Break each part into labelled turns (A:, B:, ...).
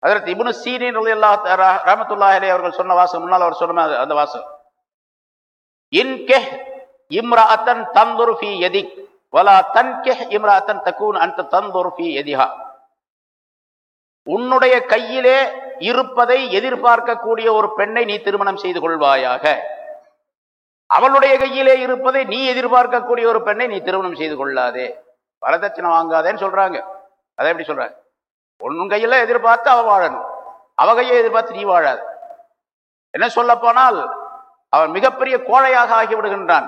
A: அதற்கு இபுனு சீனின் எல்லா ரஹமத்துல்லா அவர்கள் சொன்ன வாசம் முன்னால் அவர் சொன்ன அது- வாசம் இன் இன்கெஹ் இம்ராத்தன் தந்துரு ஃபி எதிக் வலா தன் தன்கெஹ் இம்ராத்தன் தக்கூன் அந்த தந்துரு ஃபி எதிஹா உன்னுடைய கையிலே இருப்பதை எதிர்பார்க்கக்கூடிய ஒரு பெண்ணை நீ திருமணம் செய்து கொள்வாயாக. அவளுடைய கையிலே இருப்பதை நீ எதிர்பார்க்கக்கூடிய ஒரு பெண்ணை நீ திருமணம் செய்து கொள்ளாதே. வரதட்சணை வாங்காதேன்னு சொல்றாங்க. அதை எப்படி சொல்றாங்க? உன் கையில எதிர்பார்த்து அவ வாழணும். அவ கையை எதிர்பார்த்து நீ வாழாது. என்ன சொல்ல போனால் அவன் மிகப்பெரிய கோழையாக ஆகி விடுகின்றான்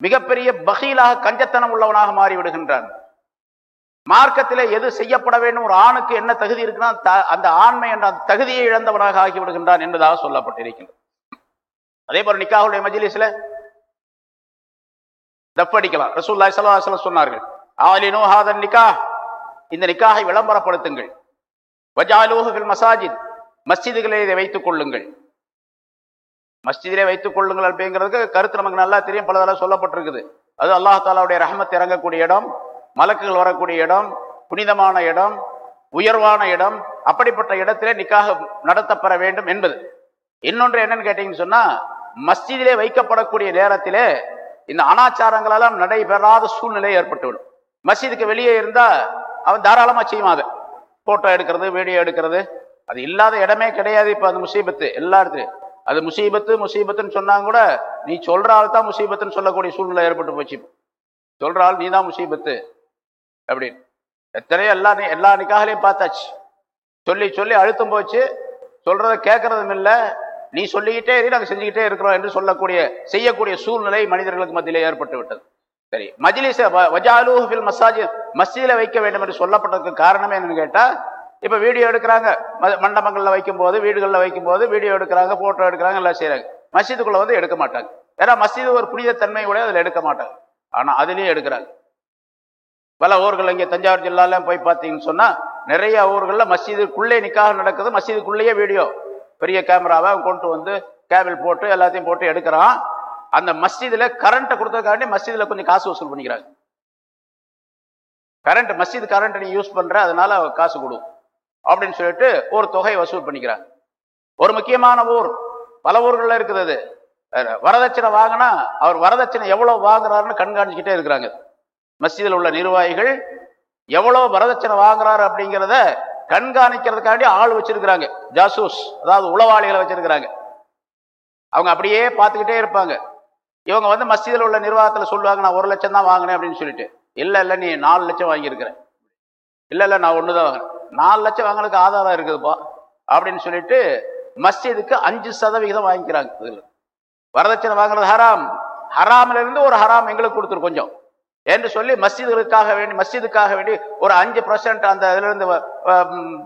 A: மிகப்பெரிய பகீலாக கஞ்சத்தனம் உள்ளவனாக மாறி விடுகின்றான் மார்க்கத்திலே எது செய்யப்பட வேண்டும் ஒரு ஆணுக்கு என்ன தகுதி இருக்குன்னா த- அந்த ஆண்மை என்ற அந்த தகுதியை இழந்தவனாக ஆகிவிடுகின்றான் என்பதாக சொல்லப்பட்டிருக்கிறது. அதே போல நிக்காவுடைய மஜ்லிஸ்ல தப்படிக்கலாம். ரசூல்லாய் ஸல்லல்லாஹு சொன்னார்கள் ஆலினோ ஹாதன் நிக்கா இந்த நிக்காகை விளம்பரப்படுத்துங்கள். வஜாலோகுகள் மசாஜித் மஸ்ஜிதுகளில் இதை வைத்துக் கொள்ளுங்கள். மஸ்ஜிதிலே வைத்துக் கொள்ளுங்கள் அப்படிங்கிறதுக்கு கருத்து நமக்கு நல்லா தெரியும். பல தடவை சொல்லப்பட்டிருக்குது. அது அல்லாஹாலாவுடைய ரஹமத் இறங்கக்கூடிய இடம் மலக்குகள் வரக்கூடிய இடம் புனிதமான இடம் உயர்வான இடம் அப்படிப்பட்ட இடத்திலே நிக்காக நடத்தப்பெற வேண்டும் என்பது. இன்னொன்று என்னன்னு கேட்டீங்கன்னு சொன்னா மஸ்ஜிதிலே வைக்கப்படக்கூடிய நேரத்திலே இந்த அனாச்சாரங்களெல்லாம் நடைபெறாத சூழ்நிலை ஏற்பட்டுவிடும். மஸ்ஜிதுக்கு வெளியே இருந்தா அவன் தாராளமாக செய்வான் அதை. ஃபோட்டோ எடுக்கிறது வீடியோ எடுக்கிறது. அது இல்லாத இடமே கிடையாது இப்போ அது முசீபத்து எல்லா இடத்துலையும். அது முசீபத்து முசீபத்துன்னு சொன்னாங்க கூட நீ சொல்கிற ஆள் தான் முசீபத்துன்னு சொல்லக்கூடிய சூழ்நிலை ஏற்பட்டு போச்சு சொல்கிற ஆள் நீ தான் முசீபத்து அப்படின்னு. எத்தனையோ எல்லா நி- எல்லா நிக்காகலையும் பார்த்தாச்சு. சொல்லி சொல்லி அழுத்தம் போச்சு. சொல்கிறத கேட்கறதும் இல்லை. நீ சொல்லிக்கிட்டே இரு நாங்கள் செஞ்சுக்கிட்டே இருக்கிறோம் என்று சொல்லக்கூடிய செய்யக்கூடிய சூழ்நிலை மனிதர்களுக்கு மத்தியிலே ஏற்பட்டு விட்டது. சரி மஜ்லிஸ வஜாலூஹில் மசாஜ் ஃபில் வைக்க வேண்டும் என்று சொல்லப்பட்டதுக்கு காரணம் என்னன்னு கேட்டால் இப்போ வீடியோ எடுக்கிறாங்க. ம- வைக்கும்போது வைக்கும் போது வீடுகளில் வைக்கும் போது வீடியோ எடுக்கிறாங்க ஃபோட்டோ எடுக்கிறாங்க எல்லாம் செய்கிறாங்க மசீதுக்குள்ளே வந்து எடுக்க மாட்டாங்க. ஏன்னா மஸ்ஜிது ஒரு புனிதத்தன்மை கூட அதில் எடுக்க மாட்டாங்க. ஆனால் அதுலேயும் எடுக்கிறாங்க. பல ஊர்கள் இங்கே தஞ்சாவூர் ஜில்லாலாம் போய் பார்த்தீங்கன்னு சொன்னால் நிறைய ஊர்களில் மஸ்ஜிதுக்குள்ளே நிக்காக நடக்குது. மஸ்ஜிதுக்குள்ளேயே வீடியோ. பெரிய கேமராவை கொண்டு வந்து கேபிள் போட்டு எல்லாத்தையும் போட்டு எடுக்கிறான். அந்த மஸ்ஜிதில் கரண்ட்டை கொடுத்ததுக்காண்டி மஸ்ஜிதில் கொஞ்சம் காசு வசூல் பண்ணிக்கிறாங்க. கரண்ட் மஸ்ஜித் கரண்ட் நீ யூஸ் பண்ற அதனால காசு கொடு. அப்படின்னு சொல்லிட்டு ஒரு தொகையை வசூல் பண்ணிக்கிறாங்க. ஒரு முக்கியமான ஊர். பல ஊர்களில் இருக்குது அது. வரதட்சணை வாங்கினா அவர் வரதட்சணை எவ்வளவு வாங்குறாருன்னு கண்காணிச்சுக்கிட்டே இருக்கிறாங்க. மஸ்ஜிதில் உள்ள நிர்வாகிகள் எவ்வளவு வரதட்சணை வாங்குறாரு அப்படிங்கிறத கண்காணிக்கிறதுக்காண்டி ஆள் வச்சிருக்கிறாங்க. ஜாசூஸ் அதாவது உளவாளிகளை வச்சிருக்கிறாங்க. அவங்க அப்படியே பார்த்துக்கிட்டே இருப்பாங்க. இவங்க வந்து மஸ்ஜிதில் உள்ள நிர்வாகத்தில் சொல்லுவாங்க நான் ஒரு லட்சம் தான் வாங்கினேன் அப்படின்னு சொல்லிட்டு இல்லை இல்லை நீ நாலு லட்சம் வாங்கியிருக்கிற. இல்லை இல்லை நான் ஒன்று தான் வாங்கினேன் நாலு லட்சம் வாங்கினதுக்கு ஆதாரம் இருக்குதுப்பா அப்படின்னு சொல்லிட்டு மஸ்ஜிதுக்கு அஞ்சு சதவிகிதம் வாங்கிக்கிறாங்க இதில். வரதட்சணை வாங்குறது ஹராம். ஹராம்ல இருந்து ஒரு ஹராம் எங்களுக்கு கொடுத்துரு கொஞ்சம். என்று சொல்லி மஸ்ஜிதுகளுக்காக வேண்டி மஸ்ஜிதுக்காக வேண்டி ஒரு அஞ்சு பர்சன்ட் அந்த இதுலேருந்து வ-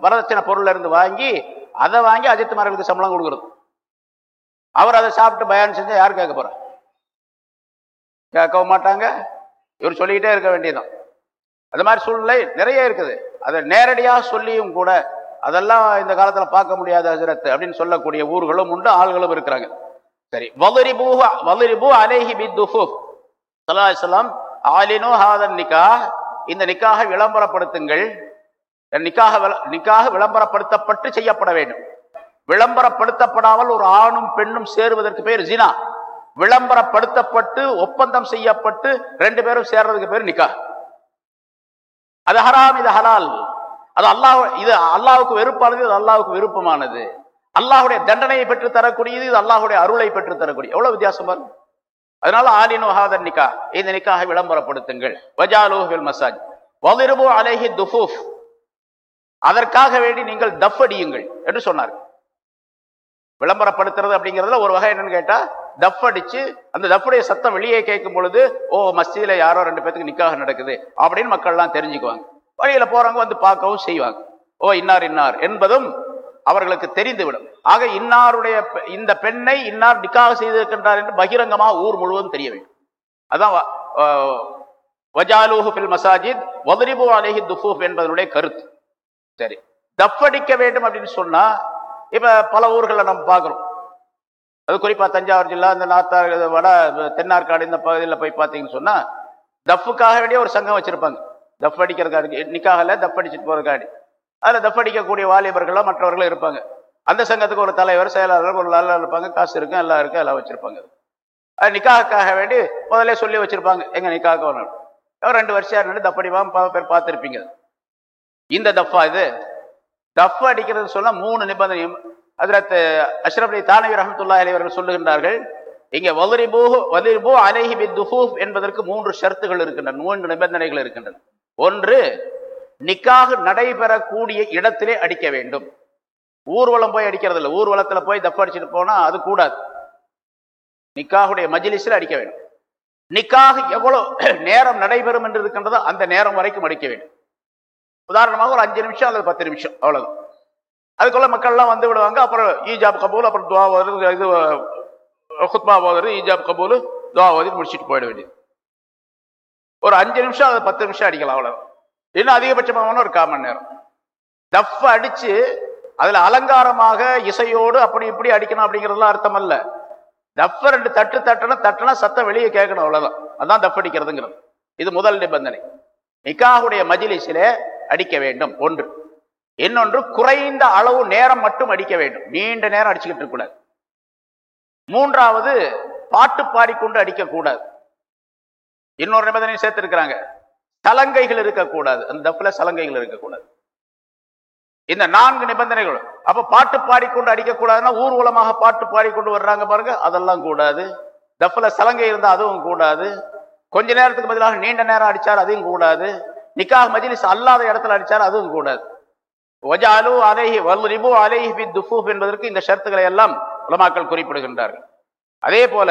A: வரதட்சணை பொருள்ல இருந்து வாங்கி அதை வாங்கி அஜித் மார்களுக்கு சம்பளம் கொடுக்குறது. அவர் அதை சாப்பிட்டு பயான் செஞ்சால் யார் கேட்க போறா? கேட்கவும் மாட்டாங்க. இவர் சொல்லிக்கிட்டே இருக்க வேண்டியதுதான். அது மாதிரி சூழ்நிலை நிறைய இருக்குது. அதை நேரடியாக சொல்லியும் கூட அதெல்லாம் இந்த காலத்தில் பார்க்க முடியாத ஹசரத் அப்படின்னு சொல்லக்கூடிய ஊர்களும் உண்டு ஆள்களும் இருக்கிறாங்க. சரி வலரிபூ அலேஹி பி பித்துஃபு சலாஹம் ஆலினு ஹாதன் நிக்கா இந்த நிக்காக விளம்பரப்படுத்துங்கள். நிக்காக விள- நிக்காக விளம்பரப்படுத்தப்பட்டு செய்யப்பட வேண்டும். விளம்பரப்படுத்தப்படாமல் ஒரு ஆணும் பெண்ணும் சேருவதற்கு பேர் ஜினா. விளம்பரப்படுத்தப்பட்டு ஒப்பந்தம் செய்யப்பட்டு ரெண்டு பேரும் சேர்றதுக்கு பேர் நிக்கா. அது ஹராம் இது ஹலால். அது அல்லாஹ் இது அல்லாவுக்கு வெறுப்பானது இது அல்லாவுக்கு விருப்பமானது. அல்லாஹ்வுடைய தண்டனையை பெற்று தரக்கூடியது இது அல்லாஹுடைய அருளை பெற்று தரக்கூடிய எவ்வளவு வித்தியாசம் பாருங்க அதனால ஆலின் ஹாதன் நிக்கா. இந்த நிக்காக விளம்பரப்படுத்துங்கள். வஜாலு மசாஜ். வலிருபோ அலைஹி துஃபூஃப். அதற்காக வேண்டி நீங்கள் தஃப் அடியுங்கள் என்று சொன்னார் விளம்பரப்படுத்துறது அப்படிங்கிறதுல ஒரு வகை என்னன்னு கேட்டால் டஃப் அடிச்சு அந்த டஃப்புடைய சத்தம் வெளியே கேட்கும் பொழுது ஓ மஸ்தியில் யாரோ ரெண்டு பேத்துக்கு நிக்காக நடக்குது அப்படின்னு மக்கள்லாம் தெரிஞ்சுக்குவாங்க. வழியில் போறவங்க வந்து பார்க்கவும் செய்வாங்க. ஓ இன்னார் இன்னார் என்பதும் அவர்களுக்கு தெரிந்துவிடும். ஆக இன்னாருடைய பெ- இந்த பெண்ணை இன்னார் நிக்காக செய்திருக்கின்றார் என்று பகிரங்கமாக ஊர் முழுவதும் தெரிய வேண்டும். அதான் வஜாலூஹு பில் மசாஜித் வதரிபு அலேஹி துஃபூஃப் என்பதனுடைய கருத்து. சரி. தப்படிக்க வேண்டும் அப்படின்னு சொன்னா இப்போ பல ஊர்களை நம்ம பார்க்குறோம். அது குறிப்பாக தஞ்சாவூர் ஜில்லா இந்த நாத்தார் இது வட தென்னார்காடு இந்த பகுதியில் போய் பார்த்தீங்கன்னு சொன்னால் தஃப்புக்காக வேண்டிய ஒரு சங்கம் வச்சுருப்பாங்க. தஃப் அடிக்கிறதுக்காக நிக்காகல தஃப் அடிச்சுட்டு போகிறக்காடி அதில் தப்படிக்கக்கூடிய வாலிபர்கள்லாம் மற்றவர்களும் இருப்பாங்க. அந்த சங்கத்துக்கு ஒரு தலைவர் செயலாளர் ஒரு நல்லா இருப்பாங்க. காசு இருக்கும் எல்லாம் இருக்கும் எல்லாம் வச்சுருப்பாங்க. அது நிக்காவுக்காக வேண்டி முதல்ல சொல்லி வச்சுருப்பாங்க. எங்கள் நிக்காக்கு வரணும் ரெண்டு வருஷம் நின்று தப்படிவான் பேர் பார்த்துருப்பீங்க. இந்த தஃபா இது? கஃப் அடிக்கிறது சொல்ல மூணு நிபந்தனையும் அதிரத்து அஷ்ரப் அலி தானவி ரஹமத்துல்லா அலைவர்கள் அவர்கள் சொல்லுகின்றார்கள். இங்கே வலிரிபூ வலிரிபூ அலைஹி பி துஃபூப் என்பதற்கு மூன்று ஷர்த்துகள் இருக்கின்றன மூன்று நிபந்தனைகள் இருக்கின்றன. ஒன்று நிக்காக நடைபெறக்கூடிய இடத்திலே அடிக்க வேண்டும். ஊர்வலம் போய் அடிக்கிறது இல்லை ஊர்வலத்தில் போய் தப்பு அடிச்சுட்டு போனால் அது கூடாது. நிக்காகுடைய மஜிலிஸில் அடிக்க வேண்டும். நிக்காக எவ்வளோ நேரம் நடைபெறும் என்று இருக்கின்றதோ அந்த நேரம் வரைக்கும் அடிக்க வேண்டும். உதாரணமாக ஒரு அஞ்சு நிமிஷம் அல்லது பத்து நிமிஷம் அவ்வளோதான் அதுக்குள்ள மக்கள்லாம் வந்து விடுவாங்க. அப்புறம் ஈஜாப் கபூல் அப்புறம் துவா வருது இது ஹுத்மா போகிறது ஈஜாப் கபூல் துவா ஓதி முடிச்சுட்டு போயிட வேண்டியது. ஒரு அஞ்சு நிமிஷம் அது பத்து நிமிஷம் அடிக்கலாம் அவ்வளோ இன்னும் அதிகபட்சமான ஒரு காமன் நேரம். டஃப் அடித்து அதில் அலங்காரமாக இசையோடு அப்படி இப்படி அடிக்கணும் அப்படிங்கிறதுலாம் அர்த்தம் அல்ல. டஃப் ரெண்டு தட்டு தட்டுனா தட்டுனா சத்தம் வெளியே கேட்கணும் அவ்வளோதான் அதான் டஃப் அடிக்கிறதுங்கிறது. இது முதல் நிபந்தனை. நிக்காகுடைய மஜிலிசிலே அடிக்க வேண்டும். ஒன்று. இன்னொன்று குறைந்த அளவு நேரம் மட்டும் அடிக்க வேண்டும். நீண்ட நேரம் அடிச்சுக்கிட்டு இருக்கக்கூடாது மூன்றாவது பாட்டு பாடிக்கொண்டு அடிக்கக்கூடாது இன்னொரு நிபந்தனை சேர்த்திருக்கிறாங்க. சலங்கைகள் இருக்கக்கூடாது அந்த தப்புல சலங்கைகள் இருக்கக்கூடாது இந்த நான்கு நிபந்தனைகள் அப்ப பாட்டு பாடிக்கொண்டு அடிக்கக்கூடாதுன்னா ஊர்வலமாக பாட்டு பாடிக்கொண்டு வர்றாங்க பாருங்க அதெல்லாம் கூடாது. தப்புல சலங்கை இருந்தால் அதுவும் கூடாது. கொஞ்ச நேரத்துக்கு பதிலாக நீண்ட நேரம் அடிச்சார் அதையும் கூடாது. நிக்காக மஜிலிஸ் அல்லாத இடத்துல அடிச்சார் அதுவும் கூடாது. ஒஜாலு அலைஹி வல்ரிபு அலைஹி பி துஃபூப் என்பதற்கு இந்த ஷர்த்துக்களை எல்லாம் உலமாக்கள் குறிப்பிடுகின்றார்கள். அதே போல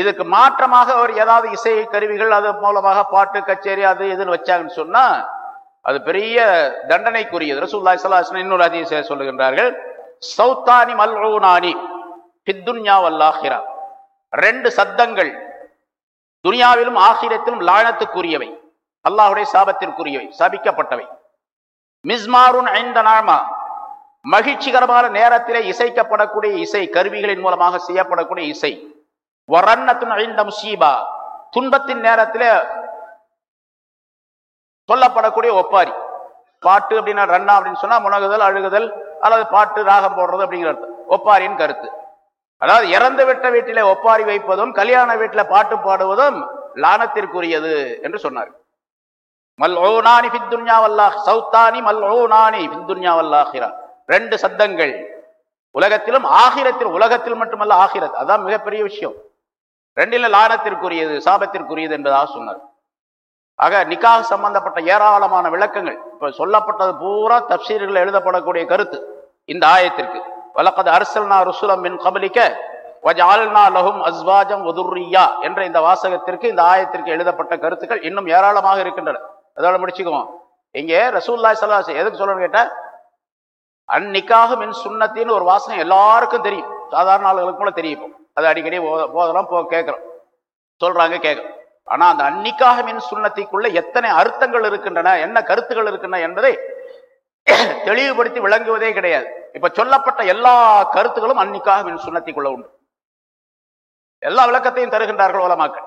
A: இதுக்கு மாற்றமாக அவர் ஏதாவது இசை கருவிகள் அது மூலமாக பாட்டு கச்சேரி அது இதுன்னு வச்சாங்கன்னு சொன்னா அது பெரிய தண்டனைக்குரியது. ரசூல்லா சலாஹன் இன்னொரு அதிக சொல்லுகின்றார்கள் சௌத்தானி மல்ஊனானி பித்துன்யா வல்லாஹிரா ரெண்டு சத்தங்கள் துனியாவிலும் ஆகிரத்திலும் லாயனத்துக்குரியவை அல்லாஹுடைய சாபத்திற்குரியவை சபிக்கப்பட்டவை. மிஸ்மாருன் ஐந்த நாமா மகிழ்ச்சிகரமான நேரத்திலே இசைக்கப்படக்கூடிய இசை கருவிகளின் மூலமாக செய்யப்படக்கூடிய இசை. வரன்னத்துன் ஐந்த முசீபா துன்பத்தின் நேரத்திலே சொல்லப்படக்கூடிய ஒப்பாரி. பாட்டு அப்படின்னா ரன்னா அப்படின்னு சொன்னா முனகுதல் அழுகுதல் அல்லது பாட்டு ராகம் போடுறது அப்படிங்கிறது ஒப்பாரின் கருத்து. அதாவது இறந்து விட்ட வீட்டிலே ஒப்பாரி வைப்பதும் கல்யாண வீட்டில் பாட்டு பாடுவதும் லானத்திற்குரியது என்று சொன்னார் மல்ஓனானி ஃபித்துன்யா வல்லாஹ். சௌத்தானி மல்ஓனானி பிந்துன்யா வல்லாஹிரா. ரெண்டு சத்தங்கள். உலகத்திலும் ஆகிரத்தில் உலகத்தில் மட்டுமல்ல ஆகிரத். அதான் மிகப்பெரிய விஷயம். ரெண்டில லானத்திற்குரியது சாபத்திற்குரியது என்பதாக சொன்னார். ஆக நிக்காக சம்பந்தப்பட்ட ஏராளமான விளக்கங்கள். இப்ப சொல்லப்பட்டது பூரா தப்சீர்கள் எழுதப்படக்கூடிய கருத்து இந்த ஆயத்திற்கு. வழக்கது அரசல்னா ருசுலம் மின் கபலிக்க வஜால்னா லஹும் அஸ்வாஜம் ஒதுர்ரியா என்ற இந்த வாசகத்திற்கு இந்த ஆயத்திற்கு எழுதப்பட்ட கருத்துக்கள் இன்னும் ஏராளமாக இருக்கின்றன. அதோட முடிச்சுக்குவோம். இங்கே ரசூல்லாய் சலாஸ் எதுக்கு சொல்லணும்னு கேட்டால் அந்நிக்காக மின் சுண்ணத்தின்னு ஒரு வாசகம் எல்லாருக்கும் தெரியும். சாதாரண ஆளுகளுக்கு கூட தெரியும் அது அடிக்கடி போதெல்லாம் போ கேட்குறோம். சொல்கிறாங்க கேட்கும் ஆனால் அந்த அன்னிக்காக மின் சுண்ணத்திக்குள்ளே எத்தனை அர்த்தங்கள் இருக்கின்றன என்ன கருத்துகள் இருக்கின்றன என்பதை தெளிவுபடுத்தி விளங்குவதே கிடையாது. இப்ப சொல்லப்பட்ட எல்லா கருத்துகளும் அன்னிக்காக மின் சுண்ணத்திக்குள்ள உண்டு. எல்லா விளக்கத்தையும் தருகின்றார்கள் உலமாக்கள்.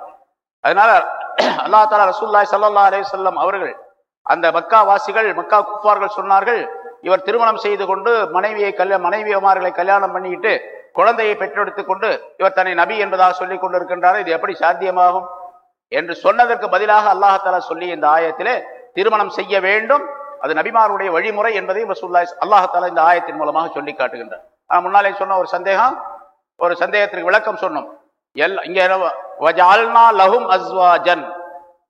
A: அதனால அல்லா தாலா ரசூல்லாய் சல்லா அலே சொல்லம் அவர்கள் அந்த மக்கா வாசிகள் மக்கா குப்பார்கள் சொன்னார்கள் இவர் திருமணம் செய்து கொண்டு மனைவியை கல்யா மனைவியமார்களை கல்யாணம் பண்ணிக்கிட்டு குழந்தையை பெற்றெடுத்துக் கொண்டு இவர் தன்னை நபி என்பதாக சொல்லிக் கொண்டிருக்கின்றார் இது எப்படி சாத்தியமாகும்? என்று சொன்னதற்கு பதிலாக அல்லாஹாலா சொல்லி இந்த ஆயத்திலே திருமணம் செய்ய வேண்டும். அது நபிமாருடைய வழிமுறை என்பதையும் ரசூல்லாய் அல்லாஹாலா இந்த ஆயத்தின் மூலமாக சொல்லி காட்டுகின்றார். முன்னாலே சொன்ன ஒரு சந்தேகம் ஒரு சந்தேகத்திற்கு விளக்கம் சொன்னோம். எல் இங்கே வஜால்னா லஹும் அஸ்வாஜன்.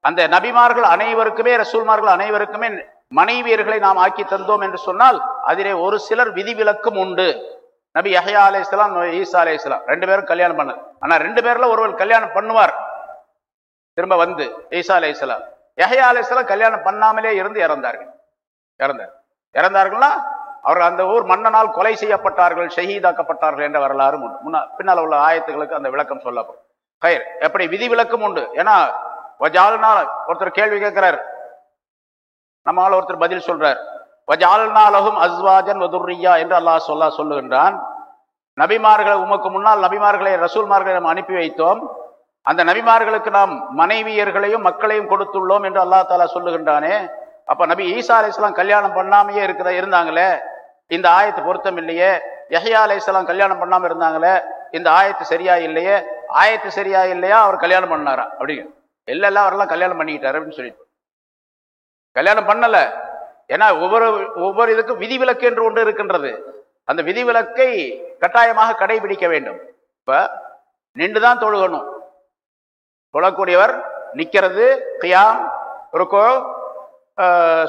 A: அந்த நபிமார்கள் அனைவருக்குமே ரசூல்மார்கள் அனைவருக்குமே மனைவியர்களை நாம் ஆக்கி தந்தோம் என்று சொன்னால் அதிலே ஒரு சிலர் விதிவிலக்கும் உண்டு. நபி யஹயா அலே இஸ்லாம் ஈசா அலே இஸ்லாம் ரெண்டு பேரும் கல்யாணம் பண்ண ஆனால் ரெண்டு பேரில் ஒருவர் கல்யாணம் பண்ணுவார். திரும்ப வந்து ஈசா அலே இஸ்லாம் யஹயா அலே இஸ்லாம் கல்யாணம் பண்ணாமலே இருந்து இறந்தார்கள். இறந்தார். இறந்தார்கள்னா அவர்கள் அந்த ஊர் மன்னனால் கொலை செய்யப்பட்டார்கள் ஷஹீதாக்கப்பட்டார்கள் என்ற வரலாறு உண்டு. முன்னா பின்னால் உள்ள ஆயத்துகளுக்கு அந்த விளக்கம் சொல்லப்படும். கயிர் எப்படி விதி விளக்கம் உண்டு. ஏன்னா ஒருத்தர் கேள்வி கேட்கிறார். நம்மால் ஒருத்தர் பதில் சொல்றார். வஜால்னாலகும் அஸ்வாஜன் வதுர்ரியா என்று அல்லாஹ் சொல்லா சொல்லுகின்றான். நபிமார்களை உமக்கு முன்னால் நபிமார்களை ரசூல்மார்களை நாம் அனுப்பி வைத்தோம். அந்த நபிமார்களுக்கு நாம் மனைவியர்களையும் மக்களையும் கொடுத்துள்ளோம் என்று அல்லா தாலா சொல்லுகின்றானே. அப்ப நபி ஈசா அலையாம் கல்யாணம் பண்ணாமையே இருக்கிற இருந்தாங்களே? இந்த ஆயத்து பொருத்தம் இல்லையே. யஹ்யா அலையாம் கல்யாணம் பண்ணாமல் இருந்தாங்களே இந்த ஆயத்து சரியா இல்லையே? ஆயத்து சரியா இல்லையா? அவர் கல்யாணம் பண்ணாரா? அப்படிங்க இல்ல எல்லாம் அவரெல்லாம் கல்யாணம் பண்ணிக்கிட்டாரு அப்படின்னு சொல்லிட்டு. கல்யாணம் பண்ணலை. ஏன்னா ஒவ்வொரு ஒவ்வொரு இதுக்கும் விதிவிலக்கு என்று ஒன்று இருக்கின்றது. அந்த விதிவிலக்கை கட்டாயமாக கடைபிடிக்க வேண்டும். இப்ப நின்றுதான் தொழுகணும். தொழக்கூடியவர் நிற்கிறது கியாம் ருக்கோ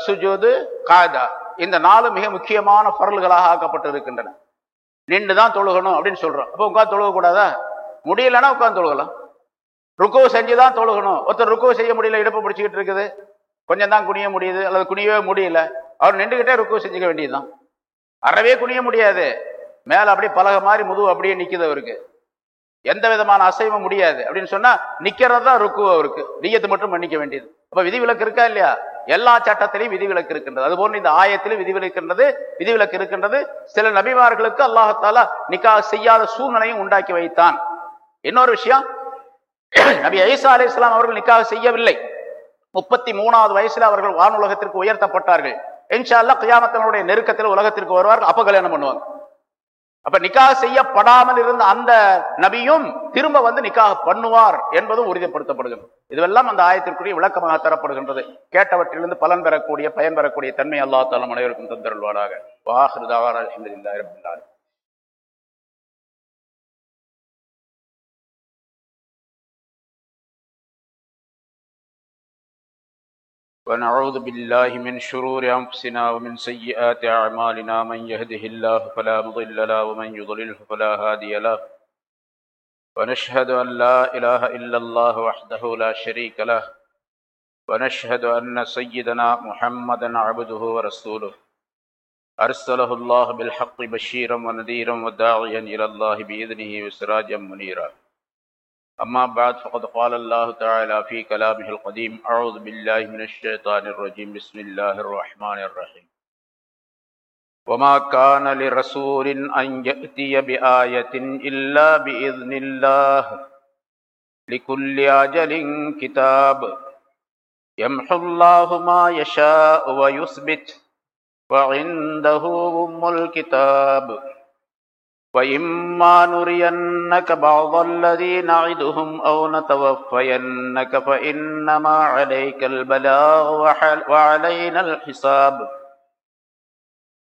A: சுஜூது காதா இந்த நாலு மிக முக்கியமான பரல்களாக ஆக்கப்பட்டு இருக்கின்றன நின்று தான் தொழுகணும் அப்படின்னு சொல்கிறோம் அப்போ உட்காந்து தொழுகக்கூடாதா? முடியலன்னா உட்காந்து தொழுகலாம். ருக்கோ செஞ்சு தான் தொழுகணும். ஒருத்தர் ருக்கோ செய்ய முடியல இடுப்பு பிடிச்சிக்கிட்டு இருக்குது. கொஞ்சம் தான் குனிய முடியுது அல்லது குனியவே முடியல. அவர் நின்றுக்கிட்டே ருக்கோ செஞ்சுக்க வேண்டியதுதான். அறவே குனிய முடியாது. மேலே அப்படியே பலக மாதிரி முதுகு அப்படியே நிற்கிது அவருக்கு. எந்த விதமான அசைவம் முடியாது அப்படின்னு சொன்னால் நிற்கிறது தான் ருக்கு அவருக்கு. நீயத்தை மட்டும் மன்னிக்க வேண்டியது. அப்போ விதிவிலக்கு இருக்கா இல்லையா? எல்லா சட்டத்திலையும் விதிவிலக்கு இருக்கின்றது. அதுபோன்று இந்த ஆயத்திலும் விதிவிலக்கின்றது விதிவிலக்கு இருக்கின்றது. சில நபிமார்களுக்கு அல்லாஹத்தாலா நிக்கா செய்யாத சூழ்நிலையும் உண்டாக்கி வைத்தான். இன்னொரு விஷயம் நபி ஐசா அலி இஸ்லாம் அவர்கள் நிக்காக செய்யவில்லை. முப்பத்தி மூணாவது வயசுல அவர்கள் வானுலகத்திற்கு உயர்த்தப்பட்டார்கள். இன்ஷா அல்லாஹ் கியாமத்தினுடைய நெருக்கத்தில் உலகத்திற்கு வருவார்கள். அப்ப கல்யாணம் பண்ணுவாங்க. அப்ப நிக்காக செய்யப்படாமல் இருந்த அந்த நபியும் திரும்ப வந்து நிக்காக பண்ணுவார் என்பதும் உறுதிப்படுத்தப்படுகிறது. இதுவெல்லாம் அந்த ஆயத்திற்குரிய விளக்கமாக தரப்படுகின்றது. கேட்டவற்றிலிருந்து பலன் பெறக்கூடிய பயன் பெறக்கூடிய தன்மை அல்லா தாலம் அனைவருக்கும் தந்தருள்வாராக. வாஹிருதாவார் ونعوذ بالله من شرور أنفسنا ومن سيئات أعمالنا من يهده الله فلا مضل له ومن يضلله فلا هادي له. ونشهد أن لا إله إلا الله وحده لا شريك له. ونشهد أن سيدنا محمدا عبده ورسوله. أرسله الله بالحق بشيرا ونذيرا وداعيا إلى الله بإذنه وسراجا منيرا. أما بعد فقد قال الله تعالى في كلامه القديم أعوذ بالله من الشيطان الرجيم. بسم الله الرحمن الرحيم. وما كان لرسول أن يأتي بآية إلا بإذن الله. لكل أجل كتاب. يمحو الله ما يشاء ويثبت. وعنده أم الكتاب. وإما نرينك بعض الذي نعدهم أو نتوفينك فإنما عليك البلاغ وعلينا الحساب.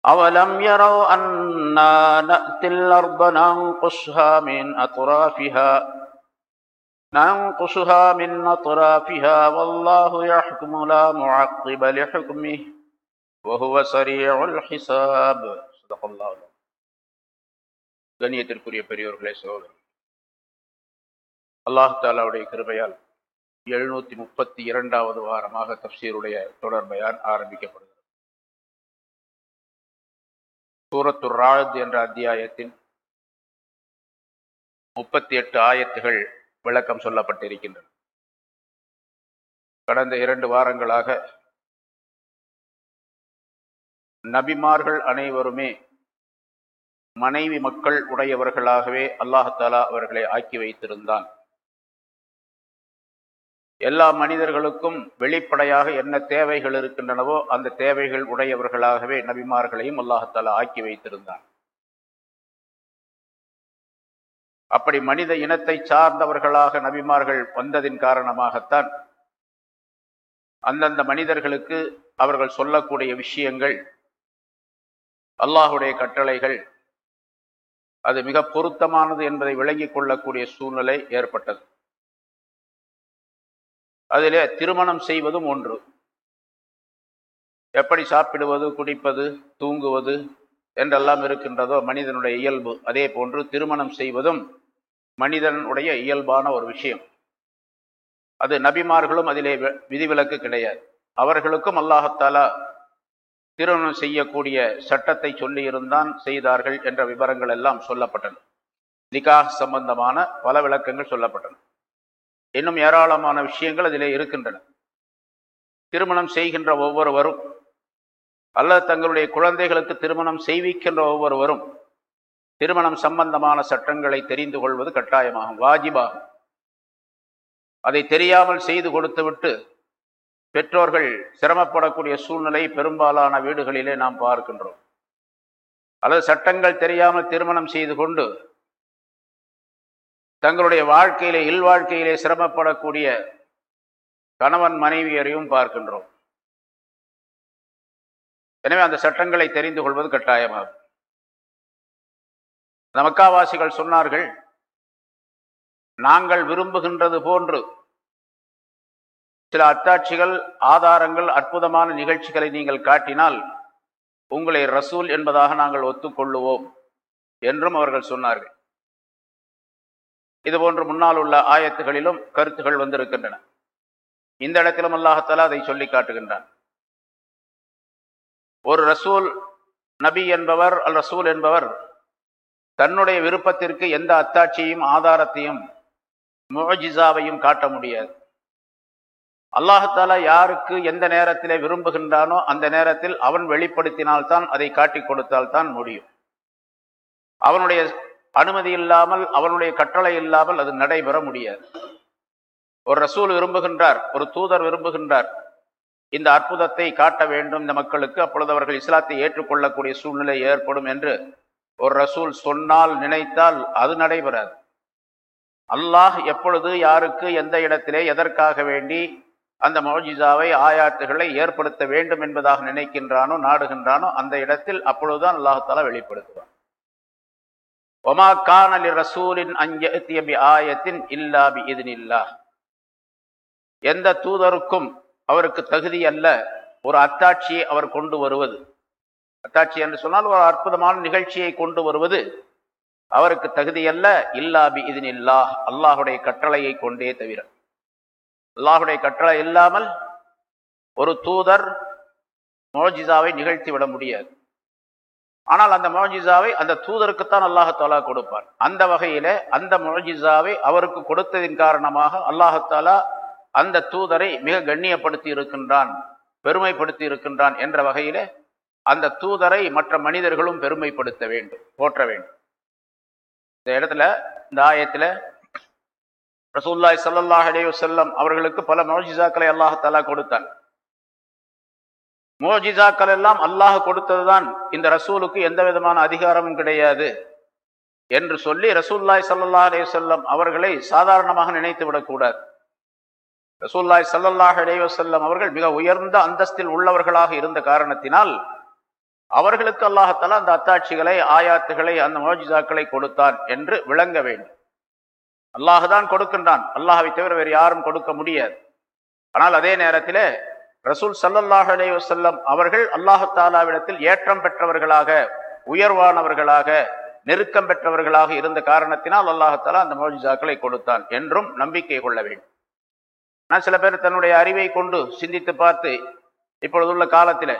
A: أولم يروا أنا نأتي الأرض ننقصها من أطرافها ننقصها من أطرافها والله يحكم لا معقب لحكمه وهو سريع الحساب. صدق الله العظيم. கண்ணியத்திற்குரிய பெரியோர்களே சகோதரர் அல்லாஹ் தாலாவுடைய கிருபையால் எழுநூத்தி முப்பத்தி இரண்டாவது வாரமாக தப்சீருடைய தொடர் பயான் ஆரம்பிக்கப்படுகிறது. சூரத்துர் ராஜ் என்ற அத்தியாயத்தின் முப்பத்தி எட்டு ஆயத்துகள் விளக்கம் சொல்லப்பட்டிருக்கின்றன. கடந்த இரண்டு வாரங்களாக நபிமார்கள் அனைவருமே மனைவி மக்கள் உடையவர்களாகவே அல்லாஹாலா அவர்களை ஆக்கி வைத்திருந்தான். எல்லா மனிதர்களுக்கும் வெளிப்படையாக என்ன தேவைகள் இருக்கின்றனவோ அந்த தேவைகள் உடையவர்களாகவே நபிமார்களையும் அல்லாஹாலா ஆக்கி வைத்திருந்தான். அப்படி மனித இனத்தை சார்ந்தவர்களாக நபிமார்கள் வந்ததின் காரணமாகத்தான் அந்தந்த மனிதர்களுக்கு அவர்கள் சொல்லக்கூடிய விஷயங்கள் அல்லாஹுடைய கட்டளைகள் அது மிக பொருத்தமானது என்பதை விளங்கிக் கொள்ளக்கூடிய சூழ்நிலை ஏற்பட்டது. அதிலே திருமணம் செய்வதும் ஒன்று. எப்படி சாப்பிடுவது குடிப்பது தூங்குவது என்றெல்லாம் இருக்கின்றதோ மனிதனுடைய இயல்பு. அதே போன்று திருமணம் செய்வதும் மனிதனுடைய இயல்பான ஒரு விஷயம். அது நபிமார்களும் அதிலே வி- விதிவிலக்கு கிடையாது. அவர்களுக்கும் அல்லாஹத்தாலா திருமணம் செய்யக்கூடிய சட்டத்தை சொல்லியிருந்தான் செய்தார்கள் என்ற விவரங்கள் எல்லாம் சொல்லப்பட்டன. நிகாஹ் சம்பந்தமான பல விளக்கங்கள் சொல்லப்பட்டன. இன்னும் ஏராளமான விஷயங்கள் அதிலே இருக்கின்றன. திருமணம் செய்கின்ற ஒவ்வொருவரும் அல்லது தங்களுடைய குழந்தைகளுக்கு திருமணம் செய்விக்கின்ற ஒவ்வொருவரும் திருமணம் சம்பந்தமான சட்டங்களை தெரிந்து கொள்வது கட்டாயமாகும் வாஜிபாகும். அதை தெரியாமல் செய்து கொடுத்துவிட்டு பெற்றோர்கள் சிரமப்படக்கூடிய சூழ்நிலை பெரும்பாலான வீடுகளிலே நாம் பார்க்கின்றோம். அல்லது சட்டங்கள் தெரியாமல் திருமணம் செய்து கொண்டு தங்களுடைய வாழ்க்கையிலே இல்வாழ்க்கையிலே சிரமப்படக்கூடிய கணவன் மனைவியரையும் பார்க்கின்றோம். எனவே அந்த சட்டங்களை தெரிந்து கொள்வது கட்டாயமாகும். நமக்காவாசிகள் மக்காவாசிகள் சொன்னார்கள் நாங்கள் விரும்புகின்றது போன்று சில அத்தாட்சிகள் ஆதாரங்கள் அற்புதமான நிகழ்ச்சிகளை நீங்கள் காட்டினால் உங்களை ரசூல் என்பதாக நாங்கள் ஒத்துக்கொள்ளுவோம் என்றும் அவர்கள் சொன்னார்கள். இதுபோன்று முன்னால் உள்ள ஆயத்துகளிலும் கருத்துகள் வந்திருக்கின்றன. இந்த இடத்திலும் அல்லாஹத்தாலா அதை சொல்லி காட்டுகின்றான். ஒரு ரசூல் நபி என்பவர் அல் ரசூல் என்பவர் தன்னுடைய விருப்பத்திற்கு எந்த அத்தாட்சியையும் ஆதாரத்தையும் முஜிசாவையும் காட்ட முடியாது. அல்லாஹாலா யாருக்கு எந்த நேரத்திலே விரும்புகின்றானோ அந்த நேரத்தில் அவன் வெளிப்படுத்தினால்தான் அதை காட்டி கொடுத்தால்தான் முடியும். அவனுடைய அனுமதி இல்லாமல் அவனுடைய கட்டளை இல்லாமல் அது நடைபெற முடியாது. ஒரு ரசூல் விரும்புகின்றார் ஒரு தூதர் விரும்புகின்றார். இந்த அற்புதத்தை காட்ட வேண்டும் இந்த மக்களுக்கு. அப்பொழுது அவர்கள் இஸ்லாத்தை ஏற்றுக்கொள்ளக்கூடிய சூழ்நிலை ஏற்படும் என்று ஒரு ரசூல் சொன்னால் நினைத்தால் அது நடைபெறாது. அல்லாஹ் எப்பொழுது யாருக்கு எந்த இடத்திலே எதற்காக வேண்டி அந்த மௌஜிதாவை ஆயாத்துகளை ஏற்படுத்த வேண்டும் என்பதாக நினைக்கின்றானோ நாடுகின்றானோ அந்த இடத்தில் அப்பொழுதுதான் அல்லாஹாலா வெளிப்படுத்துவான். ஒமா கானலி ரசூலின் அஞ்சபி ஆயத்தின் இல்லாபி இதுனில்லா எந்த தூதருக்கும் அவருக்கு தகுதி அல்ல ஒரு அத்தாட்சியை அவர் கொண்டு வருவது. அத்தாட்சி என்று சொன்னால் ஒரு அற்புதமான நிகழ்ச்சியை கொண்டு வருவது. அவருக்கு தகுதியல்ல இல்லாபி இதுனில்லா அல்லாஹுடைய கட்டளையை கொண்டே தவிர. அல்லாஹுடைய கட்டளை இல்லாமல் ஒரு தூதர் மோஜிசாவை நிகழ்த்தி விட முடியாது. ஆனால் அந்த மோஜிசாவை அந்த தூதருக்குத்தான் அல்லாஹாலா கொடுப்பார். அந்த வகையில் அந்த மோஜிசாவை அவருக்கு கொடுத்ததின் காரணமாக அல்லாஹாலா அந்த தூதரை மிக கண்ணியப்படுத்தி இருக்கின்றான் பெருமைப்படுத்தி இருக்கின்றான் என்ற வகையில் அந்த தூதரை மற்ற மனிதர்களும் பெருமைப்படுத்த வேண்டும் போற்ற வேண்டும். இந்த இடத்துல இந்த ஆயத்தில் ரசூல்லாய் சல்லாஹ் செல்லம் அவர்களுக்கு பல மோஜிசாக்களை அல்லாஹாலா கொடுத்தான். மோஜிசாக்கள் எல்லாம் அல்லாஹ் கொடுத்ததுதான் இந்த ரசூலுக்கு எந்த விதமான அதிகாரமும் கிடையாது என்று சொல்லி ரசூல்லாய் சல்லா அலேவசல்லம் அவர்களை சாதாரணமாக நினைத்து விடக்கூடாது. ரசூல்லாய் சல்லல்லாஹ் அலேவசல்லம் அவர்கள் மிக உயர்ந்த அந்தஸ்தில் உள்ளவர்களாக இருந்த காரணத்தினால் அவர்களுக்கு அல்லாஹத்தாலா அந்த அத்தாட்சிகளை ஆயாத்துகளை அந்த மோஜிசாக்களை கொடுத்தான் என்று விளங்க வேண்டும். அல்லாஹுதான் கொடுக்கின்றான். அல்லாஹவை தவிர வேறு யாரும் கொடுக்க முடியாது. ஆனால் அதே நேரத்தில் ரசூல் சல்லல்லாஹ் அலே வசல்லம் அவர்கள் அல்லாஹு தாலாவிடத்தில் ஏற்றம் பெற்றவர்களாக உயர்வானவர்களாக நெருக்கம் பெற்றவர்களாக இருந்த காரணத்தினால் அல்லாஹாலா அந்த மோஜிசாக்களை கொடுத்தான் என்றும் நம்பிக்கை கொள்ள வேண்டும். நான் சில பேர் தன்னுடைய அறிவை கொண்டு சிந்தித்து பார்த்து இப்பொழுதுள்ள காலத்தில்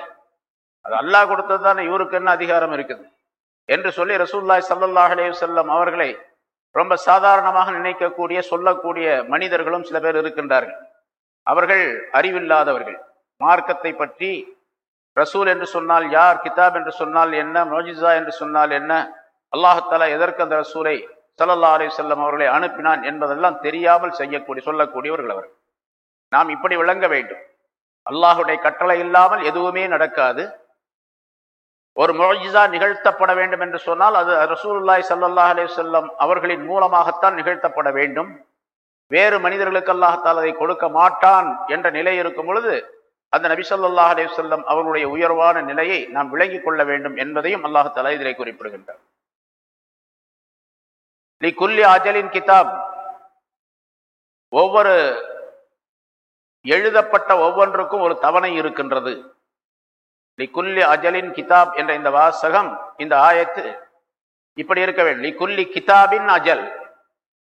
A: அது அல்லாஹ் கொடுத்தது தானே இவருக்கு என்ன அதிகாரம் இருக்குது? என்று சொல்லி ரசூல்லாய் சல்லாஹ் அலே வல்லம் அவர்களை ரொம்ப சாதாரணமாக நினைக்கக்கூடிய சொல்லக்கூடிய மனிதர்களும் சில பேர் இருக்கின்றார்கள். அவர்கள் அறிவில்லாதவர்கள். மார்க்கத்தை பற்றி ரசூல் என்று சொன்னால் யார் கிதாப் என்று சொன்னால் என்ன மோஜிசா என்று சொன்னால் என்ன அல்லாஹாலா எதற்கு அந்த ரசூலை சல்லல்லா அலி செல்லம் அவர்களை அனுப்பினான் என்பதெல்லாம் தெரியாமல் செய்யக்கூடிய சொல்லக்கூடியவர்கள் அவர் நாம் இப்படி விளங்க வேண்டும். அல்லாஹுடைய கட்டளை இல்லாமல் எதுவுமே நடக்காது. ஒரு மொழிஜா நிகழ்த்தப்பட வேண்டும் என்று சொன்னால் அது ரசூல்லாய் சல்லாஹ் அலே சொல்லம் அவர்களின் மூலமாகத்தான் நிகழ்த்தப்பட வேண்டும். வேறு மனிதர்களுக்கு அல்லாஹத்தால் அதை கொடுக்க மாட்டான் என்ற நிலை இருக்கும் பொழுது அந்த நபி சொல்லாஹ் அலே சொல்லம் அவருடைய உயர்வான நிலையை நாம் விளங்கிக் கொள்ள வேண்டும் என்பதையும் அல்லாஹாலா இதிலே குறிப்பிடுகின்றார். லி குல்லி அஜலின் கிதாப். ஒவ்வொரு எழுதப்பட்ட ஒவ்வொன்றுக்கும் ஒரு தவணை இருக்கின்றது. லிகுல்லி அஜலின் கிதாப் என்ற இந்த வாசகம் இந்த ஆயத்து இப்படி இருக்க வேண்டும். லிகுல்லி கிதாபின் அஜல்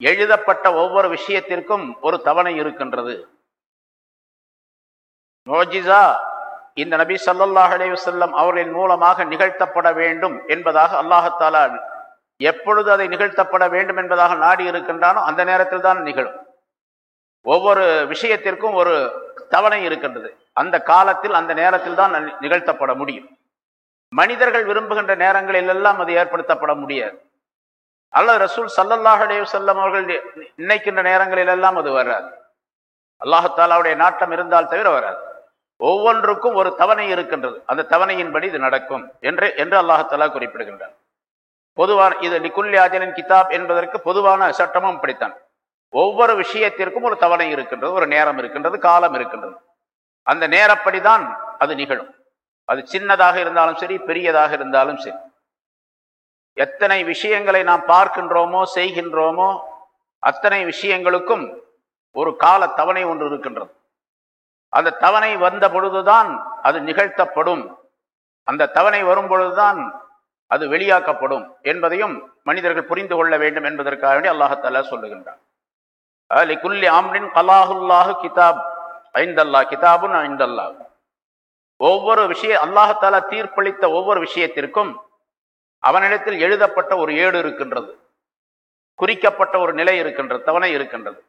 A: எழுதப்பட்ட ஒவ்வொரு விஷயத்திற்கும் ஒரு தவணை இருக்கின்றது. மோஜிசா இந்த நபி சல்லாஹ் அலைவசல்லம் அவர்களின் மூலமாக நிகழ்த்தப்பட வேண்டும் என்பதாக அல்லாஹத்தாலா எப்பொழுது அதை நிகழ்த்தப்பட வேண்டும் என்பதாக நாடி இருக்கின்றானோ அந்த நேரத்தில் தான் நிகழும். ஒவ்வொரு விஷயத்திற்கும் ஒரு தவணை இருக்கின்றது. அந்த காலத்தில் அந்த நேரத்தில் தான் நிகழ்த்தப்பட முடியும். மனிதர்கள் விரும்புகின்ற நேரங்களில் எல்லாம் அது ஏற்படுத்தப்பட முடியாது. அல்லது ரசூல் சல்லல்லாஹ் செல்லம் அவர்கள் நினைக்கின்ற நேரங்களில் எல்லாம் அது வராது. அல்லாஹாலாவுடைய நாட்டம் இருந்தால் தவிர வராது. ஒவ்வொன்றுக்கும் ஒரு தவணை இருக்கின்றது. அந்த தவணையின்படி இது நடக்கும் என்று என்று அல்லாஹாலா குறிப்பிடுகின்றார் பொதுவான இது நிக்குல்லி ஆஜனின் கிதாப் என்பதற்கு பொதுவான சட்டமும் படித்தான் ஒவ்வொரு விஷயத்திற்கும் ஒரு தவணை இருக்கின்றது ஒரு நேரம் இருக்கின்றது காலம் இருக்கின்றது. அந்த நேரப்படிதான் அது நிகழும். அது சின்னதாக இருந்தாலும் சரி பெரியதாக இருந்தாலும் சரி. எத்தனை விஷயங்களை நாம் பார்க்கின்றோமோ செய்கின்றோமோ அத்தனை விஷயங்களுக்கும் ஒரு கால தவணை ஒன்று இருக்கின்றது. அந்த தவணை வந்த பொழுதுதான் அது நிகழ்த்தப்படும். அந்த தவணை வரும் பொழுதுதான் அது வெளியாக்கப்படும் என்பதையும் மனிதர்கள் புரிந்து கொள்ள வேண்டும் என்பதற்காக வேண்டி சொல்லுகின்றார் ஆலி குல்லி ஆம்ரின் கலாஹுல்லாஹு கிதாப். ஐந்தல்லா கிதாபுன் ஐந்தல்லா. ஒவ்வொரு விஷய அல்லாஹால தீர்ப்பளித்த ஒவ்வொரு விஷயத்திற்கும் அவனிடத்தில் எழுதப்பட்ட ஒரு ஏடு இருக்கின்றது. குறிக்கப்பட்ட ஒரு நிலை இருக்கின்றது தவணை இருக்கின்றது.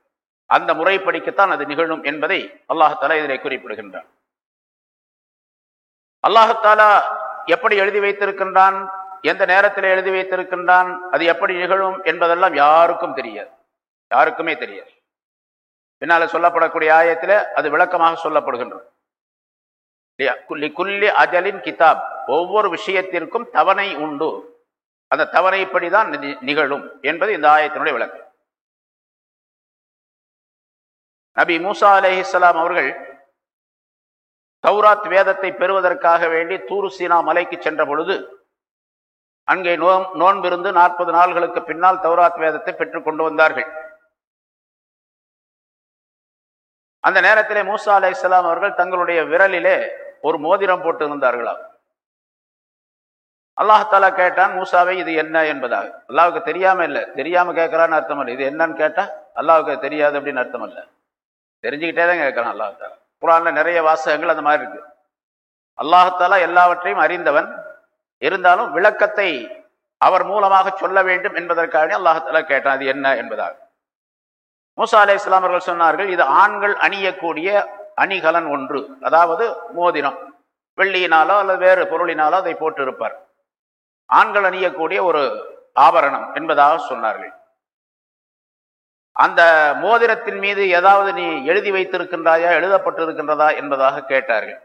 A: அந்த முறைப்படிக்குத்தான் அது நிகழும் என்பதை அல்லாஹாலா இதிலே குறிப்பிடுகின்றான். அல்லாஹாலா எப்படி எழுதி வைத்திருக்கின்றான்? எந்த நேரத்தில் எழுதி வைத்திருக்கின்றான்? அது எப்படி நிகழும் என்பதெல்லாம் யாருக்கும் தெரியாது. யாருக்குமே தெரியாது. பின்னால சொல்லப்படக்கூடிய ஆயத்தில் அது விளக்கமாக சொல்லப்படுகின்றது. குல்லி அஜலின் கிதாப். ஒவ்வொரு விஷயத்திற்கும் தவணை உண்டு. அந்த தவணைப்படிதான் நிகழும் என்பது இந்த ஆயத்தினுடைய விளக்கம். நபி மூசா அலேஹிஸ்லாம் அவர்கள் தௌராத் வேதத்தை பெறுவதற்காக வேண்டி தூரு சீனா மலைக்கு சென்ற பொழுது அங்கே நோ நோன்பிருந்து நாற்பது நாள்களுக்கு பின்னால் தௌராத் வேதத்தை பெற்றுக் கொண்டு வந்தார்கள். அந்த நேரத்திலே மூசா அலை இஸ்லாம் அவர்கள் தங்களுடைய விரலிலே ஒரு மோதிரம் போட்டு இருந்தார்களாம் அல்லாஹாலா கேட்டான் மூசாவை இது என்ன என்பதாக? அல்லாவுக்கு தெரியாம இல்லை. தெரியாம கேட்கறான்னு அர்த்தம் இல்லை. இது என்னன்னு கேட்டா அல்லாவுக்கு தெரியாது அப்படின்னு அர்த்தம் இல்லை. தெரிஞ்சுக்கிட்டே தான் கேட்கறான் அல்லாஹாலா குரான்ல நிறைய வாசகங்கள் அந்த மாதிரி இருக்கு. அல்லாஹாலா எல்லாவற்றையும் அறிந்தவன். இருந்தாலும் விளக்கத்தை அவர் மூலமாக சொல்ல வேண்டும் என்பதற்காக அல்லாஹாலா கேட்டான் அது என்ன என்பதாக? மூசா அலை இஸ்லாமர்கள் சொன்னார்கள் இது ஆண்கள் அணியக்கூடிய அணிகலன் ஒன்று. அதாவது மோதிரம். வெள்ளியினாலோ அல்லது வேறு பொருளினாலோ அதை போட்டிருப்பார். ஆண்கள் அணியக்கூடிய ஒரு ஆபரணம் என்பதாக சொன்னார்கள். அந்த மோதிரத்தின் மீது ஏதாவது நீ எழுதி வைத்திருக்கின்றாயா எழுதப்பட்டு இருக்கின்றதா என்பதாக கேட்டார்கள்.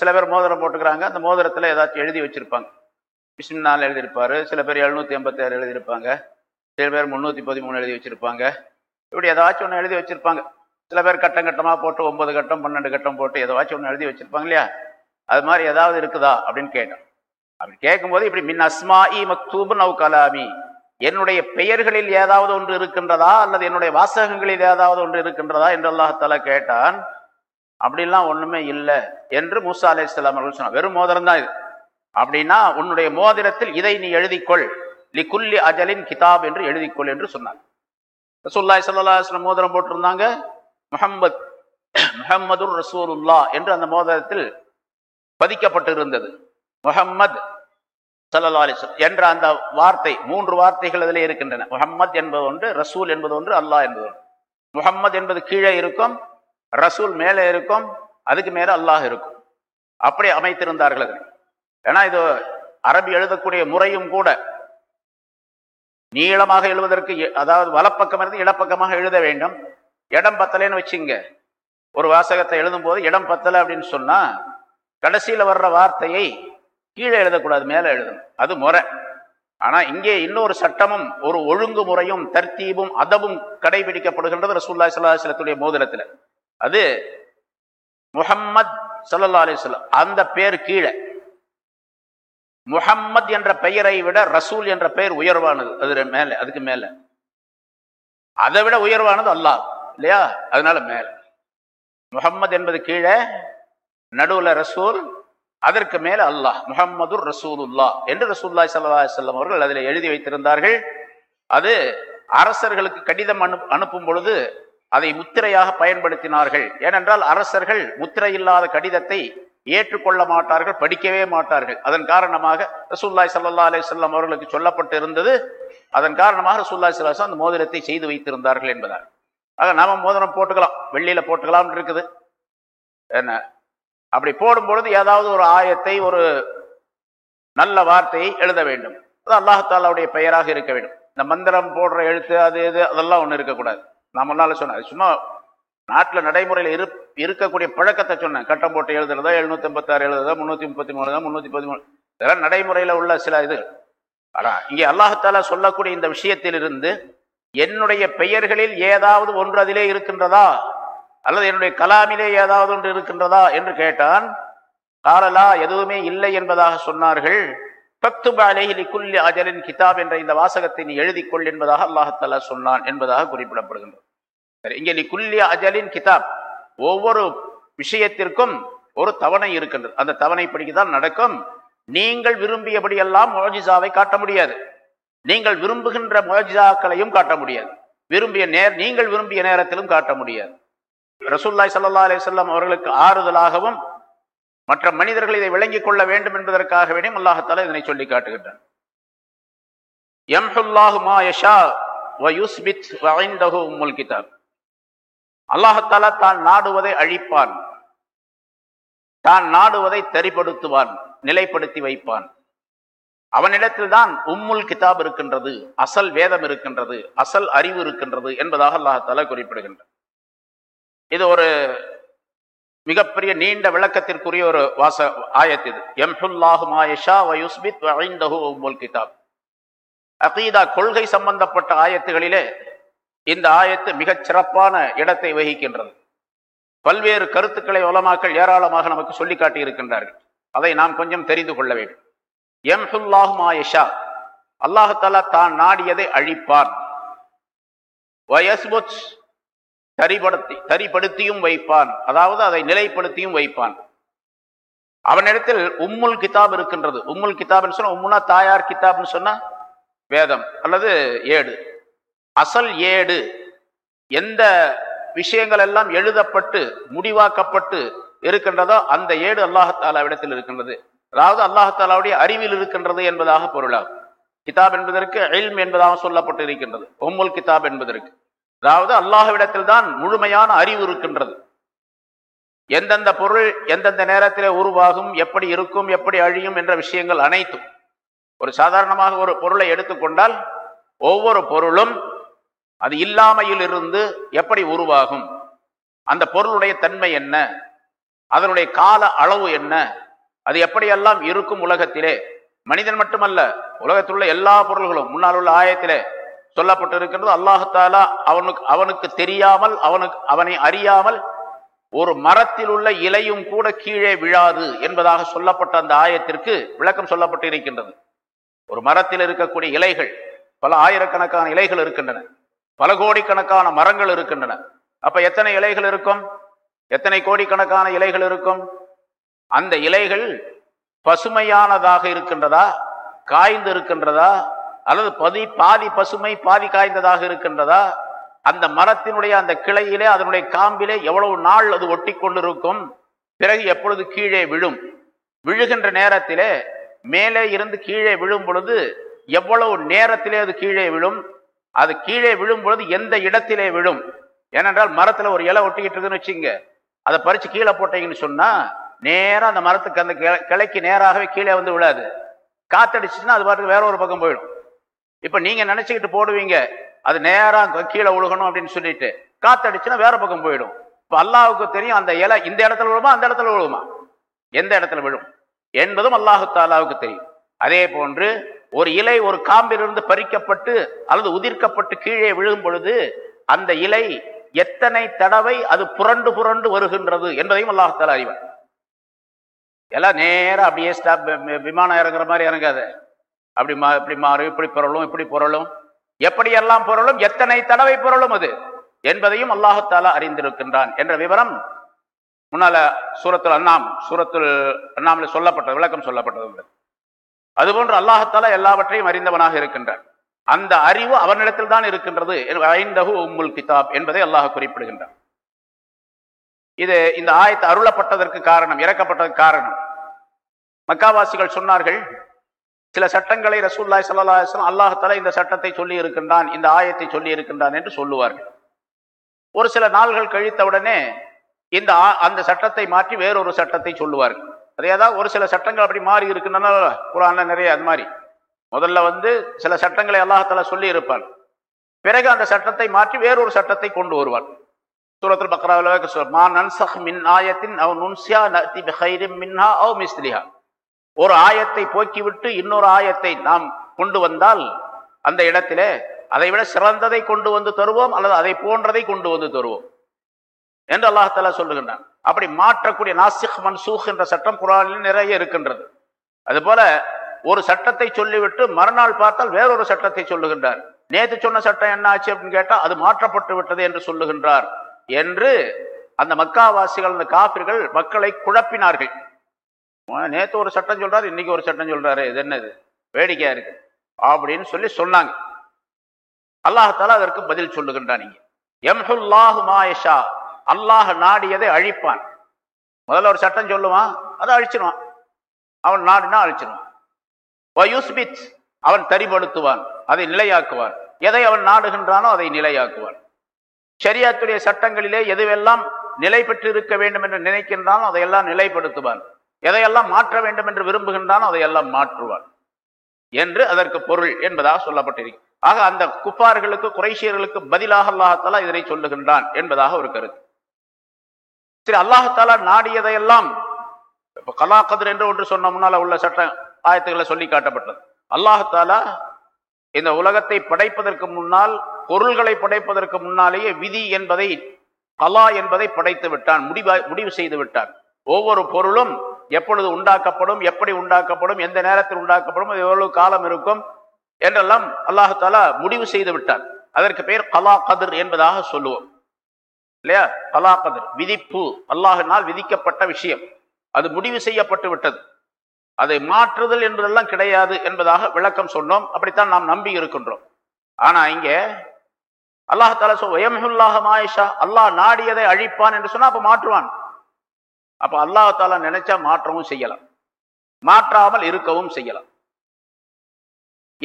A: சில பேர் மோதிரம் போட்டுக்கிறாங்க அந்த மோதிரத்தில் ஏதாச்சும் எழுதி வச்சிருப்பாங்க. பிஸ்மினால் எழுதியிருப்பார் சில பேர் எழுநூற்றி எண்பத்தி எழுதியிருப்பாங்க சில பேர் முந்நூற்றி பதிமூணு எழுதி வச்சிருப்பாங்க. இப்படி ஏதாச்சும் ஒன்று எழுதி வச்சுருப்பாங்க. சில பேர் கட்டம் கட்டமாக போட்டு ஒன்பது கட்டம் பன்னெண்டு கட்டம் போட்டு ஏதாச்சும் ஒன்று எழுதி வச்சுருப்பாங்க இல்லையா? அது மாதிரி ஏதாவது இருக்குதா அப்படின்னு கேட்டேன் அப்படி கேட்கும்போது இப்படி மின் அஸ்மா இ மக்தூபு நவ் கலாமி. என்னுடைய பெயர்களில் ஏதாவது ஒன்று இருக்கின்றதா? அல்லது என்னுடைய வாசகங்களில் ஏதாவது ஒன்று இருக்கின்றதா? என்று அல்லாஹால கேட்டான். அப்படிலாம் ஒன்றுமே இல்லை என்று மூசா அலை இஸ்லாம் அவர்கள் சொன்னார் வெறும் மோதிரம் தான் இது. அப்படின்னா உன்னுடைய மோதிரத்தில் இதை நீ எழுதிக்கொள். லிகுல்லி அஜலின் கிதாப் என்று எழுதிக்கொள் என்று சொன்னார் ரசூல்லாய் சல்லாஹ் மோதிரம் போட்டிருந்தாங்க. முஹம்மத் முஹம்மது ரசூலுல்லா என்று அந்த மோதிரத்தில் பதிக்கப்பட்டு இருந்தது முஹம்மத் சல்லா அலிஸ்லம் என்ற அந்த வார்த்தை மூன்று வார்த்தைகள் அதில் இருக்கின்றன. முஹம்மத் என்பது ஒன்று ரசூல் என்பது ஒன்று அல்லாஹ் என்பது ஒன்று. முஹம்மத் என்பது கீழே இருக்கும் ரசூல் மேலே இருக்கும் அதுக்கு மேலே அல்லாஹ் இருக்கும். அப்படி அமைத்திருந்தார்கள் அதனை ஏன்னா இது அரபி எழுதக்கூடிய முறையும் கூட நீளமாக எழுவதற்கு அதாவது வலப்பக்கம் இருந்து இடப்பக்கமாக எழுத வேண்டும். இடம் பத்தலைன்னு வச்சுங்க. ஒரு வாசகத்தை எழுதும் போது இடம் பத்தலை அப்படின்னு சொன்னால் கடைசியில் வர்ற வார்த்தையை கீழே எழுதக்கூடாது மேலே எழுதணும். அது முறை. ஆனால் இங்கே இன்னொரு சட்டமும் ஒரு ஒழுங்கு முறையும் தர்த்தீபும் அதபும் கடைபிடிக்கப்படுகின்றது ரசூல்லா சல்லாஹலத்துடைய மோதிரத்தில். அது முஹம்மத் சல்லா அலிஸ்லாம் அந்த பேர் கீழே. முஹம்மத் என்ற பெயரை விட ரசூல் என்ற பெயர் உயர்வானது. அது மேல அதுக்கு மேல. அதை விட உயர்வானது அல்லாஹ் இல்லையா? அதனால மேல. முகம்மது என்பது கீழே நடுவில் ரசூல் அதற்கு மேல அல்லாஹ். முகம்மது ரசூலுல்லா என்று ரசூல்லாய் சல்லா செல்லம் அவர்கள் அதில் எழுதி வைத்திருந்தார்கள். அது அரசர்களுக்கு கடிதம் அனு அனுப்பும் பொழுது அதை முத்திரையாக பயன்படுத்தினார்கள். ஏனென்றால் அரசர்கள் முத்திரை இல்லாத கடிதத்தை ஏற்றுக்கொள்ள மாட்டார்கள் படிக்கவே மாட்டார்கள். அதன் காரணமாக ரசூல்லாய் சல்லா அலி சொல்லம் அவர்களுக்கு சொல்லப்பட்டு இருந்தது அதன் காரணமாக ரசூல்லாய் சல்லாஸ் அந்த மோதிரத்தை செய்து வைத்திருந்தார்கள் என்பதால். ஆக நாம மோதிரம் போட்டுக்கலாம் வெள்ளியில போட்டுக்கலாம் இருக்குது. என்ன? அப்படி போடும் பொழுது ஏதாவது ஒரு ஆயத்தை ஒரு நல்ல வார்த்தையை எழுத வேண்டும். அது அல்லாஹாலாவுடைய பெயராக இருக்க வேண்டும். இந்த மந்திரம் போடுற எழுத்து அது இது அதெல்லாம் ஒன்று இருக்கக்கூடாது. நாமெல்லாம் முன்னால சும்மா நாட்டில் நடைமுறையில் இரு இருக்கக்கூடிய பழக்கத்தை சொன்னேன். கட்டம் போட்டு எழுதுறதா எழுநூத்தி ஐம்பத்தாறு எழுதுறதா முன்னூத்தி முப்பத்தி மூணு தான் முன்னூத்தி பதிமூணு இதெல்லாம் நடைமுறையில் உள்ள சில இது. ஆனா இங்கே அல்லாஹால சொல்லக்கூடிய இந்த விஷயத்திலிருந்து என்னுடைய பெயர்களில் ஏதாவது ஒன்று அதிலே இருக்கின்றதா? அல்லது என்னுடைய கலாமிலே ஏதாவது ஒன்று இருக்கின்றதா? என்று கேட்டான். காலலா எதுவுமே இல்லை என்பதாக சொன்னார்கள். பக்துப குல்லி அஜலின் கிதாப் என்ற இந்த வாசகத்தை நீ எழுதிக் கொள் என்பதாக அல்லாஹாலா சொன்னான் என்பதாக குறிப்பிடப்படுகின்றது. இங்கே நீ குல்லி அஜலின் கிதாப் ஒவ்வொரு விஷயத்திற்கும் ஒரு தவணை இருக்கின்றது. அந்த தவணைப்படிக்கு தான் நடக்கும். நீங்கள் விரும்பியபடியெல்லாம் எல்லாம் காட்ட முடியாது. நீங்கள் விரும்புகின்ற மோஜிசாக்களையும் காட்ட முடியாது. விரும்பிய நேர் நீங்கள் விரும்பிய நேரத்திலும் காட்ட முடியாது. ரசூல்லாய் சல்லா அலிசல்லாம் அவர்களுக்கு ஆறுதலாகவும் மற்ற மனிதர்கள் இதை விளங்கிக் கொள்ள வேண்டும் என்பதற்காக வேண்டியும் அல்லாஹால இதனை சொல்லி காட்டுகின்றான். எம்ஹுல்லாஹு மா யஷா வ யுஸ்பித் வ ஐந்தஹு உம்முல் கிதாப். அல்லாஹால தான் நாடுவதை அழிப்பான். தான் நாடுவதை தெரிப்படுத்துவான் நிலைப்படுத்தி வைப்பான். அவனிடத்தில் தான் உம்முல் கிதாப் இருக்கின்றது அசல் வேதம் இருக்கின்றது அசல் அறிவு இருக்கின்றது என்பதாக அல்லாஹால குறிப்பிடுகின்றான். இது ஒரு மிகப்பெரிய நீண்ட விளக்கத்திற்குரிய ஒரு வாச ஆயத் இது. எம்ஹுல்லாஹு கிதாப். அகீதா கொள்கை சம்பந்தப்பட்ட ஆயத்துகளிலே இந்த ஆயத்து மிகச் சிறப்பான இடத்தை வகிக்கின்றது. பல்வேறு கருத்துக்களை உலமாக்கள் ஏராளமாக நமக்கு சொல்லி காட்டியிருக்கின்றார்கள் அதை நாம் கொஞ்சம் தெரிந்து கொள்ள வேண்டும். எம்ஹுல்லாஹு மாயஷா அல்லாஹாலா தான் நாடியதை அழிப்பான். வயஸ்புச் தரிபடுத்தி தரிப்படுத்தியும் வைப்பான். அதாவது அதை நிலைப்படுத்தியும் வைப்பான். அவனிடத்தில் உம்முல் கிதாப் இருக்கின்றது. உம்முல் கிதாப்னு சொன்னா உம்முனா தாயார் கிதாப்னு சொன்னா வேதம் அல்லது ஏடு. அசல் ஏடு. எந்த விஷயங்கள் எல்லாம் எழுதப்பட்டு முடிவாக்கப்பட்டு இருக்கின்றதோ அந்த ஏடு அல்லாஹாலாவிடத்தில் இருக்கின்றது. அதாவது அல்லாஹாலாவுடைய அறிவில் இருக்கின்றது என்பதாக பொருளாகும். கிதாப் என்பதற்கு எல்ம் என்பதாக சொல்லப்பட்டு இருக்கின்றது ஒம்முல் கிதாப் என்பதற்கு. அதாவது அல்லாஹ்விடத்தில் தான் முழுமையான அறிவு இருக்கின்றது. எந்தெந்த பொருள் எந்தெந்த நேரத்தில் உருவாகும் எப்படி இருக்கும் எப்படி அழியும் என்ற விஷயங்கள் அனைத்தும். ஒரு சாதாரணமாக ஒரு பொருளை எடுத்துக்கொண்டால் ஒவ்வொரு பொருளும் அது இல்லாமையில் இருந்து எப்படி உருவாகும்? அந்த பொருளுடைய தன்மை என்ன? அதனுடைய கால அளவு என்ன? அது எப்படியெல்லாம் இருக்கும் உலகத்திலே? மனிதன் மட்டுமல்ல உலகத்தில் உள்ள எல்லா பொருள்களும் முன்னால் உள்ள ஆயத்திலே சொல்லப்பட்டு இருக்கின்றது அல்லாஹாலா அவனுக்கு அவனுக்கு தெரியாமல் அவனுக்கு அவனை அறியாமல் ஒரு மரத்தில் உள்ள இலையும் கூட கீழே விழாது என்பதாக சொல்லப்பட்ட அந்த ஆயத்திற்கு விளக்கம் சொல்லப்பட்டு இருக்கின்றது ஒரு மரத்தில் இருக்கக்கூடிய இலைகள் பல ஆயிரக்கணக்கான இலைகள் இருக்கின்றன. பல கோடிக்கணக்கான மரங்கள் இருக்கின்றன. அப்ப எத்தனை இலைகள் இருக்கும்? எத்தனை கோடிக்கணக்கான இலைகள் இருக்கும்? அந்த இலைகள் பசுமையானதாக இருக்கின்றதா? காய்ந்து இருக்கின்றதா? அல்லது பதி பாதி பசுமை பாதி காய்ந்ததாக இருக்கின்றதா? அந்த மரத்தினுடைய அந்த கிளையிலே அதனுடைய காம்பிலே எவ்வளவு நாள் அது ஒட்டி கொண்டிருக்கும்? பிறகு எப்பொழுது கீழே விழும்? விழுகின்ற நேரத்திலே மேலே இருந்து கீழே விழும் பொழுது எவ்வளவு நேரத்திலே அது கீழே விழும்? அது கீழே விழும் பொழுது எந்த இடத்திலே விழும்? ஏனென்றால் மரத்தில் ஒரு இலை ஒட்டிக்கிட்டு இருக்குன்னு வச்சுங்க அதை பறித்து கீழே போட்டீங்கன்னு சொன்னால் நேராக அந்த மரத்துக்கு அந்த கிளைக்கு நேராகவே கீழே வந்து விழாது. காத்தடிச்சுன்னா அது பாட்டுக்கு வேற ஒரு பக்கம் போயிடும். இப்போ நீங்கள் நினச்சிக்கிட்டு போடுவீங்க அது நேராக கீழே விழுகணும் அப்படின்னு சொல்லிட்டு. காத்தடிச்சுன்னா வேற பக்கம் போயிடும். இப்போ அல்லாவுக்கு தெரியும் அந்த இலை இந்த இடத்துல விழுமா அந்த இடத்துல விழுமா? எந்த இடத்துல விழும்? என்பதும் அல்லாஹு தாலாவுக்கு தெரியும். அதே போன்று ஒரு இலை ஒரு காம்பிலிருந்து பறிக்கப்பட்டு அல்லது உதிர்க்கப்பட்டு கீழே விழும் பொழுது அந்த இலை எத்தனை தடவை அது புரண்டு புரண்டு வருகின்றது என்பதையும் அல்லாஹால அறிவார் எல்லாம் நேரம் அப்படியே ஸ்டாப் விமானம் இறங்குற மாதிரி இறங்காது. அப்படி மா இப்படி மாறும் இப்படி பொருளும் இப்படி பொருளும். எப்படியெல்லாம் பொருளும் எத்தனை தடவை பொருளும் அது என்பதையும் அல்லாஹால அறிந்திருக்கின்றான் என்ற விவரம் முன்னால சூரத்தில் அண்ணாம் சூரத்தில் அண்ணாமில் சொல்லப்பட்டது விளக்கம் சொல்லப்பட்டது. அதுபோன்று அல்லாஹால எல்லாவற்றையும் அறிந்தவனாக இருக்கின்றான். அந்த அறிவு அவனிடத்தில் தான் இருக்கின்றது. ஐந்தகு உம்முல் கிதாப் என்பதை அல்லாஹ் குறிப்பிடுகின்றான். இது இந்த ஆயத்து அருளப்பட்டதற்கு காரணம் இறக்கப்பட்டதற்கு காரணம். மக்காவாசிகள் சொன்னார்கள் சில சட்டங்களை ரசூல்லாய் சல்லாஹம் அல்லாஹால இந்த சட்டத்தை சொல்லி இருக்கின்றான் இந்த ஆயத்தை சொல்லி இருக்கின்றான் என்று சொல்லுவார்கள். ஒரு சில நாள்கள் கழித்தவுடனே இந்த அந்த சட்டத்தை மாற்றி வேறொரு சட்டத்தை சொல்லுவார்கள். அதே ஒரு சில சட்டங்கள் அப்படி மாறி இருக்கின்றன குரான்ல நிறைய அது மாதிரி. முதல்ல வந்து சில சட்டங்களை அல்லாஹால சொல்லி இருப்பான். பிறகு அந்த சட்டத்தை மாற்றி வேறொரு சட்டத்தை கொண்டு வருவான். சூரத்தில் பக்ராவில் மா நன்சஹ் மின் ஆயத்தின் அவ் நுன்சியா நத்தி பிஹைரிம் மின்ஹா அவ் மிஸ்லிஹா. ஒரு ஆயத்தை போக்கிவிட்டு இன்னொரு ஆயத்தை நாம் கொண்டு வந்தால் அந்த இடத்திலே அதை விட சிறந்ததை கொண்டு வந்து தருவோம் அல்லது அதை போன்றதை கொண்டு வந்து தருவோம். என்று அல்லாஹால சொல்லுகின்றான். அப்படி மாற்றக்கூடிய நாசிக் மன்சூக் என்ற சட்டம் குரானில் நிறைய இருக்கின்றது. அதுபோல ஒரு சட்டத்தை சொல்லிவிட்டு மறுநாள் பார்த்தால் வேறொரு சட்டத்தை சொல்லுகின்றார். நேற்று சொன்ன சட்டம் என்ன ஆச்சு அப்படின்னு கேட்டால் அது மாற்றப்பட்டு விட்டது என்று சொல்லுகின்றார் என்று அந்த மக்காவாசிகள் அந்த காபிர்கள் மக்களை குழப்பினார்கள். நேத்து ஒரு சட்டம் சொல்றாரு இன்னைக்கு ஒரு சட்டம் சொல்றாரு. இது என்னது? வேடிக்கையா இருக்கு. அப்படின்னு சொல்லி சொன்னாங்க. அல்லாஹால அதற்கு பதில் சொல்லுகின்றான் நீங்க எம்ஹுல்லாஹு மாயஷா அல்லாஹ் நாடியதை அழிப்பான். முதல்ல ஒரு சட்டம் சொல்லுவான் அதை அழிச்சிருவான். அவன் நாடினா அழிச்சிருவான். வயுஸ்பித் அவன் தரிபடுத்துவான் அதை நிலையாக்குவான். எதை அவன் நாடுகின்றானோ அதை நிலையாக்குவான். ஷரியாத்துடைய சட்டங்களிலே எதுவெல்லாம் நிலை பெற்று இருக்க வேண்டும் என்று நினைக்கின்றானோ அதையெல்லாம் நிலைப்படுத்துவான். எதையெல்லாம் மாற்ற வேண்டும் என்று விரும்புகின்றானோ அதையெல்லாம் மாற்றுவான். என்று அதற்கு பொருள் என்பதாக சொல்லப்பட்டிருக்கு. ஆக அந்த குப்பார்களுக்கு குறைசியர்களுக்கு பதிலாக அல்லாஹாலா இதனை சொல்லுகின்றான் என்பதாக ஒரு கருத்து. சரி அல்லாஹாலா நாடியதையெல்லாம் கலா கலாக்கதிர் என்று ஒன்று சொன்ன முன்னால உள்ள சட்ட ஆயத்துக்களை சொல்லி காட்டப்பட்டது. அல்லாஹாலா இந்த உலகத்தை படைப்பதற்கு முன்னால் பொருள்களை படைப்பதற்கு முன்னாலேயே விதி என்பதை கலா என்பதை படைத்து விட்டான் முடிவா முடிவு செய்து விட்டான். ஒவ்வொரு பொருளும் எப்பொழுது உண்டாக்கப்படும் எப்படி உண்டாக்கப்படும் எந்த நேரத்தில் உண்டாக்கப்படும் எவ்வளவு காலம் இருக்கும் என்றெல்லாம் அல்லாஹாலா முடிவு செய்து விட்டான். அதற்கு பெயர் கலா கதிர் என்பதாக சொல்லுவோம். இல்லையா? கலா விதிப்பு. அல்லாஹினால் விதிக்கப்பட்ட விஷயம். அது முடிவு செய்யப்பட்டு விட்டது. அதை மாற்றுதல் என்பதெல்லாம் கிடையாது என்பதாக விளக்கம் சொன்னோம். அப்படித்தான் நாம் நம்பி இருக்கின்றோம். ஆனா இங்கே அல்லாஹால சொல்லாஹ மாயிஷா அல்லாஹ் நாடியதை அழிப்பான் என்று சொன்னா அப்ப மாற்றுவான். அப்ப அல்லாஹால நினைச்சா மாற்றவும் செய்யலாம். மாற்றாமல் இருக்கவும் செய்யலாம்.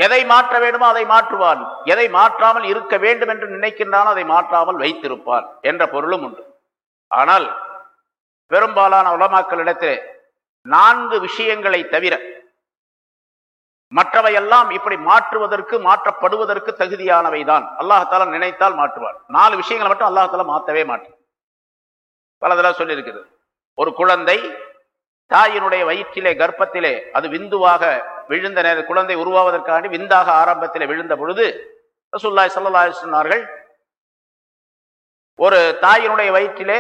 A: எதை மாற்ற வேண்டுமோ அதை மாற்றுவான். எதை மாற்றாமல் இருக்க வேண்டும் என்று நினைக்கின்றானோ அதை மாற்றாமல் வைத்திருப்பான் என்ற பொருளும் உண்டு. ஆனால் பெரும்பாலான உலமாக்களிடத்தில் நான்கு விஷயங்களை தவிர மற்றவையெல்லாம் இப்படி மாற்றுவதற்கு மாற்றப்படுவதற்கு தகுதியானவை தான் அல்லாஹால நினைத்தால் மாற்றுவார் நாலு விஷயங்களை மட்டும் அல்லாஹால மாற்றவே மாட்டேன். பலதெல்லாம் சொல்லியிருக்கிறது. ஒரு குழந்தை தாயினுடைய வயிற்றிலே கர்ப்பத்திலே அது விந்துவாக விழுந்த நேர குழந்தை உருவாவதற்காண்டி விந்தாக ஆரம்பத்திலே விழுந்த பொழுது ரசூல்லாய் சல்லாஹ் சொன்னார்கள் ஒரு தாயினுடைய வயிற்றிலே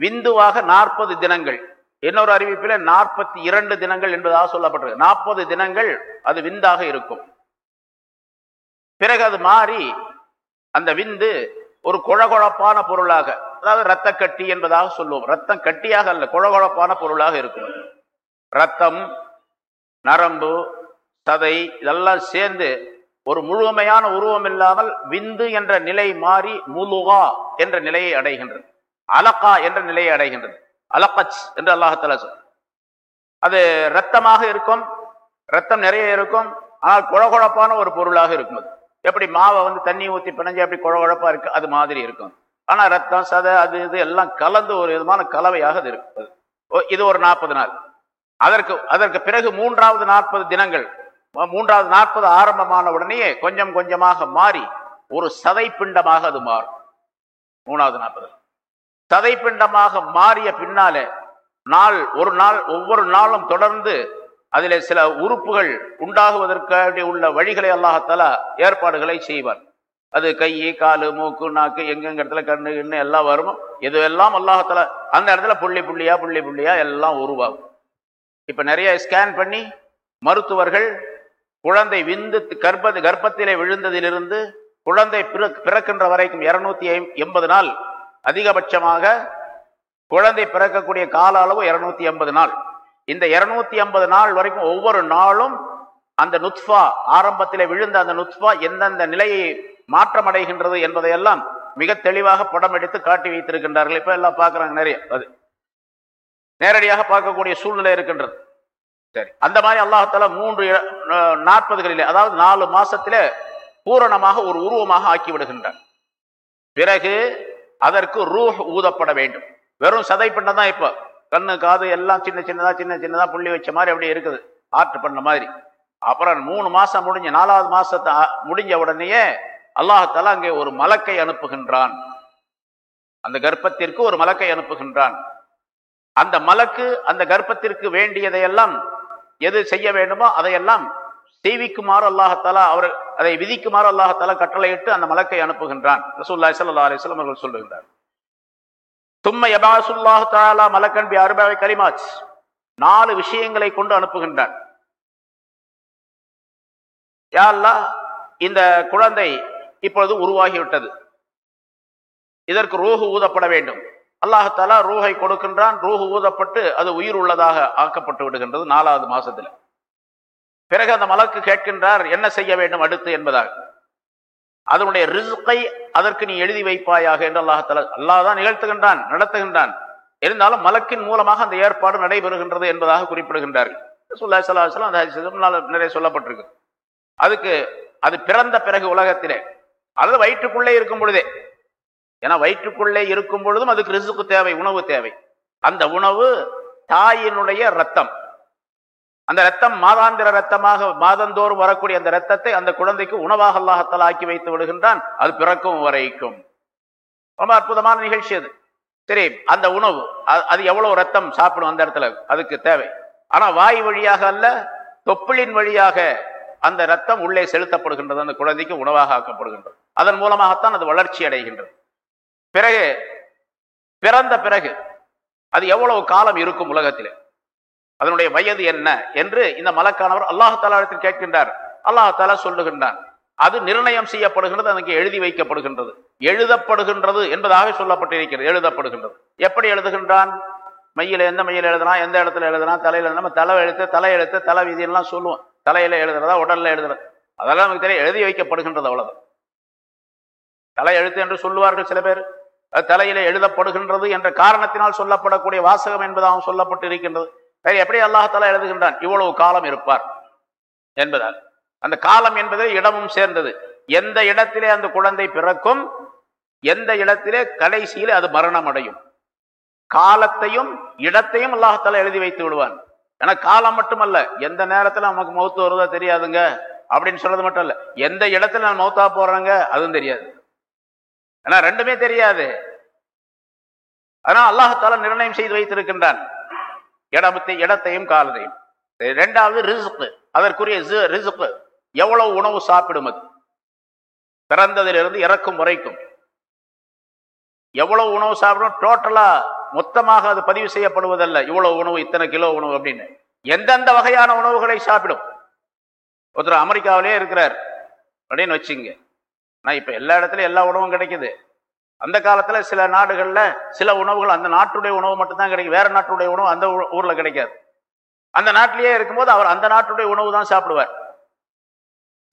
A: விந்துவாக நாற்பது தினங்கள் இன்னொரு அறிவிப்பில் நாற்பத்தி இரண்டு தினங்கள் என்பதாக சொல்லப்பட்டிருக்கு. நாற்பது தினங்கள் அது விந்தாக இருக்கும். பிறகு அது மாறி அந்த விந்து ஒரு குழகுழப்பான பொருளாக அதாவது இரத்த கட்டி என்பதாக சொல்லுவோம். ரத்தம் கட்டியாக அல்ல குழகுழப்பான பொருளாக இருக்கும். ரத்தம் நரம்பு சதை இதெல்லாம் சேர்ந்து ஒரு முழுமையான உருவம் இல்லாமல் விந்து என்ற நிலை மாறி முலுகா என்ற நிலையை அடைகின்றது. அலக்கா என்ற நிலையை அடைகின்றது. அலக்கச் என்று அல்லாஹால சொல். அது ரத்தமாக இருக்கும் ரத்தம் நிறைய இருக்கும் ஆனால் குழகுழப்பான ஒரு பொருளாக இருக்கும் அது. எப்படி மாவை வந்து தண்ணி ஊற்றி பிணைஞ்சு எப்படி குழகுழப்பாக இருக்கு? அது மாதிரி இருக்கும். ஆனால் ரத்தம் சதை அது இது எல்லாம் கலந்து ஒரு விதமான கலவையாக அது இருக்குது இது ஒரு நாற்பது நாள். அதற்கு அதற்கு பிறகு மூன்றாவது நாற்பது தினங்கள் மூன்றாவது நாற்பது ஆரம்பமான உடனேயே கொஞ்சம் கொஞ்சமாக மாறி ஒரு சதை பிண்டமாக அது மாறும். மூணாவது நாற்பது. சதை பிண்டமாக மாறிய பின்னாலே நாள் ஒரு நாள் ஒவ்வொரு நாளும் தொடர்ந்து அதில் சில உறுப்புகள் உண்டாகுவதற்காக உள்ள வழிகளை அல்லாஹத்தால ஏற்பாடுகளை செய்வார். அது கை காலு மூக்கு நாக்கு எங்கெங்க இடத்துல கண்ணு கிண்ணு எல்லாம் வரும். எதுவெல்லாம் அல்லாஹத்தால அந்த இடத்துல புள்ளி புள்ளியா புள்ளி புள்ளியா எல்லாம் உருவாகும். இப்போ நிறைய ஸ்கேன் பண்ணி மருத்துவர்கள் குழந்தை விந்து கர்ப்ப கர்ப்பத்திலே விழுந்ததிலிருந்து குழந்தை பிறக்கின்ற வரைக்கும் இருநூத்தி எண்பது நாள். அதிகபட்சமாக குழந்தை பிறக்கக்கூடிய கால அளவு இருநூத்தி எண்பது நாள். இந்த இருநூத்தி ஐம்பது நாள் வரைக்கும் ஒவ்வொரு நாளும் அந்த நுத்ஃபா ஆரம்பத்தில் விழுந்த அந்த நுத்ஃபா எந்தெந்த நிலையை மாற்றமடைகின்றது என்பதையெல்லாம் மிக தெளிவாக படம் எடுத்து காட்டி வைத்திருக்கின்றார்கள். இப்போ எல்லாம் பார்க்குறாங்க நிறைய. அது நேரடியாக பார்க்கக்கூடிய சூழ்நிலை இருக்கின்றது. சரி. அந்த மாதிரி அல்லாஹால மூன்று நாற்பதுகளிலே அதாவது நாலு மாசத்திலே பூரணமாக ஒரு உருவமாக ஆக்கி விடுகின்றார் பிறகு அதற்கு ரூஹ் ஊதப்பட வேண்டும். வெறும் சதை பண்ண தான் இப்போ. கண்ணு காது எல்லாம் சின்ன சின்னதா சின்ன சின்னதா புள்ளி வச்ச மாதிரி அப்படியே இருக்குது. ஆர்ட் பண்ண மாதிரி. அப்புறம் மூணு மாசம் முடிஞ்ச நாலாவது மாசத்தை முடிஞ்ச உடனேயே அல்லாஹால அங்கே ஒரு மலக்கை அனுப்புகின்றான். அந்த கர்ப்பத்திற்கு ஒரு மலக்கை அனுப்புகின்றான். அந்த மலக்கு அந்த கர்ப்பத்திற்கு வேண்டியதையெல்லாம் எது செய்ய வேண்டுமோ அதையெல்லாம் செய்விக்குமாறு அல்லாஹத்தாலா அவர் அதை விதிக்குமாறு அல்லாஹத்தாலா கட்டளையிட்டு அந்த மலக்கை அனுப்புகின்றான். ரசூல்லா சல்லா அலிஸ்லாம் அவர்கள் சொல்லுகின்றார் தும்ம யபாசுல்லாஹ் தாலா மலக்கன் பி அருபாவை கரிமாச் நாலு விஷயங்களை கொண்டு அனுப்புகின்றான். யா இந்த குழந்தை இப்பொழுது உருவாகிவிட்டது. இதற்கு ரோகு ஊதப்பட வேண்டும். அல்லாஹாலா ரூஹை கொடுக்கின்றான் ரூஹு ஊதப்பட்டு அது உயிர் உள்ளதாக ஆக்கப்பட்டு விடுகின்றது நாலாவது மாசத்துல. பிறகு அந்த மலக்கு கேட்கின்றார் என்ன செய்ய வேண்டும் அடுத்து என்பதாக. அதனுடைய ரிஸ்கை அதற்கு நீ எழுதி வைப்பாயாக என்று அல்லாஹால அல்லாஹ் தான் நிகழ்த்துகின்றான் நடத்துகின்றான். இருந்தாலும் மலக்கின் மூலமாக அந்த ஏற்பாடு நடைபெறுகின்றது என்பதாக குறிப்பிடுகின்றார்கள். சுல்லா சலாஹலாம் அந்த நிறைய சொல்லப்பட்டிருக்கு. அதுக்கு அது பிறந்த பிறகு உலகத்திலே அல்லது வயிற்றுக்குள்ளே இருக்கும் பொழுதே ஏன்னா வயிற்றுக்குள்ளே இருக்கும் பொழுதும் அதுக்கு ரிசுக்கு தேவை உணவு தேவை. அந்த உணவு தாயினுடைய ரத்தம் அந்த ரத்தம் மாதாந்திர ரத்தமாக மாதந்தோறும் வரக்கூடிய அந்த ரத்தத்தை அந்த குழந்தைக்கு உணவாக அல்லாஹத்தால் ஆக்கி வைத்து விடுகின்றான் அது பிறக்கும் வரைக்கும். ரொம்ப அற்புதமான நிகழ்ச்சி அது. சரி அந்த உணவு அது எவ்வளவு ரத்தம் சாப்பிடும் அந்த இடத்துல அதுக்கு தேவை. ஆனா வாய் வழியாக அல்ல தொப்புளின் வழியாக அந்த ரத்தம் உள்ளே செலுத்தப்படுகின்றது அந்த குழந்தைக்கு உணவாக ஆக்கப்படுகின்றது. அதன் மூலமாகத்தான் அது வளர்ச்சி அடைகின்றது. பிறகு பிறந்த பிறகு அது எவ்வளவு காலம் இருக்கும் உலகத்திலே? அதனுடைய வயது என்ன என்று இந்த மலக்கானவர் அல்லாஹாலாவிடத்தில் கேட்கின்றார். அல்லாஹாலா சொல்லுகின்றான். அது நிர்ணயம் செய்யப்படுகின்றது அதுக்கு எழுதி வைக்கப்படுகின்றது. எழுதப்படுகின்றது என்பதாக சொல்லப்பட்டிருக்கிறது எழுதப்படுகின்றது. எப்படி எழுதுகின்றான்? மையில் எந்த மையில் எழுதுனா எந்த இடத்துல எழுதுனா தலையில் நம்ம தலை எழுத்து தலை எழுத்து தலை விதியெல்லாம் சொல்லுவோம். தலையில எழுதுறதா உடல்ல எழுதுறது. அதெல்லாம் நமக்கு தெரிய எழுதி வைக்கப்படுகின்றது அவ்வளவுதான். தலை எழுத்து என்று சொல்லுவார்கள் சில பேர். தலையில எழுதப்படுகின்றது என்ற காரணத்தினால் சொல்லப்படக்கூடிய வாசகம் என்பதாகவும் சொல்லப்பட்டு இருக்கின்றது வேறு எப்படி அல்லாஹால எழுதுகின்றான்? இவ்வளவு காலம் இருப்பார் என்பதால். அந்த காலம் என்பது இடமும் சேர்ந்தது. எந்த இடத்திலே அந்த குழந்தை பிறக்கும் எந்த இடத்திலே கடைசியிலே அது மரணம் அடையும் காலத்தையும் இடத்தையும் அல்லாஹால எழுதி வைத்து விடுவான். ஏன்னா காலம் மட்டுமல்ல. எந்த நேரத்தில் நமக்கு மௌத்து வருதோ தெரியாதுங்க. அப்படின்னு சொல்றது மட்டும் இல்லை. எந்த இடத்துல நான் மௌத்தா போறேங்க அதுவும் தெரியாது. ஏன்னா ரெண்டுமே தெரியாது. ஆனா அல்லாஹால நிர்ணயம் செய்து வைத்திருக்கின்றான். இடமத்தை இடத்தையும் காலத்தையும். ரெண்டாவது ரிசுக்கு அதற்குரிய ரிசுக்கு எவ்வளவு உணவு சாப்பிடும் அது? பிறந்ததிலிருந்து இறக்கும் வரைக்கும். எவ்வளவு உணவு சாப்பிடும் டோட்டலா மொத்தமாக அது பதிவு செய்யப்படுவதல்ல. இவ்வளவு உணவு இத்தனை கிலோ உணவு அப்படின்னு. எந்தெந்த வகையான உணவுகளை சாப்பிடும்? ஒருத்தர் அமெரிக்காவிலே இருக்கிறார். அப்படின்னு வச்சுங்க. நான் இப்போ எல்லா இடத்துலையும் எல்லா உணவும் கிடைக்குது. அந்த காலத்தில் சில நாடுகளில் சில உணவுகள் அந்த நாட்டுடைய உணவு மட்டும்தான் கிடைக்கும் வேற நாட்டுடைய உணவு அந்த ஊரில் கிடைக்காது. அந்த நாட்டிலேயே இருக்கும்போது அவர் அந்த நாட்டுடைய உணவு தான் சாப்பிடுவார்.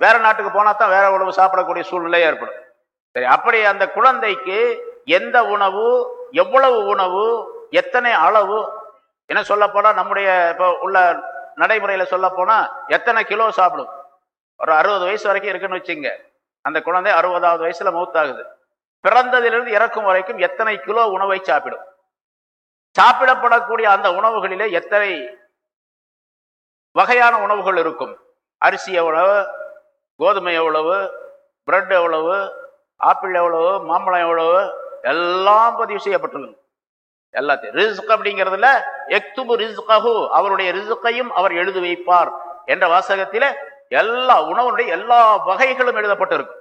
A: வேற நாட்டுக்கு போனால் தான் வேற உணவு சாப்பிடக்கூடிய சூழ்நிலை ஏற்படும். சரி அப்படி அந்த குழந்தைக்கு எந்த உணவு எவ்வளவு உணவு எத்தனை அளவு என்ன சொல்லப்போனால் நம்முடைய இப்போ உள்ள நடைமுறையில் சொல்லப்போனால் எத்தனை கிலோ சாப்பிடும்? ஒரு அறுபது வயசு வரைக்கும் இருக்குன்னு வச்சுங்க அந்த குழந்தை அறுபதாவது வயசுல மௌத்தாகுது. பிறந்ததிலிருந்து இறக்கும் வரைக்கும் எத்தனை கிலோ உணவை சாப்பிடும்? சாப்பிடப்படக்கூடிய அந்த உணவுகளிலே எத்தனை வகையான உணவுகள் இருக்கும்? அரிசி எவ்வளவு கோதுமை எவ்வளவு பிரெட் எவ்வளவு ஆப்பிள் எவ்வளவு மாம்பழம் எவ்வளவு எல்லாம் பதிவு செய்யப்பட்டுள்ளது. எல்லாத்தையும். ரிஸ்க் அப்படிங்கிறதுல எக்துபு ரிஸ்கஹு அவருடைய ரிஸ்கையும் அவர் எழுதி வைப்பார் என்ற வாசகத்தில எல்லா உணவுடைய எல்லா வகைகளும் எழுதப்பட்டிருக்கு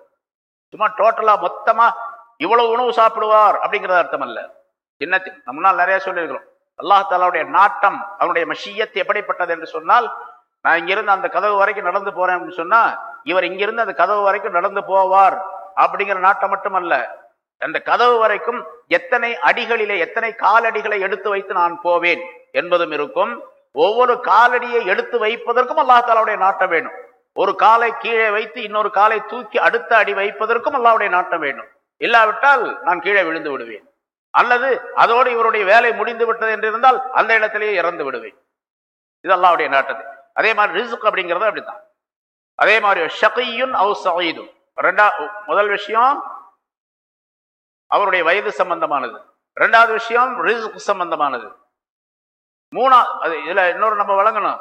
A: சும்மா டோட்டலா மொத்தமா இவ்வளவு உணவு சாப்பிடுவார் அப்படிங்கிறது அர்த்தம் அல்ல. சின்னத்தில் நம்ம நிறைய சொல்லியிருக்கிறோம். அல்லாஹாலாவுடைய நாட்டம் அவனுடைய மஷியத்து எப்படிப்பட்டது என்று சொன்னால் நான் இங்கிருந்து அந்த கதவு வரைக்கும் நடந்து போறேன் அப்படின்னு சொன்னா இவர் இங்கிருந்து அந்த கதவு வரைக்கும் நடந்து போவார் அப்படிங்கிற நாட்டம் மட்டுமல்ல அந்த கதவு வரைக்கும் எத்தனை அடிகளிலே எத்தனை காலடிகளை எடுத்து வைத்து நான் போவேன் என்பதும் இருக்கும். ஒவ்வொரு காலடியை எடுத்து வைப்பதற்கும் அல்லாஹாலாவுடைய நாட்டம் வேணும். ஒரு காலை கீழே வைத்து இன்னொரு காலை தூக்கி அடுத்த அடி வைப்பதற்கும் அல்லாவுடைய நாட்டம் வேண்டும். இல்லாவிட்டால் நான் கீழே விழுந்து விடுவேன். அல்லது அதோடு இவருடைய வேலை முடிந்து விட்டது என்று இருந்தால் அந்த இடத்திலேயே இறந்து விடுவேன். இது அல்லாவுடைய நாட்டது அதே மாதிரி ரிசுக் அப்படிங்கிறது அப்படித்தான். அதே மாதிரி ஷகையுன் அவு சயீதும் ரெண்டா முதல் விஷயம் அவருடைய வயது சம்பந்தமானது. ரெண்டாவது விஷயம் ரிசுக் சம்பந்தமானது. மூணா அது இதுல இன்னொரு நம்ம வழங்கணும்.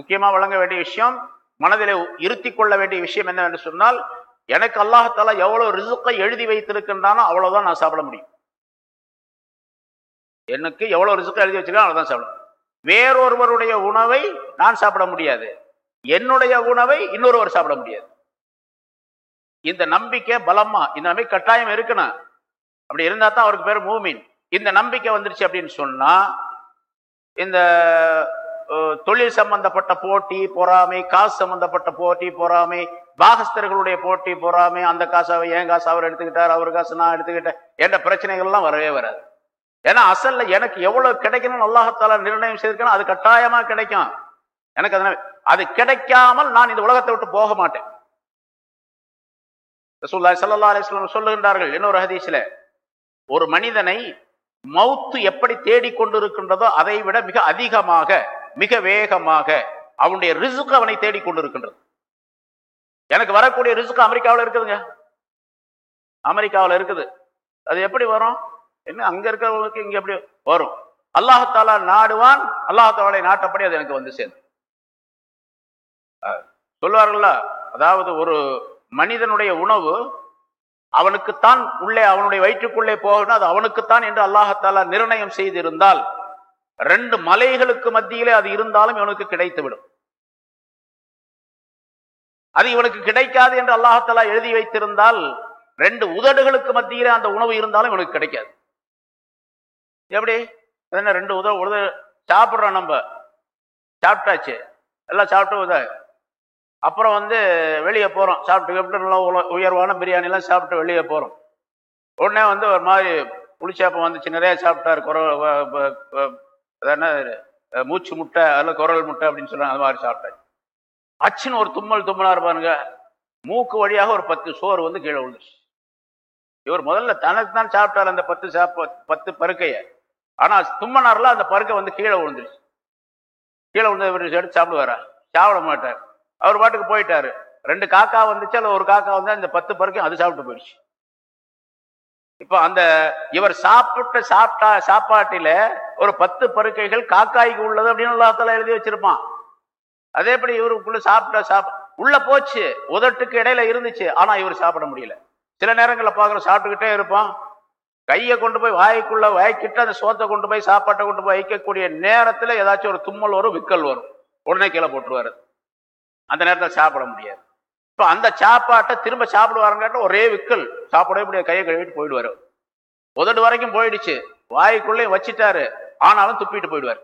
A: முக்கியமா வழங்க வேண்டிய விஷயம் மனதிலே இருத்தி கொள்ள வேண்டிய விஷயம் என்னவென்று சொன்னால் எனக்கு அல்லாஹால எவ்வளவு ரிசுக்கை எழுதி வைத்திருக்கின்றானோ அவ்வளவுதான் நான் சாப்பிட முடியும். எனக்கு எவ்வளவு ரிசுக்கை எழுதி வச்சிருக்கோம் அவ்வளவுதான் சாப்பிடணும் வேறொருவருடைய உணவை நான் சாப்பிட முடியாது. என்னுடைய உணவை இன்னொருவர் சாப்பிட முடியாது. இந்த நம்பிக்கை பலமா? இந்த நம்பிக்கை கட்டாயம் இருக்கணும் அப்படி இருந்தா தான் அவருக்கு பேர் மூமின். இந்த நம்பிக்கை வந்துருச்சு அப்படின்னு சொன்னா இந்த தொழில் சம்பந்தப்பட்ட போட்டி பொறாமை காசு சம்பந்தப்பட்ட போட்டி பொறாமை பாகஸ்தர்களுடைய போட்டி பொறாமை அந்த காசை என் காசு அவர் எடுத்துக்கிட்டார் அவர் காசு நான் எடுத்துக்கிட்டேன் என்ற பிரச்சனைகள் எல்லாம் வரவே வராது. ஏன்னா அசல்ல எனக்கு எவ்வளவு கிடைக்கணும்னு அல்லாஹத்தால நிர்ணயம் செய்திருக்கணும் அது கட்டாயமா கிடைக்கும். எனக்கு அதனால அது கிடைக்காமல் நான் இந்த உலகத்தை விட்டு போக மாட்டேன். ரசூலுல்லாஹி ஸல்லல்லாஹு சொல்லுகின்றார்கள் இன்னொரு ஹதீஸ்ல ஒரு மனிதனை மௌத்து எப்படி தேடிக்கொண்டிருக்கின்றதோ அதை விட மிக அதிகமாக மிக வேகமாக அவனுடைய ரிசுக்கு அவனை தேடிக்கொண்டிருக்கின்றது எனக்கு வரக்கூடிய ரிசுக்கு அமெரிக்காவில் இருக்குதுங்க. அமெரிக்காவில் இருக்குது. அது எப்படி வரும்? என்ன அங்க இருக்கிறவங்களுக்கு இங்க எப்படி வரும்? அல்லாஹாலா நாடுவான் அல்லாஹாலை நாட்டப்படி அது எனக்கு வந்து சேர்ந்து சொல்லுவார்கள்ல அதாவது ஒரு மனிதனுடைய உணவு அவனுக்குத்தான் உள்ளே அவனுடைய வயிற்றுக்குள்ளே போகணும் அது அவனுக்குத்தான் என்று அல்லாஹத்தாலா நிர்ணயம் செய்திருந்தால் ரெண்டு மலைகளுக்கு மத்தியிலே அது இருந்தாலும் இவனுக்கு கிடைத்துவிடும். அது இவனுக்கு கிடைக்காது என்று அல்லாஹத்தாலா எழுதி வைத்திருந்தால் ரெண்டு உதடுகளுக்கு மத்தியிலே அந்த உணவு இருந்தாலும் இவனுக்கு கிடைக்காது. எப்படி? என்ன ரெண்டு உத உத சாப்பிட்றோம் நம்ம. சாப்பிட்டாச்சு. எல்லாம் சாப்பிட்டு உத அப்புறம் வந்து வெளியே போகிறோம் சாப்பிட்டு எப்படி நல்லா உயர்வான பிரியாணிலாம் சாப்பிட்டு வெளியே போகிறோம் உடனே வந்து ஒரு மாதிரி புளிச்சாப்பம் வந்துச்சு. நிறைய சாப்பிட்டாரு. குறை வ- மூச்சு முட்டை அதில் குரல் முட்டை அப்படின்னு சொன்னாங்க அது மாதிரி சாப்பிட்டேன் அச்சுன்னு ஒரு தும்மல் தும்மலாக இருப்பானுங்க. மூக்கு வழியாக ஒரு பத்து சோறு வந்து கீழே விழுந்துச்சு இவர் முதல்ல தனக்கு தான் சாப்பிட்டார் அந்த பத்து சாப்ப பத்து பருக்கையை. ஆனால் தும்மனாரில் அந்த பருக்கை வந்து கீழே விழுந்துருச்சு. கீழே விழுந்து இவர் எடுத்து சாப்பிடுவாரா? சாப்பிட மாட்டார். அவர் பாட்டுக்கு போயிட்டாரு. ரெண்டு காக்கா வந்துச்சு அல்ல ஒரு காக்கா வந்து அந்த பத்து பருக்கையும் அது சாப்பிட்டு போயிடுச்சு. இப்போ அந்த இவர் சாப்பிட்ட சாப்பிட்டா சாப்பாட்டில ஒரு பத்து பருக்கைகள் காக்காய்க்கு உள்ளது அப்படின்னு அல்லாஹ்தாலா எழுதி வச்சிருப்பான். அதே எப்படி இவருக்குள்ள சாப்பிட்ட சாப் உள்ள போச்சு உதட்டுக்கு இடையில இருந்துச்சு ஆனா இவர் சாப்பிட முடியல. சில நேரங்களில் பார்க்கற சாப்பிட்டுக்கிட்டே இருப்பான். கையை கொண்டு போய் வாய்க்குள்ள வாய்க்கிட்டு அந்த சோத்தை கொண்டு போய் சாப்பாட்டை கொண்டு போய் வைக்கக்கூடிய நேரத்தில் ஏதாச்சும் ஒரு தும்மல் வரும் விக்கல் வரும். உடனே கீழே போட்டுருவாரு. அந்த நேரத்தில் சாப்பிட முடியாது. இப்போ அந்த சாப்பாட்டை திரும்ப சாப்பிடுவாருங்காட்ட ஒரே விக்கல். சாப்பிடவே முடியாது கையை கழுவிட்டு போயிடுவாரு. உதடு வரைக்கும் போயிடுச்சு. வாய்க்குள்ளே வச்சிட்டாரு. ஆனாலும் துப்பிட்டு போயிடுவார்.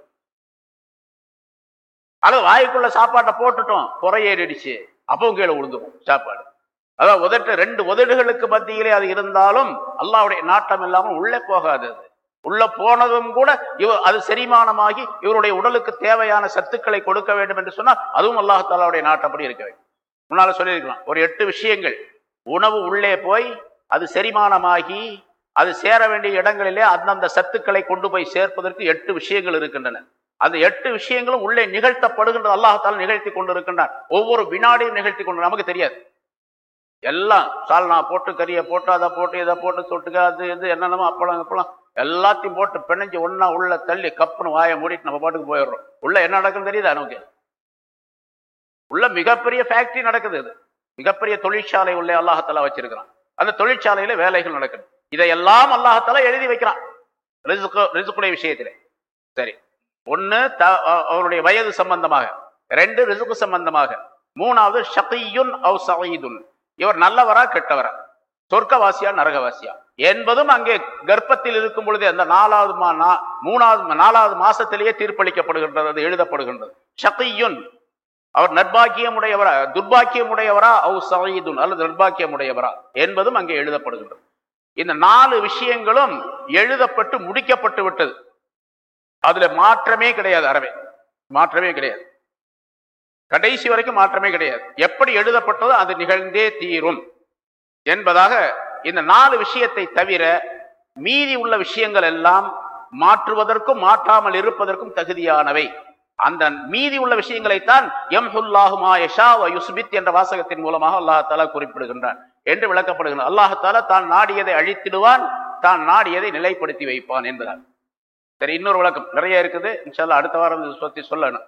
A: அல்லது வாய்க்குள்ள சாப்பாட்டை போட்டுட்டோம் புறையேறிடுச்சு அப்பவும் கீழே விழுந்துக்கும் சாப்பாடு. அதாவது உதட்டு ரெண்டு உதடுகளுக்கு மத்தியிலே அது இருந்தாலும் அல்லாவுடைய நாட்டம் இல்லாமல் உள்ளே போகாது அது. உள்ள போனதும் கூட இவ அது செரிமானமாகி இவருடைய உடலுக்கு தேவையான சத்துக்களை கொடுக்க வேண்டும் என்று சொன்னால் அதுவும் அல்லாஹாலாவுடைய நாட்டப்படி இருக்க வேண்டும். முன்னால் சொல்லியிருக்கலாம். ஒரு எட்டு விஷயங்கள். உணவு உள்ளே போய் அது செரிமானமாகி அது சேர வேண்டிய இடங்களிலே அந்தந்த சத்துக்களை கொண்டு போய் சேர்ப்பதற்கு எட்டு விஷயங்கள் இருக்கின்றன. அந்த எட்டு விஷயங்களும் உள்ளே நிகழ்த்தப்படுகின்றது அல்லாஹால நிகழ்த்தி கொண்டிருக்கின்றான். ஒவ்வொரு வினாடியும் நிகழ்த்தி கொண்டு நமக்கு தெரியாது. எல்லாம் சால்னா போட்டு கறியை போட்டு அதை போட்டு இதை போட்டு தொட்டுக்க அது இது என்னென்னமோ அப்பளம் அப்பளம் எல்லாத்தையும் போட்டு பிணைஞ்சு ஒன்றா உள்ள தள்ளி கப்புன்னு வாயை மூடிட்டு நம்ம பாட்டுக்கு போயிடுறோம். உள்ள என்ன நடக்குன்னு தெரியுதா நமக்கு? உள்ள மிகப்பெரிய ஃபேக்டரி நடக்குது இது மிகப்பெரிய தொழிற்சாலை உள்ளே அல்லாஹத்தலா வச்சிருக்கிறான். அந்த தொழிற்சாலையில வேலைகள் நடக்குது. இதையெல்லாம் அல்லாஹத்தலா எழுதி வைக்கிறான். ரிசுக்கு ரிசுக்குடைய விஷயத்திலே. சரி. ஒன்னு த அவருடைய வயது சம்பந்தமாக. ரெண்டு ரிசுக்கு சம்பந்தமாக. மூணாவது ஷகியுன் அவ் சயீதுன் இவர் நல்லவரா கெட்டவரா? சொர்க்கவாசியா நரகவாசியா? என்பதும் அங்கே கர்ப்பத்தில் இருக்கும் பொழுது அந்த நாலாவது மா நா- மூணாவது நாலாவது மாசத்திலேயே தீர்ப்பளிக்கப்படுகின்றது அது எழுதப்படுகின்றது. ஷகியுன் அவர் நர்பாக்கியமுடையவரா துர்பாக்கியமுடையவரா அவு சயீதுன் அல்லது நற்பாக்கியமுடையவரா என்பதும் அங்கே எழுதப்படுகின்றது. இந்த நாலு விஷயங்களும் எழுதப்பட்டு முடிக்கப்பட்டு விட்டது. அதுல மாற்றமே கிடையாது அறவே. மாற்றமே கிடையாது. கடைசி வரைக்கும் மாற்றமே கிடையாது. எப்படி எழுதப்பட்டதோ அது நிகழ்ந்தே தீரும் என்பதாக இந்த நாலு விஷயத்தை தவிர மீதி உள்ள விஷயங்கள் எல்லாம் மாற்றுவதற்கும் மாற்றாமல் இருப்பதற்கும் தகுதியானவை. அந்த மீதி உள்ள விஷயங்களைத்தான் எம்ஹுல்லாஹுமா யஷா யுஸ்பித் என்ற வாசகத்தின் மூலமாக அல்லாஹாலா குறிப்பிடுகின்றான் என்று விளக்கப்படுகின்றான் அல்லாஹாலா தான் நாடியதை அழித்திடுவான் தான் நாடியதை நிலைப்படுத்தி வைப்பான் என்பதால். சரி இன்னொரு விளக்கம். நிறைய இருக்குது. இன்ஷால்லா அடுத்த வாரம் சுத்தி சொல்லணும்.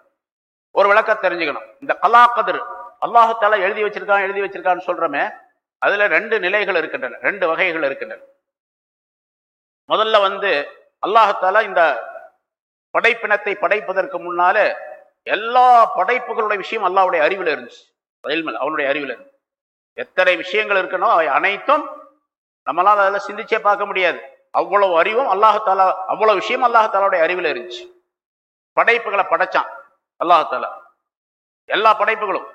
A: ஒரு விளக்கம் தெரிஞ்சுக்கணும். இந்த கலா கதிர் அல்லாஹால எழுதி வச்சிருக்கான் எழுதி வச்சிருக்கான்னு சொல்றோமே அதுல ரெண்டு நிலைகள் இருக்கின்றன. ரெண்டு வகைகள் இருக்கின்றன. முதல்ல வந்து அல்லாஹால இந்த படைப்பினத்தை படைப்பதற்கு முன்னால எல்லா படைப்புகளுடைய விஷயம் அல்லாவுடைய அறிவில் இருந்துச்சு. அவனுடைய அறிவில் இருந்து. எத்தனை விஷயங்கள் இருக்கணும் அவை அனைத்தும் நம்மளால் அதில் சிந்திச்சே பார்க்க முடியாது. அவ்வளவு அறிவும் அல்லாஹாலா அவ்வளவு விஷயம் அல்லாஹாலாவுடைய அறிவில் இருந்துச்சு. படைப்புகளை படைச்சான் அல்லாஹாலா. எல்லா படைப்புகளும்.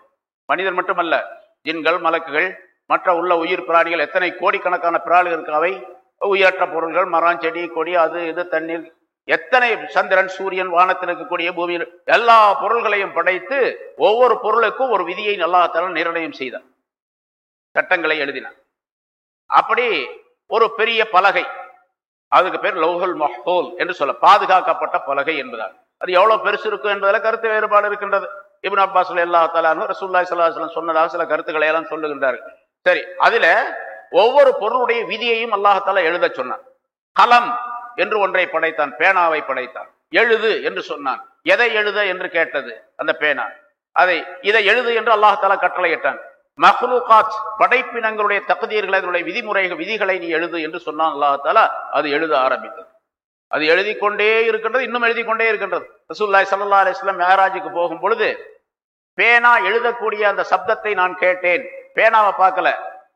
A: மனிதர் மட்டுமல்ல ஜின்கள் மலக்குகள் மற்ற உள்ள உயிர் பிராணிகள் எத்தனை கோடிக்கணக்கான பிராணிகள் இருக்கு அவை? உயற்ற பொருள்கள் மரம் செடி கொடி அது இது தண்ணீர் எத்தனை சந்திரன் சூரியன் வானத்தில் இருக்கக்கூடிய பூமியில் எல்லா பொருள்களையும் படைத்து ஒவ்வொரு பொருளுக்கும் ஒரு விதியை அல்லாஹால நிர்ணயம் செய்தார். சட்டங்களை எழுதினார். அப்படி ஒரு பெரிய பலகை அதுக்கு பேர் லௌஹல் மஹோல் என்று சொல்ல பாதுகாக்கப்பட்ட பலகை என்பதால். அது எவ்வளவு பெருசு இருக்கும் என்பதில் கருத்து வேறுபாடு இருக்கின்றது. இபின் அப்பாஸ் எல்லா தலானு ரசூல்லாய் சல்லாஹலம் சொன்னதாக சில கருத்துக்களை எல்லாம் சொல்லுகின்றார்கள். சரி அதுல ஒவ்வொரு பொருளுடைய விதியையும் அல்லாஹால எழுத சொன்னான் கலம் என்று ஒன்றை படைத்தான் பேனாவை படைத்தான். எழுது என்று சொன்னான். எதை எழுத என்று கேட்டது அந்த பேனா. அதை இதை எழுது என்று அல்லாஹால கட்டளையிட்டான். மஹ்லூகாத் படைப்பினங்களுடைய தகுதியர்களை அதனுடைய விதிமுறைகள் விதிகளை நீ எழுது என்று சொன்னான் அல்லாஹால அது எழுத ஆரம்பித்தது. அது எழுதி கொண்டே இருக்கின்றது இன்னும் எழுதி கொண்டே இருக்கின்றது ரசூல்லாய் சல்லா அலிஸ்லாம் மேராஜுக்கு போகும் பொழுது பேனா எழுதக்கூடிய அந்த சப்தத்தை நான் கேட்டேன். பேனாவை பார்க்கல.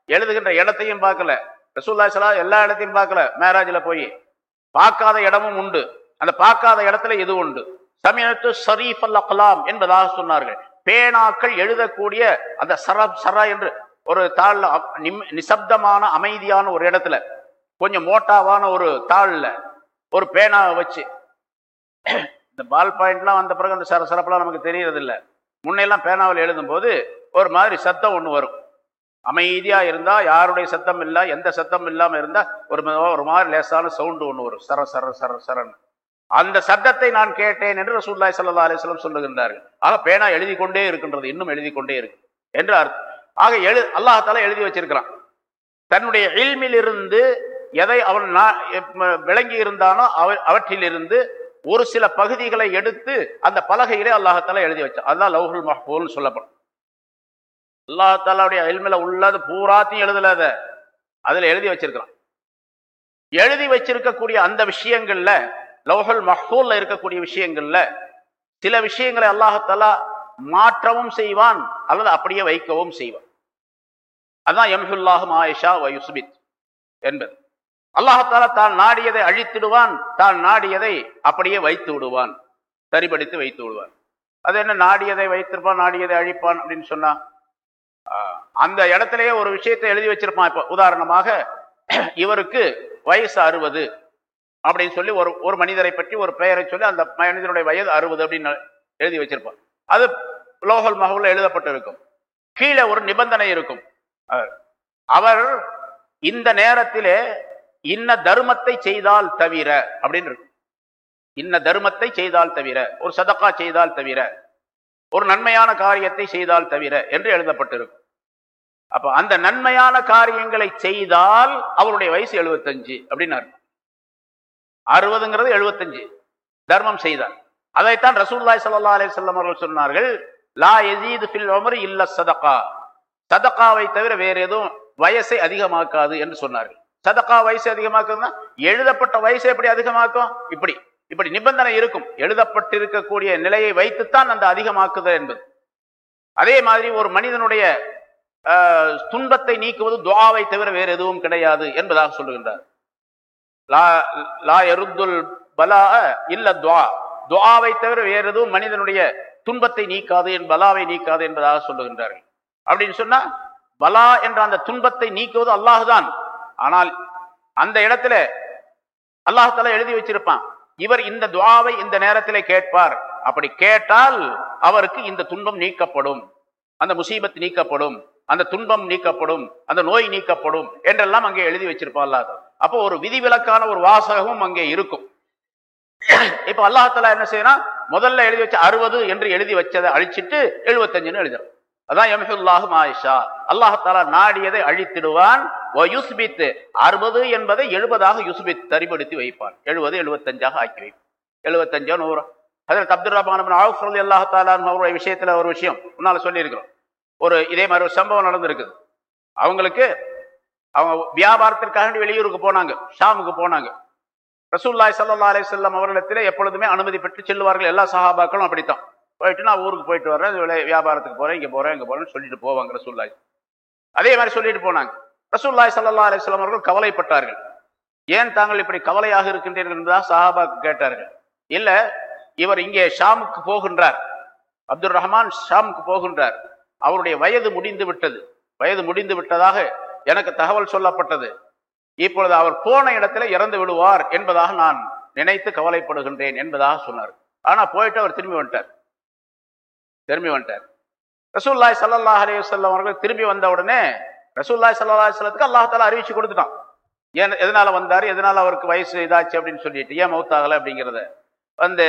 A: எழுதுகின்ற இடத்தையும் பார்க்கல. ரசூல்லாய் சலா எல்லா இடத்தையும் பார்க்கல. மேராஜில் போய் பார்க்காத இடமும் உண்டு. அந்த பார்க்காத இடத்துல இது உண்டு? சமயத்து சரீஃப் அல் அகலாம் என்பதாக சொன்னார்கள். பேனாக்கள் எழுதக்கூடிய அந்த சரப் சரா என்று ஒரு தாள் நிசப்தமான அமைதியான ஒரு இடத்துல கொஞ்சம் மோட்டாவான ஒரு தாளில் ஒரு பேனாவை வச்சு இந்த பால் பாயிண்ட்லாம் வந்த பிறகு அந்த சர சரப்பெல்லாம் நமக்கு தெரியறதில்ல. முன்னெல்லாம் பேனாவில் எழுதும்போது ஒரு மாதிரி சத்தம் ஒன்று வரும். அமைதியாக இருந்தால் யாருடைய சத்தம் இல்லை எந்த சத்தம் இல்லாமல் இருந்தால் ஒரு ஒரு மாதிரி லேசான சவுண்டு ஒன்று வரும். சர சர சர சரன் அந்த சத்தத்தை நான் கேட்டேன் என்று ரசூல்லாய் சல்லா அலிஸ்லம் சொல்லுகின்றார்கள். ஆக பேனா எழுதி கொண்டே இருக்கின்றது இன்னும் எழுதி கொண்டே இருக்கு. என்று அர்த்தம். ஆக எழு அல்லாஹால எழுதி வச்சிருக்கிறான். தன்னுடைய இல்மிலிருந்து எதை அவன் விளங்கி இருந்தானோ அவற்றிலிருந்து ஒரு சில பகுதிகளை எடுத்து அந்த பலகையிலே அல்லாஹால எழுதி வச்சான். அதுதான் லவ்ஹுல் மஹ்பூல்னு சொல்லப்படும். அல்லாஹாலாவுடைய அல்மில உள்ளது பூராத்தையும் எழுதல அதை. அதுல எழுதி வச்சிருக்கிறான். எழுதி வச்சிருக்கக்கூடிய அந்த விஷயங்கள்ல லவ்ஹுல் மஹூல்ல இருக்கக்கூடிய விஷயங்கள்ல சில விஷயங்களை அல்லாஹாலா மாற்றவும் செய்வான் அல்லது அப்படியே வைக்கவும் செய்வான். அதுதான் எம்ஹுல்லாஹும் ஆயிஷா வயுசுபித் என்பது. அல்லாஹால தான் நாடியதை அழித்திடுவான் தான் நாடியதை அப்படியே வைத்து விடுவான் சரிபடித்து வைத்து விடுவான். அது என்ன நாடியதை வைத்திருப்பான் நாடியதை அழிப்பான் அப்படின்னு சொன்னா அந்த இடத்துலயே ஒரு விஷயத்தை எழுதி வச்சிருப்பான் இப்ப. உதாரணமாக இவருக்கு வயசு அறுபது அப்படின்னு சொல்லி ஒரு ஒரு மனிதரை பற்றி ஒரு பெயரை சொல்லி அந்த மனிதனுடைய வயது அறுபது அப்படின்னு எழுதி வச்சிருப்பான். அது லோகல் மகவுல எழுதப்பட்டு இருக்கும் கீழே ஒரு நிபந்தனை இருக்கும். அவர் இந்த நேரத்திலே இன்ன தர்மத்தை செய்தால் தவிர அப்படின்னு இருக்கும். இன்ன தர்மத்தை செய்தால் தவிர ஒரு சதக்கா செய்தால் தவிர. ஒரு நன்மையான காரியத்தை செய்தால் தவிர என்று எழுதப்பட்டிருக்கும். அப்ப அந்த நன்மையான காரியங்களை செய்தால் அவருடைய வயசு எழுபத்தஞ்சு அப்படின்னு அறுபதுங்கிறது எழுபத்தஞ்சு தர்மம் செய்தார். அதைத்தான் ரசூல்லாய் சல்லா அலி சொல்லம் அவர்கள் சொன்னார்கள் லா எசீது ஃபில் ஒமர் இல்ல சதக்கா சதக்காவை தவிர வேற எதுவும் வயசை அதிகமாக்காது என்று சொன்னார்கள். சதக்கா வயசு அதிகமாக்குதுன்னா எழுதப்பட்ட வயசு எப்படி அதிகமாக்கும்? இப்படி. இப்படி நிபந்தனை இருக்கும். எழுதப்பட்டிருக்கக்கூடிய நிலையை வைத்துத்தான் அந்த அதிகமாக்குதல் என்பது. அதே மாதிரி ஒரு மனிதனுடைய துன்பத்தை நீக்குவது துவாவை தவிர வேறு எதுவும் கிடையாது என்பதாக சொல்லுகின்றார். லா லா எருத்துல் பலா இல்ல துவா. துவாவை தவிர வேறு எதுவும் மனிதனுடைய துன்பத்தை நீக்காது என் பலாவை நீக்காது என்பதாக சொல்லுகின்றார்கள். அப்படின்னு சொன்னா பலா என்ற அந்த துன்பத்தை நீக்குவது அல்லாஹுதான். ஆனால் அந்த இடத்துல அல்லாஹால எழுதி வச்சிருப்பான். இவர் இந்த துவாவை இந்த நேரத்தில் கேட்பார். அப்படி கேட்டால் அவருக்கு இந்த துன்பம் நீக்கப்படும். அந்த முசீபத் நீக்கப்படும். அந்த துன்பம் நீக்கப்படும். அந்த நோய் நீக்கப்படும் என்றெல்லாம் அங்கே எழுதி வச்சிருப்பாள் அப்போ ஒரு விதிவிலக்கான ஒரு வாசகமும் அங்கே இருக்கும். இப்ப அல்லாஹால என்ன செய்யணும் முதல்ல எழுதி வச்ச அறுபது என்று எழுதி வச்சதை அழிச்சிட்டு எழுபத்தஞ்சுன்னு எழுதுறோம் அதான் எம்ஹுல்லாஹும் மாயிஷா. அல்லாஹாலா நாடியதை அழித்திடுவான். அறுபது என்பதை எழுபதாக யுசுபித் தரிபடுத்தி வைப்பார் எழுபது எழுபத்தஞ்சாக ஆக்கி வைப்பார் எழுபத்தஞ்சோ நூறு. அதில் அப்துல் ரஹ்மான் ஆஃப்ரல் அல்லாஹாலான் அவருடைய விஷயத்தில் ஒரு விஷயம் முன்னால சொல்லியிருக்கிறோம். ஒரு இதே மாதிரி ஒரு சம்பவம் நடந்திருக்குது. அவங்களுக்கு அவங்க வியாபாரத்திற்காக வெளியூருக்கு போனாங்க. ஷாமுக்கு போனாங்க. ரசூல்லாய் சல்லா அலி சொல்லம் அவர்களிடத்திலே எப்பொழுதுமே அனுமதி பெற்று செல்லுவார்கள் எல்லா சஹாபாக்களும் அப்படித்தான். போயிட்டு நான் ஊருக்கு போயிட்டு வரேன் வியாபாரத்துக்கு போகிறேன் இங்கே போகிறேன் இங்கே போகிறேன்னு சொல்லிட்டு போவாங்க ரசூல்லாய் அதே மாதிரி சொல்லிட்டு போனாங்க. ரசூல்லாய் சல்லா அலிஸ்லாம் அவர்கள் கவலைப்பட்டார்கள். ஏன் தாங்கள் இப்படி கவலையாக இருக்கின்றீர்கள் என்பதாக சஹாபாக்கு கேட்டார்கள். இல்லை இவர் இங்கே ஷாமுக்கு போகின்றார். அப்துல் ரஹ்மான் ஷாமுக்கு போகின்றார். அவருடைய வயது முடிந்து விட்டது. வயது முடிந்து விட்டதாக எனக்கு தகவல் சொல்லப்பட்டது. இப்பொழுது அவர் போன இடத்துல இறந்து விடுவார் என்பதாக நான் நினைத்து கவலைப்படுகின்றேன் என்பதாக சொன்னார். ஆனால் போயிட்டு அவர் திரும்பி வந்துட்டார். திரும்பி வந்துட்டார். ரசூல்லாய் சல்லாஹ் அலைஹி வஸல்லம் அவர்கள் திரும்பி வந்த உடனே ரசூல்லாய் ஸல்லல்லாஹு அலைஹி அல்லாஹ் அறிவிச்சு கொடுத்துட்டான். ஏன் எதனால வந்தார்? எதனால அவருக்கு வயசு இதாச்சு அப்படின்னு சொல்லிட்டு. ஏன் மௌத்தாகலை அப்படிங்கிறத. வந்து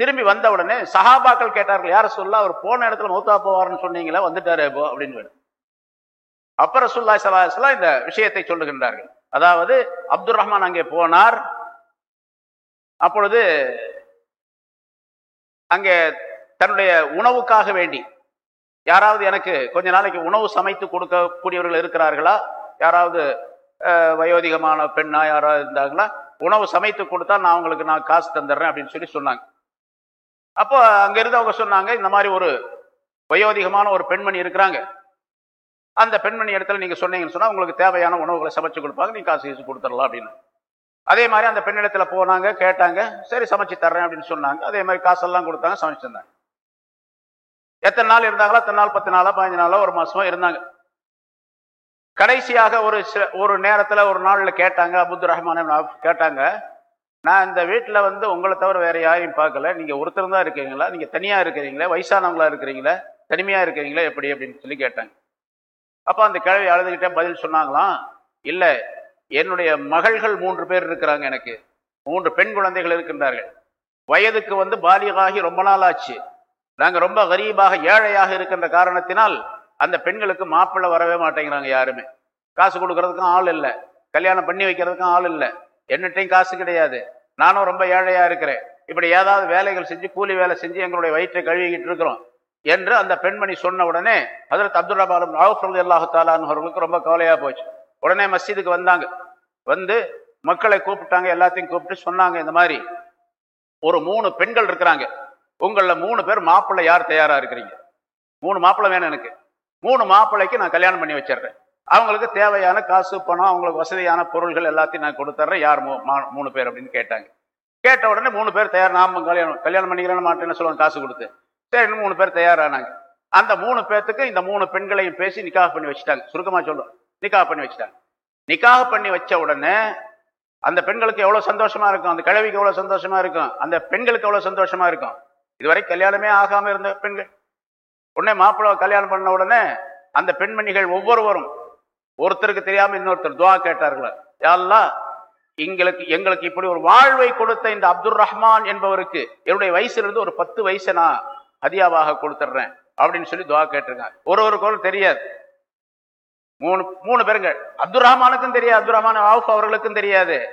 A: திரும்பி வந்த உடனே சஹாபாக்கள் கேட்டார்கள் யார சொல்ல அவர் போன இடத்துல மௌத்தா போவார்னு சொன்னீங்களே வந்துட்டாரு இப்போ அப்படின்னு அப்ப ரசூல்லாய் ஸல்லல்லாஹு இந்த விஷயத்தை சொல்லுகின்றார்கள். அதாவது அப்துல் ரஹ்மான் அங்கே போனார். அப்பொழுது அங்கே தன்னுடைய உணவுக்காக வேண்டி யாராவது எனக்கு கொஞ்ச நாளைக்கு உணவு சமைத்து கொடுக்கக்கூடியவர்கள் இருக்கிறார்களா? யாராவது வயோதிகமான பெண்ணா யாராவது இருந்தாங்களா உணவு சமைத்து கொடுத்தா நான் உங்களுக்கு நான் காசு தந்துடுறேன் அப்படின்னு சொல்லி சொன்னாங்க. அப்போ அங்கிருந்து அவங்க சொன்னாங்க இந்த மாதிரி ஒரு வயோதிகமான ஒரு பெண்மணி இருக்கிறாங்க. அந்த பெண்மணி இடத்துல நீங்கள் சொன்னீங்கன்னு சொன்னால் உங்களுக்கு தேவையான உணவுகளை சமைச்சு கொடுப்பாங்க நீங்கள் காசு கீசு கொடுத்துடலாம் அப்படின்னு. அதே மாதிரி அந்த பெண்ணிடத்தில் போனாங்க கேட்டாங்க சரி சமைச்சு தர்றேன் அப்படின்னு சொன்னாங்க. அதே மாதிரி காசெல்லாம் கொடுத்தாங்க சமைச்சு தந்தாங்க. எத்தனை நாள் இருந்தாங்களோ அத்தனை நாள் பத்து நாளா பதினஞ்சு நாளோ ஒரு மாசமோ இருந்தாங்க. கடைசியாக ஒரு சில ஒரு நேரத்தில் ஒரு நாளில் கேட்டாங்க அப்துல் ரஹ்மான் கேட்டாங்க நான் இந்த வீட்டில் வந்து உங்களை தவிர வேற யாரையும் பார்க்கல. நீங்கள் ஒருத்தர் தான் இருக்கிறீங்களா? நீங்கள் தனியாக இருக்கிறீங்களா? வயசானவங்களா இருக்கிறீங்களா? தனிமையாக இருக்கிறீங்களா? எப்படி? அப்படின்னு சொல்லி கேட்டாங்க. அப்போ அந்த கிழவி அழுதுகிட்டே பதில் சொன்னாங்களாம் இல்லை என்னுடைய மகள்கள் மூன்று பேர் இருக்கிறாங்க எனக்கு. மூன்று பெண் குழந்தைகள் இருக்கின்றார்கள். வயதுக்கு வந்து பாலியகாகி ரொம்ப நாள் ஆச்சு. நாங்கள் ரொம்ப கரீபாக ஏழையாக இருக்கின்ற காரணத்தினால் அந்த பெண்களுக்கு மாப்பிள்ளை வரவே மாட்டேங்கிறாங்க யாருமே. காசு கொடுக்கறதுக்கும் ஆள் இல்லை. கல்யாணம் பண்ணி வைக்கிறதுக்கும் ஆள் இல்லை. என்னட்டையும் காசு கிடையாது. நானும் ரொம்ப ஏழையாக இருக்கிறேன். இப்படி ஏதாவது வேலைகள் செஞ்சு கூலி வேலை செஞ்சு எங்களுடைய வயிற்றை கழுவிக்கிட்டு இருக்கிறோம் என்று அந்த பெண்மணி சொன்ன உடனே அதில் அப்துல் ரபாலும் ராவுஃபரது அல்லாஹு அவர்களுக்கு ரொம்ப கவலையாக போச்சு. உடனே மஸ்ஜிதுக்கு வந்தாங்க. வந்து மக்களை கூப்பிட்டாங்க எல்லாத்தையும் கூப்பிட்டு சொன்னாங்க இந்த மாதிரி. ஒரு மூணு பெண்கள் இருக்கிறாங்க. உங்கள மூணு பேர் மாப்பிள்ளை யார் தயாரா இருக்கிறீங்க? மூணு மாப்பிள்ளை வேணும் எனக்கு. மூணு மாப்பிள்ளைக்கு நான் கல்யாணம் பண்ணி வச்சிடுறேன். அவங்களுக்கு தேவையான காசு பணம் அவங்களுக்கு வசதியான பொருள்கள் எல்லாத்தையும் நான் கொடுத்துட்றேன். யார் மூ- மா- மூணு பேர் அப்படின்னு கேட்டாங்க. கேட்ட உடனே மூணு பேர் தயார் நாம கல்யாணம் கல்யாணம் பண்ணிக்கிறேன்னு மாட்டேன்னு சொல்லுவாங்க காசு கொடுத்து. சரி மூணு பேர் தயாரானாங்க. அந்த மூணு பேர்த்துக்கு இந்த மூணு பெண்களையும் பேசி நிக்காக பண்ணி வச்சுட்டாங்க. சுருக்கமா சொல்லும் நிக்காக பண்ணி வச்சுட்டாங்க. நிக்காக பண்ணி வச்ச உடனே அந்த பெண்களுக்கு எவ்வளவு சந்தோஷமா இருக்கும்? அந்த கிழவிக்கு எவ்வளவு சந்தோஷமா இருக்கும்? அந்த பெண்களுக்கு எவ்வளவு சந்தோஷமா இருக்கும்? இதுவரை கல்யாணமே ஆகாம இருந்த பெண்கள். உடனே மாப்பிள்ளை கல்யாணம் பண்ண உடனே அந்த பெண்மணிகள் ஒவ்வொருவரும் ஒருத்தருக்கு தெரியாம இன்னொருத்தர் துவா கேட்டார்கள்? யாரெல்லாம் எங்களுக்கு எங்களுக்கு இப்படி ஒரு வாழ்வை கொடுத்த இந்த அப்துல் ரஹ்மான் என்பவருக்கு என்னுடைய வயசுலேருந்து ஒரு பத்து வயசை நான் ஹதியாவாக கொடுத்துட்றேன் அப்படின்னு சொல்லி துவா கேட்டிருக்காங்க. ஒரு ஒரு தெரியாது. மூணு மூணு பேருங்க. அப்துல் ரஹ்மானுக்கும் தெரியாது அப்துல் ரஹ்மான் ஆஃப் அவர்களுக்கும் தெரியாது.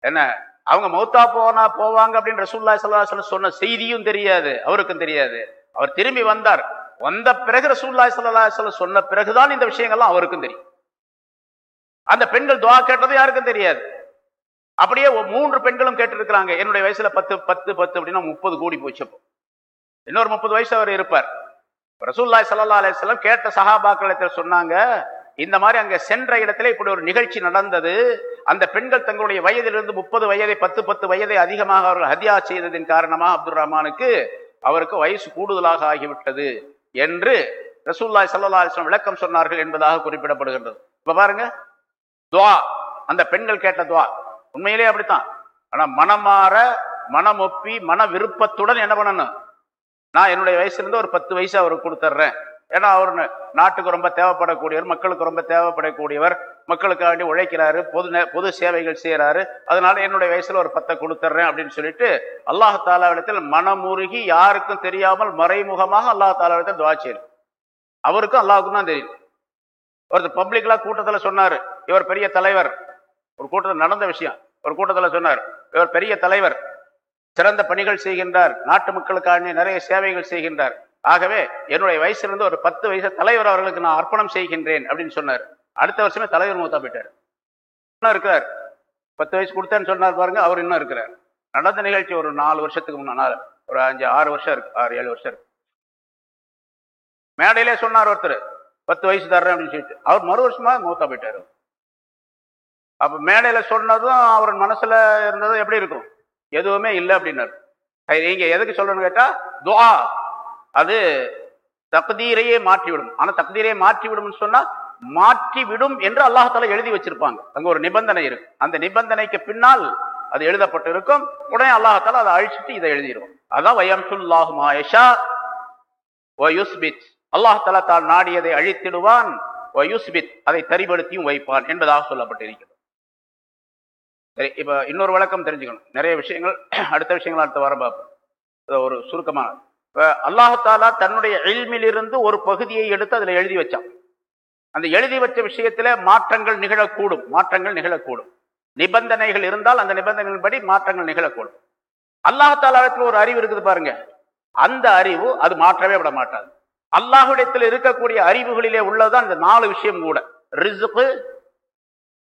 A: என்ன? அவங்க மௌத்தா போனா போவாங்க அப்படின்னு ரசூல்லா சல்லாஹ் சொன்ன செய்தியும் தெரியாது அவருக்கும் தெரியாது. அவர் திரும்பி வந்தார். வந்த பிறகு ரசூல்லா சல்லாஹ் சொன்ன பிறகுதான் இந்த விஷயங்கள்லாம் அவருக்கும் தெரியும். அந்த பெண்கள் துவா கேட்டது யாருக்கும் தெரியாது. அப்படியே மூன்று பெண்களும் கேட்டிருக்கிறாங்க. என்னுடைய வயசுல பத்து பத்து பத்து அப்படின்னா முப்பது கோடி போச்சப்போ இன்னொரு முப்பது வயசு அவர் இருப்பார். ரசூல்லாய் சல்லா அலிஸ்லாம் கேட்ட சஹாபாக்களத்தில் சொன்னாங்க? இந்த மாதிரி அங்கே சென்ற இடத்துல இப்படி ஒரு நிகழ்ச்சி நடந்தது. அந்த பெண்கள் தங்களுடைய வயதிலிருந்து முப்பது வயதை பத்து பத்து வயதை அதிகமாக அவர்கள் ஹதியா செய்ததின் காரணமாக அப்துல் ரஹ்மானுக்கு அவருக்கு வயசு கூடுதலாக ஆகிவிட்டது என்று ரசூல்லாய் சல்லா அலிஸ்லாம் விளக்கம் சொன்னார்கள் என்பதாக குறிப்பிடப்படுகின்றது. இப்போ பாருங்க துவா அந்த பெண்கள் கேட்ட துவா உண்மையிலே அப்படித்தான். ஆனால் மனமாற மனமொப்பி மன விருப்பத்துடன் என்ன பண்ணணும்? நான் என்னுடைய வயசுலேருந்து ஒரு பத்து வயசு அவருக்கு கொடுத்துட்றேன் ஏன்னா அவர் நாட்டுக்கு ரொம்ப தேவைப்படக்கூடியவர் மக்களுக்கு ரொம்ப தேவைப்படக்கூடியவர் மக்களுக்காக வேண்டி உழைக்கிறாரு பொது பொது சேவைகள் செய்கிறாரு அதனால என்னுடைய வயசுல ஒரு பத்தை கொடுத்துட்றேன் அப்படின்னு சொல்லிட்டு அல்லாஹ் தாலாவிடத்தில் மனமுருகி யாருக்கும் தெரியாமல் மறைமுகமாக அல்லாஹ் தாலாவிடத்தில் துவா செய்யும் அவருக்கும் அல்லாவுக்கும் தான் தெரியும். ஒருத்தர் பப்ளிக்லாம் கூட்டத்தில் சொன்னார் இவர் பெரிய தலைவர். ஒரு கூட்டத்தில் நடந்த விஷயம். ஒரு கூட்டத்தில் சொன்னார் இவர் பெரிய தலைவர். சிறந்த பணிகள் செய்கின்றார். நாட்டு மக்களுக்காக நிறைய சேவைகள் செய்கின்றார். ஆகவே என்னுடைய வயசுல இருந்து ஒரு பத்து வயசு தலைவர் அவர்களுக்கு நான் அர்ப்பணம் செய்கின்றேன் அப்படின்னு சொன்னார். அடுத்த வருஷமே தலைவர் மூத்தா போயிட்டார். இன்னும் இருக்கிறார். பத்து வயசு கொடுத்தேன்னு சொன்னார் பாருங்க அவர் இன்னும் இருக்கிறார். நடந்த நிகழ்ச்சி ஒரு நாலு வருஷத்துக்கு முன்னாள் ஒரு அஞ்சு ஆறு வருஷம் இருக்கு ஆறு ஏழு வருஷம் இருக்கு. மேடையிலே சொன்னார் ஒருத்தர் பத்து வயசு தர்றேன் அப்படின்னு சொல்லிட்டு. அவர் மறு வருஷமா மூத்தா போயிட்டாரு. அப்போ மேடையில சொன்னதும் அவர் மனசுல இருந்ததும் எப்படி இருக்கும்? எதுவுமே இல்லை அப்படின்னாரு. நீங்கள் நீங்க எதுக்கு சொல்லணும்னு கேட்டா துவா. அது தகுதீரையே மாற்றிவிடும். ஆனால் தகுதீரையே மாற்றி விடும்னு மாற்றிவிடும் என்று அல்லாஹால எழுதி வச்சிருப்பாங்க. அங்கே ஒரு நிபந்தனை இருக்கு. அந்த நிபந்தனைக்கு பின்னால் அது எழுதப்பட்டு இருக்கும் உடனே அல்லாஹால அதை அழிச்சிட்டு இதை எழுதிடுவோம் அதான் வயம்சுல்லாஹு மாயஷா வயுஸ்பித். அல்லாஹால தான் நாடியதை அழித்திடுவான். வயுஸ்பித். அதை தரிபடுத்தியும் வைப்பான் என்பதாக சொல்லப்பட்டிருக்கிறது. சரி இப்போ இன்னொரு விளக்கம் தெரிஞ்சுக்கணும். நிறைய விஷயங்கள் அடுத்த விஷயங்கள் அடுத்த வாரம் பார்ப்போம். ஒரு சுருக்கமான அல்லாஹாலா தன்னுடைய இல்மிலிருந்து ஒரு பகுதியை எடுத்து அதுல எழுதி வச்சான். அந்த எழுதி வச்ச விஷயத்துல மாற்றங்கள் நிகழக்கூடும் மாற்றங்கள் நிகழக்கூடும். நிபந்தனைகள் இருந்தால் அந்த நிபந்தனைகளின்படி மாற்றங்கள் நிகழக்கூடும். அல்லாஹாலாவிடத்தில் ஒரு அறிவு இருக்குது பாருங்க. அந்த அறிவு அது மாற்றவே விட மாட்டாது. அல்லாஹுடத்தில் இருக்கக்கூடிய அறிவுகளிலே உள்ளதுதான் இந்த நாலு விஷயம் கூட. ரிசுக்கு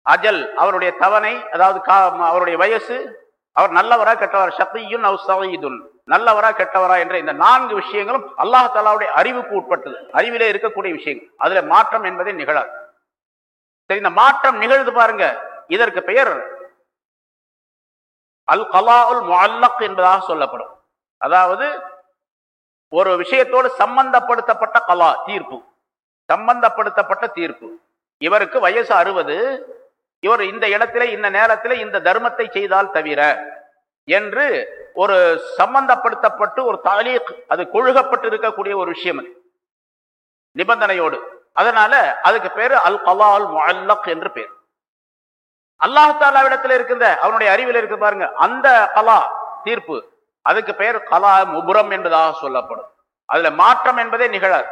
A: அஜல் அவருடைய தவணை அதாவது கா- அவருடைய வயசு அவர் நல்லவரா கெட்டவர் ஷக்கியுன் அவ் சயீதுன் நல்லவரா கெட்டவரா என்ற இந்த நான்கு விஷயங்களும் அல்லாஹாலாவுடைய அறிவுக்கு உட்பட்டது. அறிவிலே இருக்கக்கூடிய விஷயங்கள். அதுல மாற்றம் என்பதே நிகழாது. சரி இந்த மாற்றம் நிகழ்ந்து பாருங்க. இதற்கு பெயர் அல் கலாஉல் முல்லக் என்பதாக சொல்லப்படும். அதாவது ஒரு விஷயத்தோடு சம்பந்தப்படுத்தப்பட்ட கலா தீர்ப்பு. சம்பந்தப்படுத்தப்பட்ட தீர்ப்பு. இவருக்கு வயசு அறுபது. இவர் இந்த இடத்திலே இந்த நேரத்திலே இந்த தர்மத்தை செய்தால் தவிர என்று ஒரு சம்பந்தப்படுத்தப்பட்டு ஒரு தாலீக் அது கொழுகப்பட்டு இருக்கக்கூடிய ஒரு விஷயம் அது. நிபந்தனையோடு. அதனால அதுக்கு பேரு அல் கலால் முல்லக் என்று பேர். அல்லாஹாலாவிடத்தில் இருக்கின்ற அவனுடைய அறிவில் இருக்கு பாருங்க அந்த கலா தீர்ப்பு அதுக்கு பெயர் கலா முபுரம் என்பதாக சொல்லப்படும். அதுல மாற்றம் என்பதே நிகழாது.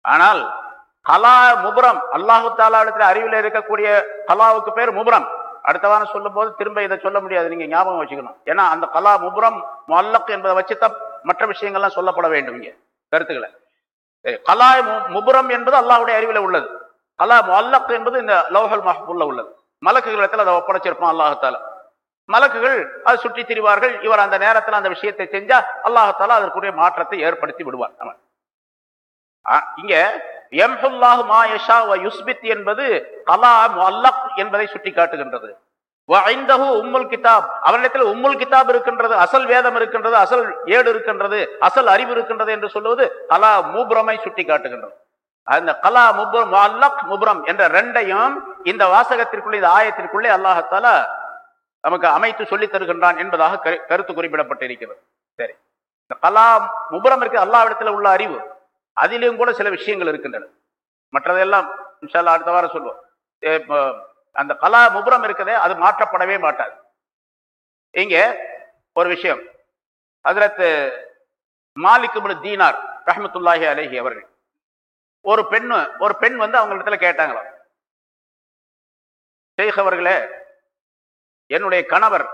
A: ஆனால் கலா முபுரம் அல்லாஹு தாலாவிடத்தில் அறிவில் இருக்கக்கூடிய கலாவுக்கு பேர் முபுரம். அடுத்த வாரம் சொல்லும் போது திரும்ப இதை சொல்ல முடியாது. நீங்க ஞாபகம் வச்சுக்கணும். ஏன்னா அந்த கலா முபுரம் மல்லக் என்பதை வச்சுதான் மற்ற விஷயங்கள்லாம் சொல்லப்பட வேண்டும் இங்க. கருத்துக்களை. கலா முபுரம் என்பது அல்லாவுடைய அறிவில் உள்ளது. கலா மல்லக் என்பது இந்த லோகல் மஹபுல்ல உள்ளது. மலக்குகளிடத்தில் அதை ஒப்படைச்சிருப்பான் அல்லாஹத்தால மலக்குகள் அதை சுற்றி திரிவார்கள். இவர் அந்த நேரத்தில் அந்த விஷயத்தை செஞ்சா அல்லாஹத்தால அதற்குரிய மாற்றத்தை ஏற்படுத்தி விடுவார். அவன் இங்க எம்ஹுல்லாஹு மா வ யுஸ்பித் என்பது கலா அல்லாஹ் என்பதை சுட்டி காட்டுகின்றது வ உம்முல் கிதாப். அவரிடத்தில் உம்முல் கிதாப் இருக்கின்றது அசல் வேதம் இருக்கின்றது அசல் ஏடு இருக்கின்றது அசல் அறிவு இருக்கின்றது என்று சொல்லுவது கலா மூபுரமை சுட்டி காட்டுகின்றது அந்த கலா முபுரம் முல்லக் முபுரம் என்ற ரெண்டையும் இந்த வாசகத்திற்குள்ளே இந்த ஆயத்திற்குள்ளே அல்லாஹத்தால நமக்கு அமைத்து சொல்லித் தருகின்றான் என்பதாக கரு- கருத்து குறிப்பிடப்பட்டிருக்கிறது. சரி. இந்த கலா முபுரம் இருக்கு அல்லாவிடத்தில் உள்ள அறிவு. அதிலும் கூட சில விஷயங்கள் இருக்கின்றன. மற்றதெல்லாம் இன்ஷால்லா அடுத்த வாரம் சொல்லுவோம் அந்த கலா முபுரம் இருக்கதே அது மாற்றப்படவே மாட்டாது. இங்கே ஒரு விஷயம். அதிரத்து மாலிக் தீனார் ரஹமத்துல்லாஹி அலைஹி அவர்கள் ஒரு பெண் ஒரு பெண் வந்து அவங்களிடத்துல கேட்டாங்களாம். ஷேக் அவர்களே என்னுடைய கணவர்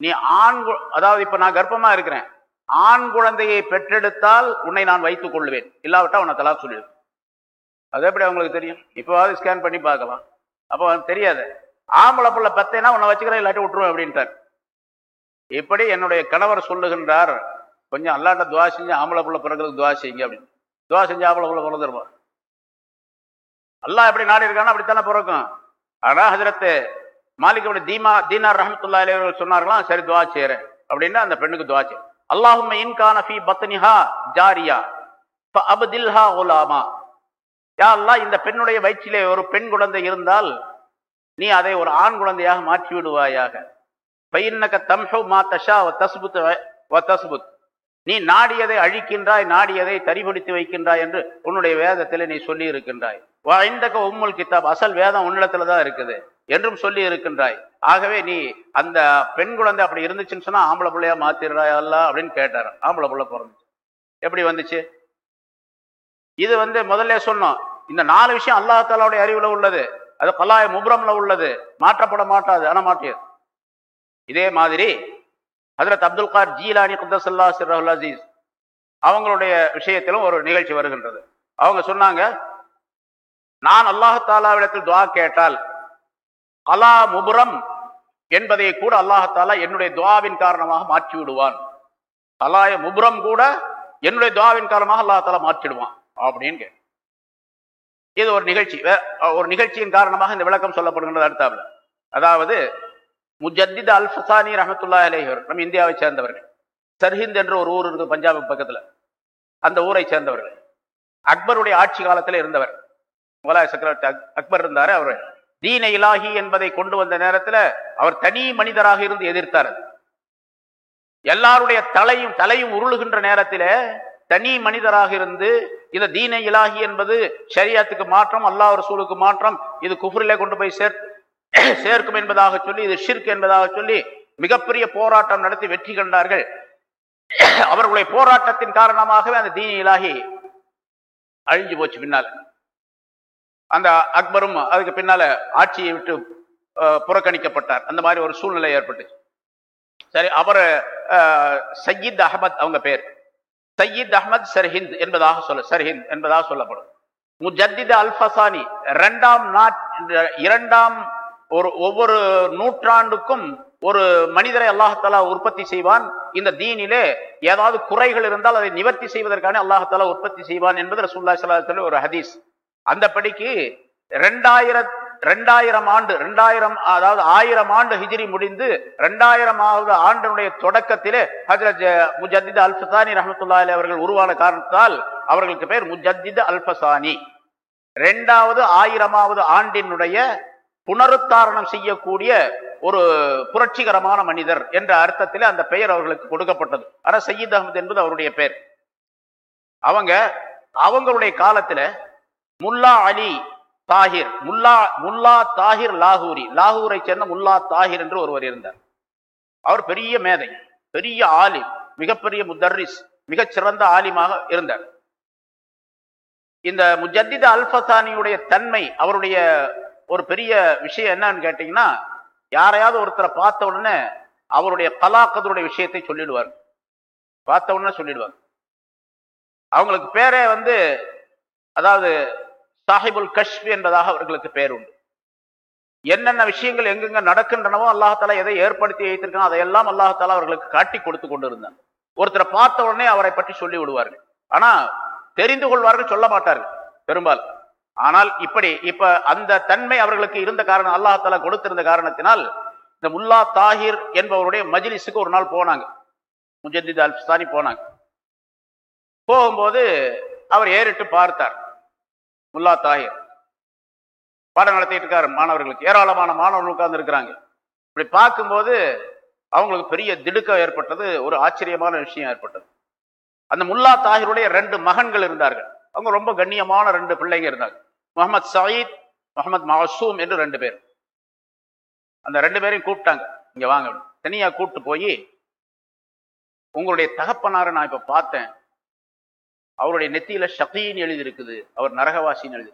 A: நீ ஆண் அதாவது இப்போ நான் கர்ப்பமா இருக்கிறேன். ஆண் குழந்தையை பெற்றெடுத்தால் உன்னை நான் வைத்துக் கொள்வேன். இல்லாவிட்டா உன்னை தலா சொல்லிடு அது எப்படி அவங்களுக்கு தெரியும்? இப்போவாவது ஸ்கேன் பண்ணி பார்க்கலாம். அப்போ தெரியாது. ஆம்பளை பிள்ளை பத்தேனா உன்னை வச்சுக்கிறேன் இல்லாட்டி விட்டுருவேன் அப்படின்ட்டார். இப்படி என்னுடைய கணவர் சொல்லுகின்றார் கொஞ்சம் அல்லாட்ட துவா செஞ்சு ஆம்பளை பிள்ளை பிறகுறதுக்கு துவா செய்யுங்க அப்படின்னு. துவா செஞ்சு ஆம்பளை பிள்ளை பிறந்துருவா அல்லாஹ் எப்படி நாடி இருக்கானோ அப்படித்தானே பிறக்கும். ஆனால் ஹஜரத்து மாலிக் அப்படி தீமா தீனார் ரஹமத்துல்லா அவர்கள் சொன்னார்களாம் சரி துவா செய்கிறேன் அப்படின்னு அந்த பெண்ணுக்கு துவா செய்ய அல்லாஹும் இன்கான ஃபி பத்னிஹா ஜாரியா. அபதில்ஹா உலாமா யா அல்லாஹ் இந்த பெண்ணுடைய வயிற்றிலே ஒரு பெண் குழந்தை இருந்தால் நீ அதை ஒரு ஆண் குழந்தையாக மாற்றி விடுவாயாக. பையனக்க தம்ஹு மா தஷா வ தஸ்புத் வ தஸ்புத். நீ நாடியதை அழிக்கின்றாய் நாடியதை தரிபடுத்தி வைக்கின்றாய் என்று உன்னுடைய வேதத்தில் நீ சொல்லி இருக்கின்றாய் வாய்ந்தக உம்முல் கிதாப் அசல் வேதம் உன்னிடத்துல தான் இருக்குது என்றும் சொல்லி இருக்கின்றாய். ஆகவே நீ அந்த பெண் குழந்தை அப்படி இருந்துச்சுன்னு சொன்னா ஆம்பளை பிள்ளையா மாத்திடுறாய் அல்ல அப்படின்னு கேட்டார். ஆம்பளை பிள்ளை பிறந்துச்சு. எப்படி வந்துச்சு? இது வந்து முதல்ல சொன்னோம். இந்த நாலு விஷயம் அல்லாஹ் தாலாவுடைய அறிவுல உள்ளது. அது பல்லாய முப்ரம்ல உள்ளது. மாற்றப்பட மாட்டாது. ஆனா மாட்டியது இதே மாதிரி ஹஜரத் அப்துல் கார் ஜீலானி குத்தசல்லா சிர்ரஹுல் அசீஸ் அவங்களுடைய விஷயத்திலும் ஒரு நிகழ்ச்சி வருகின்றது. அவங்க சொன்னாங்க நான் அல்லாஹாலாவிடத்தில் துவா கேட்டால் கலா முபுரம் என்பதை கூட அல்லாஹாலா என்னுடைய துவாவின் காரணமாக மாற்றி விடுவான் கலாய முபுரம் கூட என்னுடைய துவாவின் காரணமாக அல்லாஹாலா மாற்றிடுவான் அப்படின்னு இது ஒரு நிகழ்ச்சி. ஒரு நிகழ்ச்சியின் காரணமாக இந்த விளக்கம் சொல்லப்படுகின்றது அடுத்தாப்புல. அதாவது முஜத்தித் அல் ஃபசானி ரஹமத்துல்லா அலேஹர் நம்ம இந்தியாவை சேர்ந்தவர்கள். சர்ஹிந்த் என்ற ஒரு ஊர் இருக்கு பஞ்சாபுக்கு பக்கத்துல. அந்த ஊரை சேர்ந்தவர்கள். அக்பருடைய ஆட்சி காலத்தில் இருந்தவர். முகலாய சக்கரவர்த்தி அக்பர் இருந்தாரு அவர் தீன இலாகி என்பதை கொண்டு வந்த நேரத்தில் அவர் தனி மனிதராக இருந்து எதிர்த்தார். எல்லாருடைய தலையும் தலையும் உருளுகின்ற நேரத்தில் தனி மனிதராக இருந்து இந்த தீன இலாகி என்பது ஷரியாத்துக்கு மாற்றம் அல்லாஹ் ரசூலுக்கு மாற்றம் இது குஃபுரிலே கொண்டு போய் சேர் சேர்க்கும் என்பதாக சொல்லி இது ஷிர்க் என்பதாக சொல்லி மிகப்பெரிய போராட்டம் நடத்தி வெற்றி கண்டார்கள். அவர்களுடைய போராட்டத்தின் காரணமாகவே அந்த தீன இலாகி அழிஞ்சு போச்சு பின்னால். அந்த அக்பரும் அதுக்கு பின்னால ஆட்சியை விட்டு புறக்கணிக்கப்பட்டார். அந்த மாதிரி ஒரு சூழ்நிலை ஏற்பட்டு சரி அவர் சையீத் அகமத் அவங்க பேர். சையீத் அகமத் சர்ஹிந்த் என்பதாக சொல்ல சர்ஹிந்த் என்பதாக சொல்லப்படும். முஜத்தித் அல்ஃபசானி இரண்டாம் நாட் இரண்டாம் ஒரு ஒவ்வொரு நூற்றாண்டுக்கும் ஒரு மனிதரை அல்லாஹாலா உற்பத்தி செய்வான். இந்த தீனிலே ஏதாவது குறைகள் இருந்தால் அதை நிவர்த்தி செய்வதற்கான அல்லாஹாலா உற்பத்தி செய்வான் என்பது ரசூல்லா சலாஹ் ஒரு ஹதீஸ். அந்த படிக்கு ரெண்டாயிரம் ரெண்டாயிரம் ஆண்டு ரெண்டாயிரம் அதாவது ஆயிரம் ஆண்டு ஹிஜிரி முடிந்து ரெண்டாயிரமாவது ஆண்டினுடைய தொடக்கத்திலே ஹஜரத் முஜத்தித் அல்பசானி ரஹமத்துல்லா அவர்கள் உருவான காரணத்தால் அவர்களுக்கு பேர் முஜத்தித் அல்பசானி ரெண்டாவது ஆயிரமாவது ஆண்டினுடைய புனருத்தாரணம் செய்யக்கூடிய ஒரு புரட்சிகரமான மனிதர் என்ற அர்த்தத்தில் அந்த பெயர் அவர்களுக்கு கொடுக்கப்பட்டது. ஆனால் சையீத் அகமது என்பது அவருடைய பெயர். அவங்க அவங்களுடைய காலத்தில் முல்லா அலி தாஹிர் முல்லா முல்லா தாஹிர் லாகூரி. லாகூரை சேர்ந்த முல்லா தாஹிர் என்று ஒருவர் இருந்தார். அவர் பெரிய மேதை பெரிய ஆலிம் மிகப்பெரிய முதர்ரிஸ் மிகச்சிறந்த ஆலிமாக இருந்தார். இந்த முஜத்தித அல்பத்தானியுடைய தன்மை அவருடைய ஒரு பெரிய விஷயம் என்னன்னு கேட்டீங்கன்னா யாரையாவது ஒருத்தரை பார்த்த உடனே அவருடைய கலாக்கதருடைய விஷயத்தை சொல்லிடுவார். பார்த்த உடனே சொல்லிடுவார். அவங்களுக்கு பேரே வந்து அதாவது சாஹிபுல் கஷ்ப் என்பதாக அவர்களுக்கு பேர் உண்டு என்னென்ன விஷயங்கள் எங்கெங்க நடக்கின்றனவோ அல்லாஹால எதை ஏற்படுத்தி வைத்திருக்கணும் அதையெல்லாம் அல்லாஹால அவர்களுக்கு காட்டி கொடுத்து கொண்டு இருந்தாங்க ஒருத்தரை பார்த்த உடனே அவரை பற்றி சொல்லி விடுவார்கள். ஆனா தெரிந்து கொள்வார்கள் சொல்ல மாட்டார்கள் பெரும்பாலும் ஆனால் இப்படி இப்ப அந்த தன்மை அவர்களுக்கு இருந்த காரணம் அல்லாஹால கொடுத்திருந்த காரணத்தினால் இந்த முல்லா தாஹிர் என்பவருடைய மஜிலிஸுக்கு ஒரு நாள் போனாங்க. முஜந்தித் அல்சானி போனாங்க. போகும்போது அவர் ஏறிட்டு பார்த்தார். முல்லா தாஹிர். பாடம் நடத்திட்டு இருக்காரு மாணவர்களுக்கு. ஏராளமான மாணவர்கள் உட்கார்ந்து இருக்கிறாங்க இப்படி பார்க்கும்போது அவங்களுக்கு பெரிய திடுக்கம் ஏற்பட்டது ஒரு ஆச்சரியமான விஷயம் ஏற்பட்டது. அந்த முல்லா தாகிருடைய ரெண்டு மகன்கள் இருந்தார்கள். அவங்க ரொம்ப கண்ணியமான ரெண்டு பிள்ளைங்க இருந்தாங்க. முகமது சயீத் முகமது மாசூம் என்று ரெண்டு பேர். அந்த ரெண்டு பேரையும் கூப்பிட்டாங்க. இங்க வாங்க தனியா கூப்பிட்டு போய் உங்களுடைய தகப்பனாரை நான் இப்ப பார்த்தேன். அவருடைய நெத்தியில ஷகீன்னு எழுதியிருக்குது. அவர் நரகவாசின்னு எழுதி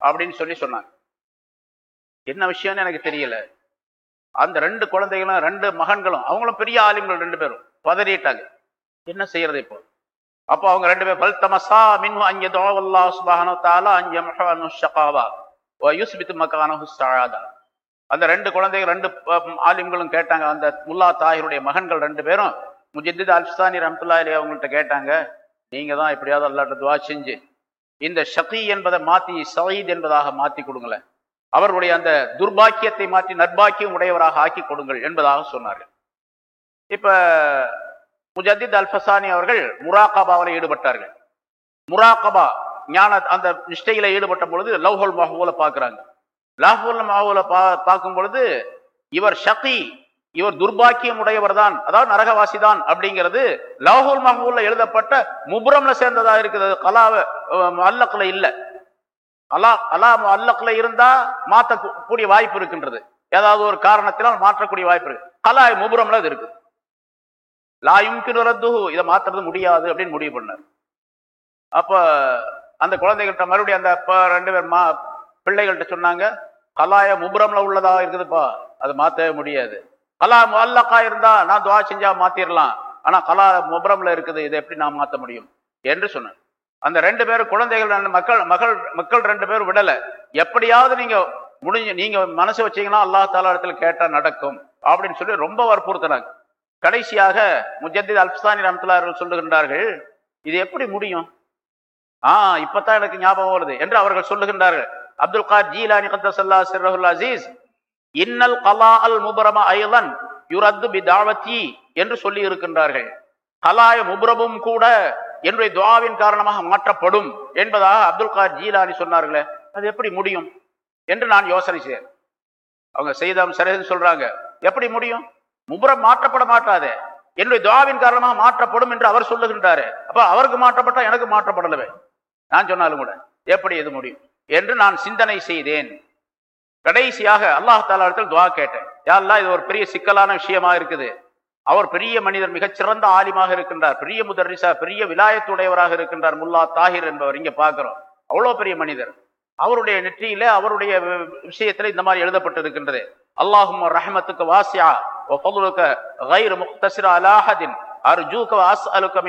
A: அப்படின்னு சொல்லி சொன்னாங்க. என்ன விஷயம்னு எனக்கு தெரியல. அந்த ரெண்டு குழந்தைகளும் ரெண்டு மகன்களும் அவங்களும் பெரிய ஆலிம்கள் ரெண்டு பேரும். பதறிட்டாங்க. என்ன செய்யறது இப்போ? அப்போ அவங்க ரெண்டு பேர் பல்தமசா மின்ஹு அஞ்ச தோவல்லா சுபானோ தாலா அங்கே மஹானு ஷகாவா யூஸ்பித்து மக்கானு சாதா அந்த ரெண்டு குழந்தைகள் ரெண்டு ஆலிம்களும் கேட்டாங்க. அந்த முல்லா தாயிருடைய மகன்கள் ரெண்டு பேரும் முஜித்தித் அல்சானி ரம்துல்லா அலி அவங்கள்ட்ட கேட்டாங்க நீங்க தான் எப்படியாவது அல்லாட்ட துவா செஞ்சு இந்த ஷகி என்பதை மாற்றி சயீத் என்பதாக மாற்றி கொடுங்களேன். அவருடைய அந்த துர்பாக்கியத்தை மாற்றி நற்பாக்கியம் உடையவராக ஆக்கி கொடுங்கள் என்பதாக சொன்னார்கள். இப்ப முஜத்தித் அல்பசானி அவர்கள் முராகபாவில் ஈடுபட்டார்கள். முராகபா ஞான அந்த நிஷ்டையில ஈடுபட்ட பொழுது லவ்ஹோல் மஹூல பாக்குறாங்க லவ்ஹோல் மஹூல பா பார்க்கும் பொழுது இவர் ஷகி இவர் துர்பாக்கியம் உடையவர் தான் அதாவது நரகவாசி தான் அப்படிங்கிறது லவ்ஹுல் மஹூல்ல எழுதப்பட்ட முபுரம்ல சேர்ந்ததா இருக்குது. கலா அல்லக்குல இல்ல. அலா அலா அல்லக்குல இருந்தா மாற்றக்கூடிய வாய்ப்பு இருக்கின்றது. ஏதாவது ஒரு காரணத்தினால் மாற்றக்கூடிய வாய்ப்பு இருக்கு. கலா முபுரம்ல அது இருக்கு லாயும் ரத்து இதை மாத்துறது முடியாது அப்படின்னு முடிவு பண்ணார். அப்போ அந்த குழந்தைகிட்ட மறுபடியும் அந்த ரெண்டு பேர் மா பிள்ளைகள்கிட்ட சொன்னாங்க கலாய முபுரம்ல உள்ளதா இருக்குதுப்பா அதை மாத்தவே முடியாது. கலா அல்லக்கா இருந்தா நான் துவா செஞ்சா மாத்திரலாம். ஆனா கலா முபரம்ல இருக்குது இதை எப்படி நான் மாத்த முடியும்? என்று சொன்னேன் அந்த ரெண்டு பேரும் குழந்தைகள் மக்கள் மகள் மக்கள் ரெண்டு பேரும் விடல. எப்படியாவது நீங்க முடிஞ்சு நீங்க மனசு வச்சீங்கன்னா அல்லாஹ் தாலா இடத்துல கேட்டா நடக்கும். அப்படின்னு சொல்லி ரொம்ப வற்புறுத்தினாங்க கடைசியாக முஜத்தித் அல்ஃப்தானி ரம்துல்லா அவர்கள் சொல்லுகின்றார்கள் இது எப்படி முடியும்? ஆ இப்பதான் எனக்கு ஞாபகம் வருது என்று அவர்கள் சொல்லுகின்றார்கள். அப்துல் கார் ஜீலானி கத்தசல்லா சிர்ரஹுல் அசீஸ் இன்னல் கலா அல் முபரம அயலன் யுரத்து பி தாவத்தி என்று சொல்லி இருக்கின்றார்கள். கலாய முபரமும் கூட என்னுடைய துவாவின் காரணமாக மாற்றப்படும் என்பதாக அப்துல் கார் ஜீலானி சொன்னார்களே அது எப்படி முடியும் என்று நான் யோசனை செய்தேன் அவங்க செய்தாம் சரின்னு சொல்றாங்க எப்படி முடியும்? முபுரம் மாற்றப்பட மாட்டாதே என்னுடைய துவாவின் காரணமாக மாற்றப்படும் என்று அவர் சொல்லுகின்றாரு. அப்ப அவருக்கு மாற்றப்பட்டால் எனக்கு மாற்றப்படலவே. நான் சொன்னாலும் கூட எப்படி இது முடியும் என்று நான் சிந்தனை செய்தேன். கடைசியாக அல்லாஹ் தாலாடத்தில் துவா கேட்டேன். யாரெல்லாம் இது ஒரு பெரிய சிக்கலான விஷயமா இருக்குது. அவர் பெரிய மனிதர் மிகச்சிறந்த ஆலிமாக இருக்கின்றார். பெரிய முதரிசா பெரிய விலாயத்துடையவராக இருக்கின்றார். முல்லா தாகிர் என்பவர் இங்க பாக்குறோம் அவ்வளோ பெரிய மனிதர். அவருடைய நெற்றியில அவருடைய விஷயத்துல இந்த மாதிரி எழுதப்பட்டிருக்கின்றது. அல்லாஹும் ரஹமத்துக்கு வாசியா ஒலுக்க கைர் முக்தசிரா அலாஹதின் அர்ஜூக வாஸ் அலுக்க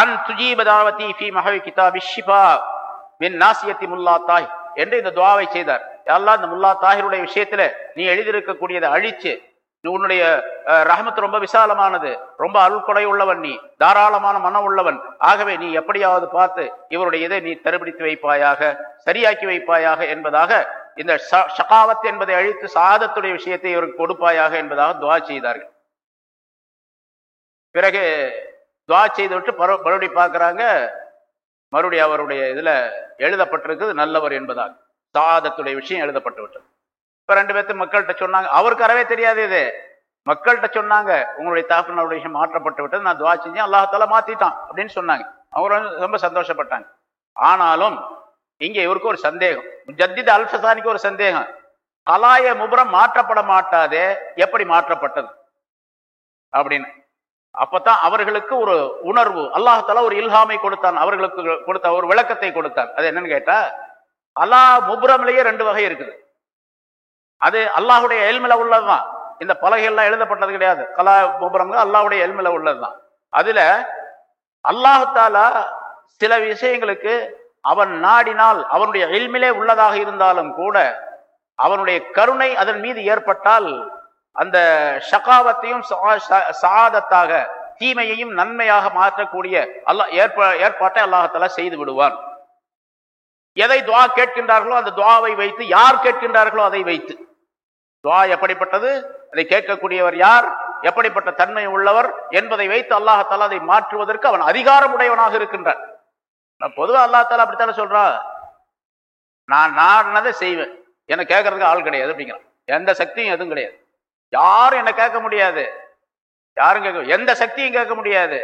A: அன் துஜீபதாவதி ஃபி மஹவி கிதாபி ஷிபா மின் நாசியத்தி முல்லா தாய் என்று இந்த துவாவை செய்தார். அல்லா இந்த முல்லா தாஹிருடைய விஷயத்துல நீ எழுதியிருக்கக்கூடியதை அழிச்சு நீ உன்னுடைய அஹ், ரஹமத் ரொம்ப விசாலமானது ரொம்ப அருள்கொடை உள்ளவன் நீ தாராளமான மனம் உள்ளவன் ஆகவே நீ எப்படியாவது பார்த்து இவருடைய இதை நீ தருபிடித்து வைப்பாயாக சரியாக்கி வைப்பாயாக என்பதாக இந்த ஷ- ஷகாவத் என்பதை அழித்து சாதத்துடைய விஷயத்தை இவருக்கு கொடுப்பாயாக என்பதாக துவா செய்தார்கள். பிறகு துவா செய்து விட்டு பர- மறுபடியும் அவருடைய இதில் எழுதப்பட்டிருக்குது நல்லவர் என்பதாக சாதத்துடைய விஷயம் எழுதப்பட்டு விட்டது இப்போ ரெண்டு பேர்த்து மக்கள்கிட்ட சொன்னாங்க அவருக்கு அறவே தெரியாது இது. மக்கள்கிட்ட சொன்னாங்க உங்களுடைய தாப்பனுடைய விஷயம் மாற்றப்பட்டு விட்டது நான் துவா செஞ்சேன் அல்லாஹால மாற்றிட்டான் அப்படின்னு சொன்னாங்க. அவங்க ரொம்ப சந்தோஷப்பட்டாங்க. ஆனாலும் இங்கே இவருக்கு ஒரு சந்தேகம். ஜத்தித் அல்ஃபசானிக்கு ஒரு சந்தேகம். கலாய முபுரம் மாற்றப்பட மாட்டாதே எப்படி மாற்றப்பட்டது? அப்படின்னு. அப்பதான் அவர்களுக்கு ஒரு உணர்வு. அல்லாஹால ஒரு இல்ஹாமை கொடுத்தான். அவர்களுக்கு கொடுத்த ஒரு விளக்கத்தை கொடுத்தான். அது என்னன்னு கேட்டா அல்லாஹ் முபுரம்லயே ரெண்டு வகை இருக்குது. அது அல்லாஹுடைய எல்மில உள்ளதுதான். இந்த பலகையெல்லாம் எழுதப்பட்டது கிடையாது. கலா முபுரம் அல்லாஹுடைய எல்மில உள்ளதுதான். அதுல அல்லாஹு தாலா சில விஷயங்களுக்கு அவன் நாடினால் அவனுடைய எல்மிலே உள்ளதாக இருந்தாலும் கூட அவனுடைய கருணை அதன் மீது ஏற்பட்டால் அந்த ஷகாவத்தையும் சா- சா- சாதத்தாக தீமையையும் நன்மையாக மாற்றக்கூடிய அல்லாஹ் ஏற்ப ஏற்பாட்டை அல்லாஹாலா செய்து விடுவான். எதை துவா கேட்கின்றார்களோ அந்த துவாவை வைத்து யார் கேட்கின்றார்களோ அதை வைத்து. துவா எப்படிப்பட்டது? அதை கேட்கக்கூடியவர் யார்? எப்படிப்பட்ட தன்மை உள்ளவர் என்பதை வைத்து அல்லாஹாலா அதை மாற்றுவதற்கு அவன் அதிகாரம் உடையவனாக இருக்கின்றான். நான் அல்லாஹால அல்லாஹாலா அப்படித்தானே சொல்றா? நான் நாடினதை செய்வேன். என கேட்கறதுக்கு ஆள் கிடையாது அப்படிங்கிறான். எந்த சக்தியும் எதுவும் கிடையாது. யாரும் என்ன கேட்க முடியாது. யாரும் கேட்க எந்த சக்தியும் கேட்க முடியாது.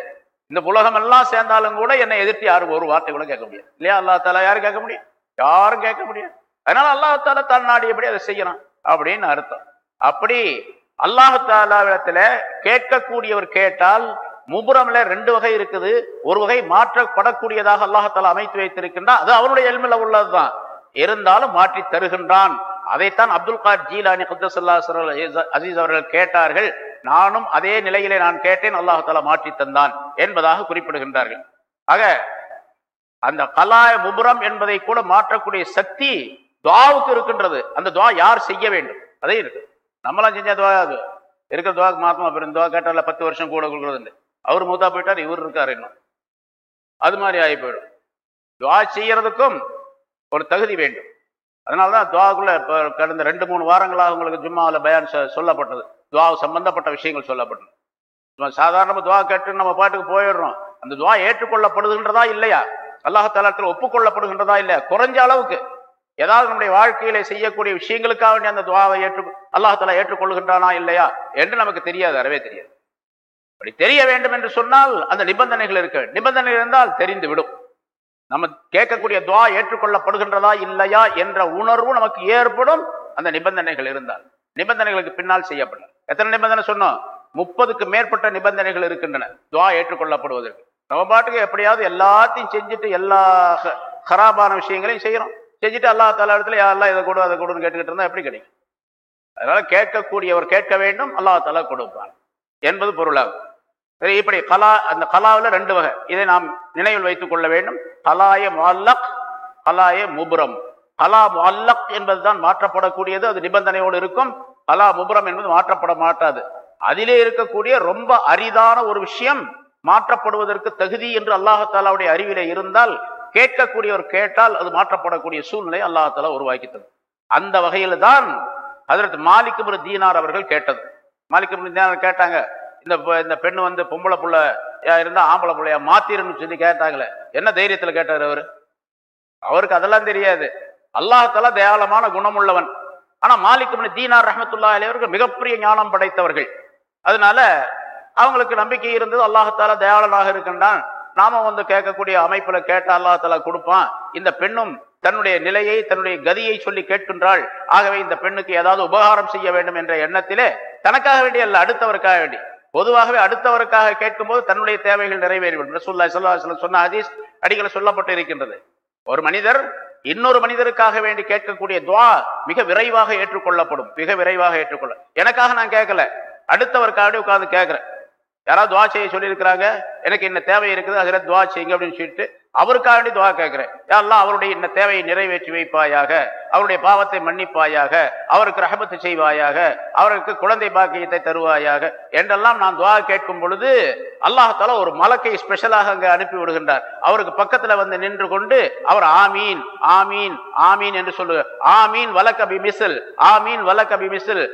A: இந்த உலகம் எல்லாம் சேர்ந்தாலும் கூட என்னை எதிர்த்து யாரும் ஒரு வார்த்தை கூட கேட்க முடியாது. இல்லையா? அல்லா தாலா யாரும் கேட்க முடியும்? யாரும் கேட்க முடியாது. அதனால அல்லாஹால தன் நாடியபடி அதை செய்யணும் அப்படின்னு அர்த்தம். அப்படி அல்லாஹு கேட்கக்கூடியவர் கேட்டால் முபுரம்ல ரெண்டு வகை இருக்குது. ஒரு வகை மாற்றப்படக்கூடியதாக அல்லாஹால அமைத்து வைத்திருக்கின்றான். அது அவனுடைய எல்மில உள்ளதுதான். இருந்தாலும் மாற்றி தருகின்றான். அதைத்தான் அப்துல் கார் ஜீலானி குத்தசல்லா அசீஸ் அவர்கள் கேட்டார்கள். நானும் அதே நிலையிலே நான் கேட்டேன். அல்லாஹால மாற்றி தந்தான் என்பதாக குறிப்பிடுகின்றார்கள். ஆக அந்த கலாய முபுரம் என்பதை கூட மாற்றக்கூடிய சக்தி துவாவுக்கு இருக்கின்றது. அந்த துவா யார் செய்ய வேண்டும்? அதே இருக்கு. நம்மளாம் செஞ்ச துவா அது. இருக்கிற துவாக்கு மாத்தமா பெரும் துவா கேட்டால பத்து வருஷம் கூட கொடுக்குறது அவர் மூத்தா போயிட்டார் இவர் இருக்கார் இன்னும். அது மாதிரி ஆகி போயிடும். துவா செய்யறதுக்கும் ஒரு தகுதி வேண்டும். அதனாலதான் துவாக்குள்ளே இப்போ கடந்த ரெண்டு மூணு வாரங்களாக உங்களுக்கு ஜும்மாவில் பயான் சொல்லப்பட்டது. துவா சம்பந்தப்பட்ட விஷயங்கள் சொல்லப்பட்டது. சும்மா சாதாரணமாக துவா கேட்டு நம்ம பாட்டுக்கு போயிடுறோம். அந்த துவா ஏற்றுக்கொள்ளப்படுகின்றதா இல்லையா? அல்லாஹாலத்தில் ஒப்புக்கொள்ளப்படுகின்றதா இல்லையா? குறைஞ்ச அளவுக்கு. ஏதாவது நம்முடைய வாழ்க்கையில செய்யக்கூடிய விஷயங்களுக்காக வேண்டி அந்த துவாவை ஏற்று அல்லாஹாலா ஏற்றுக்கொள்கின்றானா இல்லையா? என்று நமக்கு தெரியாது அறவே தெரியாது. அப்படி தெரிய வேண்டும் என்று சொன்னால் அந்த நிபந்தனைகள் இருக்க நிபந்தனைகள் இருந்தால் தெரிந்து விடும் நம்ம கேட்கக்கூடிய துவா ஏற்றுக்கொள்ளப்படுகின்றதா இல்லையா என்ற உணர்வு நமக்கு ஏற்படும் அந்த நிபந்தனைகள் இருந்தால். நிபந்தனைகளுக்கு பின்னால் செய்யப்படும் எத்தனை நிபந்தனை சொன்னோம்? முப்பதுக்கு மேற்பட்ட நிபந்தனைகள் இருக்கின்றன. துவா ஏற்றுக்கொள்ளப்படுவதற்கு. நம்ம பாட்டுக்கு எப்படியாவது எல்லாத்தையும் செஞ்சுட்டு எல்லா ஹ- ஹராபான விஷயங்களையும் செய்யறோம். செஞ்சுட்டு அல்லா தலா இடத்துல எல்லாம் இதை கொடு அதை கொடுன்னு கேட்டுக்கிட்டு இருந்தால் எப்படி கிடைக்கும்? அதனால கேட்கக்கூடியவர் கேட்க வேண்டும் அல்லாஹ் தலா கொடுப்பார் என்பது பொருளாகும். சரி இப்படி கலா அந்த கலாவில் ரெண்டு வகை. இதை நாம் நினைவில் வைத்துக் கொள்ள வேண்டும். கலாய முல்லக் கலாய முபுரம். கலா முல்லக் என்பதுதான் மாற்றப்படக்கூடியது அது நிபந்தனையோடு இருக்கும். கலா முபுரம் என்பது மாற்றப்பட மாட்டாது. அதிலே இருக்கக்கூடிய ரொம்ப அரிதான ஒரு விஷயம் மாற்றப்படுவதற்கு தகுதி என்று அல்லாஹாலாவுடைய அறிவிலே இருந்தால் கேட்கக்கூடியவர் கேட்டால் அது மாற்றப்படக்கூடிய சூழ்நிலை அல்லாஹாலா உருவாக்கித்தது. அந்த வகையில் தான் அதற்கு மாலிக் தீனார் அவர்கள் கேட்டது. மாலிக் தீனார் கேட்டாங்க இந்த இந்த பெண் வந்து பொம்பளை புள்ள இருந்தா ஆம்பளை பிள்ளையா மாத்திருன்னு சொல்லி கேட்டாங்களே. என்ன தைரியத்துல கேட்டார் அவரு? அவருக்கு அதெல்லாம் தெரியாது. அல்லாஹால தயாளமான குணமுள்ளவன். ஆனா மாலிக் தீனார் ரஹமத்துல்லா அலைவர்கள் மிகப்பெரிய ஞானம் படைத்தவர்கள். அதனால அவங்களுக்கு நம்பிக்கை இருந்தது அல்லாஹால தயாளனாக இருக்கின்றான். நாம வந்து கேட்கக்கூடிய அமைப்புல கேட்ட அல்லாஹால கொடுப்பான். இந்த பெண்ணும் தன்னுடைய நிலையை தன்னுடைய கதியை சொல்லி கேட்கின்றாள். ஆகவே இந்த பெண்ணுக்கு ஏதாவது உபகாரம் செய்ய வேண்டும் என்ற எண்ணத்திலே தனக்காக வேண்டிய அல்ல அடுத்தவருக்காக வேண்டி. பொதுவாகவே அடுத்தவருக்காக கேட்கும் போது தன்னுடைய தேவைகள் நிறைவேறிவிடும். ரசூல்லா சொல்லா சொன்ன ஹதீஸ் அடிகளை சொல்லப்பட்டு இருக்கின்றது. ஒரு மனிதர் இன்னொரு மனிதருக்காக வேண்டி கேட்கக்கூடிய துவா மிக விரைவாக ஏற்றுக்கொள்ளப்படும். மிக விரைவாக ஏற்றுக்கொள்ள. எனக்காக நான் கேட்கல. அடுத்தவருக்காக உட்காந்து கேட்குறேன். யாராவது துவா செய்ய சொல்லியிருக்கிறாங்க? எனக்கு என்ன தேவை இருக்குது? அதில் துவா செய்யுங்க அப்படின்னு சொல்லிட்டு அவருக்காக துவா கேட்குறேன். எல்லாம் அவருடைய இந்த தேவையை நிறைவேற்றி வைப்பாயாக. அவருடைய பாவத்தை மன்னிப்பாயாக அவருக்கு ரகபத்து செய்வாயாக அவருக்கு குழந்தை பாக்கியத்தை தருவாயாக என்றெல்லாம் நான் துவா கேட்கும் பொழுது அல்லாஹால ஒரு மலக்கை ஸ்பெஷலாக அங்கே அனுப்பி விடுகின்றார். அவருக்கு பக்கத்தில் வந்து நின்று கொண்டு அவர் ஆமீன் ஆமீன் ஆமீன் என்று சொல்லு ஆமீன் வலக்கபி மிசில் ஆமீன் வலக்கபி மிசில்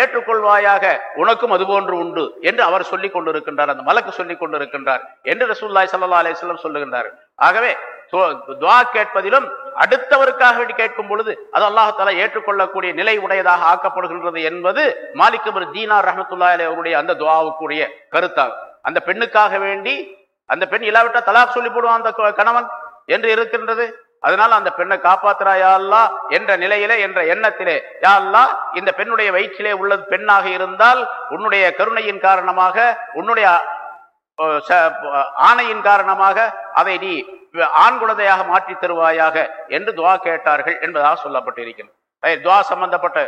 A: ஏற்றுக்கொள்வாயாக உனக்கும் அது போன்று உண்டு என்று அவர் சொல்லிக் கொண்டிருக்கின்றார். அந்த மலக்கு சொல்லிக் கொண்டிருக்கின்றார் என்று ரசூல்லாய் சல்லா அலையம் சொல்லுகின்றார் ஆகவே துவா கேட்பதிலும் அடுத்தவருக்காக வேண்டி கேட்கும் பொழுது அது அல்லாஹால ஏற்றுக்கொள்ளக்கூடிய நிலை உடையதாக ஆக்கப்படுகின்றது என்பது மாலிக் தீனார் ரஹமத்துல்லா அவருடைய அந்த துவாவுக்குரிய கருத்தாகும். அந்த பெண்ணுக்காக வேண்டி அந்த பெண் இல்லாவிட்டால் தலாக் சொல்லி போடுவான் அந்த கணவன் என்று இருக்கின்றது. அதனால அந்த பெண்ணை காப்பாத்துறா யாழ்லா என்ற நிலையிலே என்ற எண்ணத்திலே யாழ்லா இந்த பெண்ணுடைய வயிற்றிலே உள்ளது பெண்ணாக இருந்தால் உன்னுடைய கருணையின் காரணமாக உன்னுடைய ஆணையின் காரணமாக அதை நீ ஆண் குழந்தையாக மாற்றி தருவாயாக என்று துவா கேட்டார்கள் என்பதாக சொல்லப்பட்டிருக்கிறது. துவா சம்பந்தப்பட்ட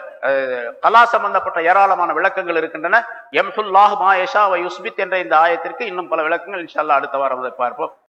A: கலா சம்பந்தப்பட்ட ஏராளமான விளக்கங்கள் இருக்கின்றன. எம்சுல்லாஹ் மா யஷா யுஸ்பித் என்ற இந்த ஆயத்திற்கு இன்னும் பல விளக்கங்கள் இன்ஷால்லா அடுத்த வாரம் பார்ப்போம்.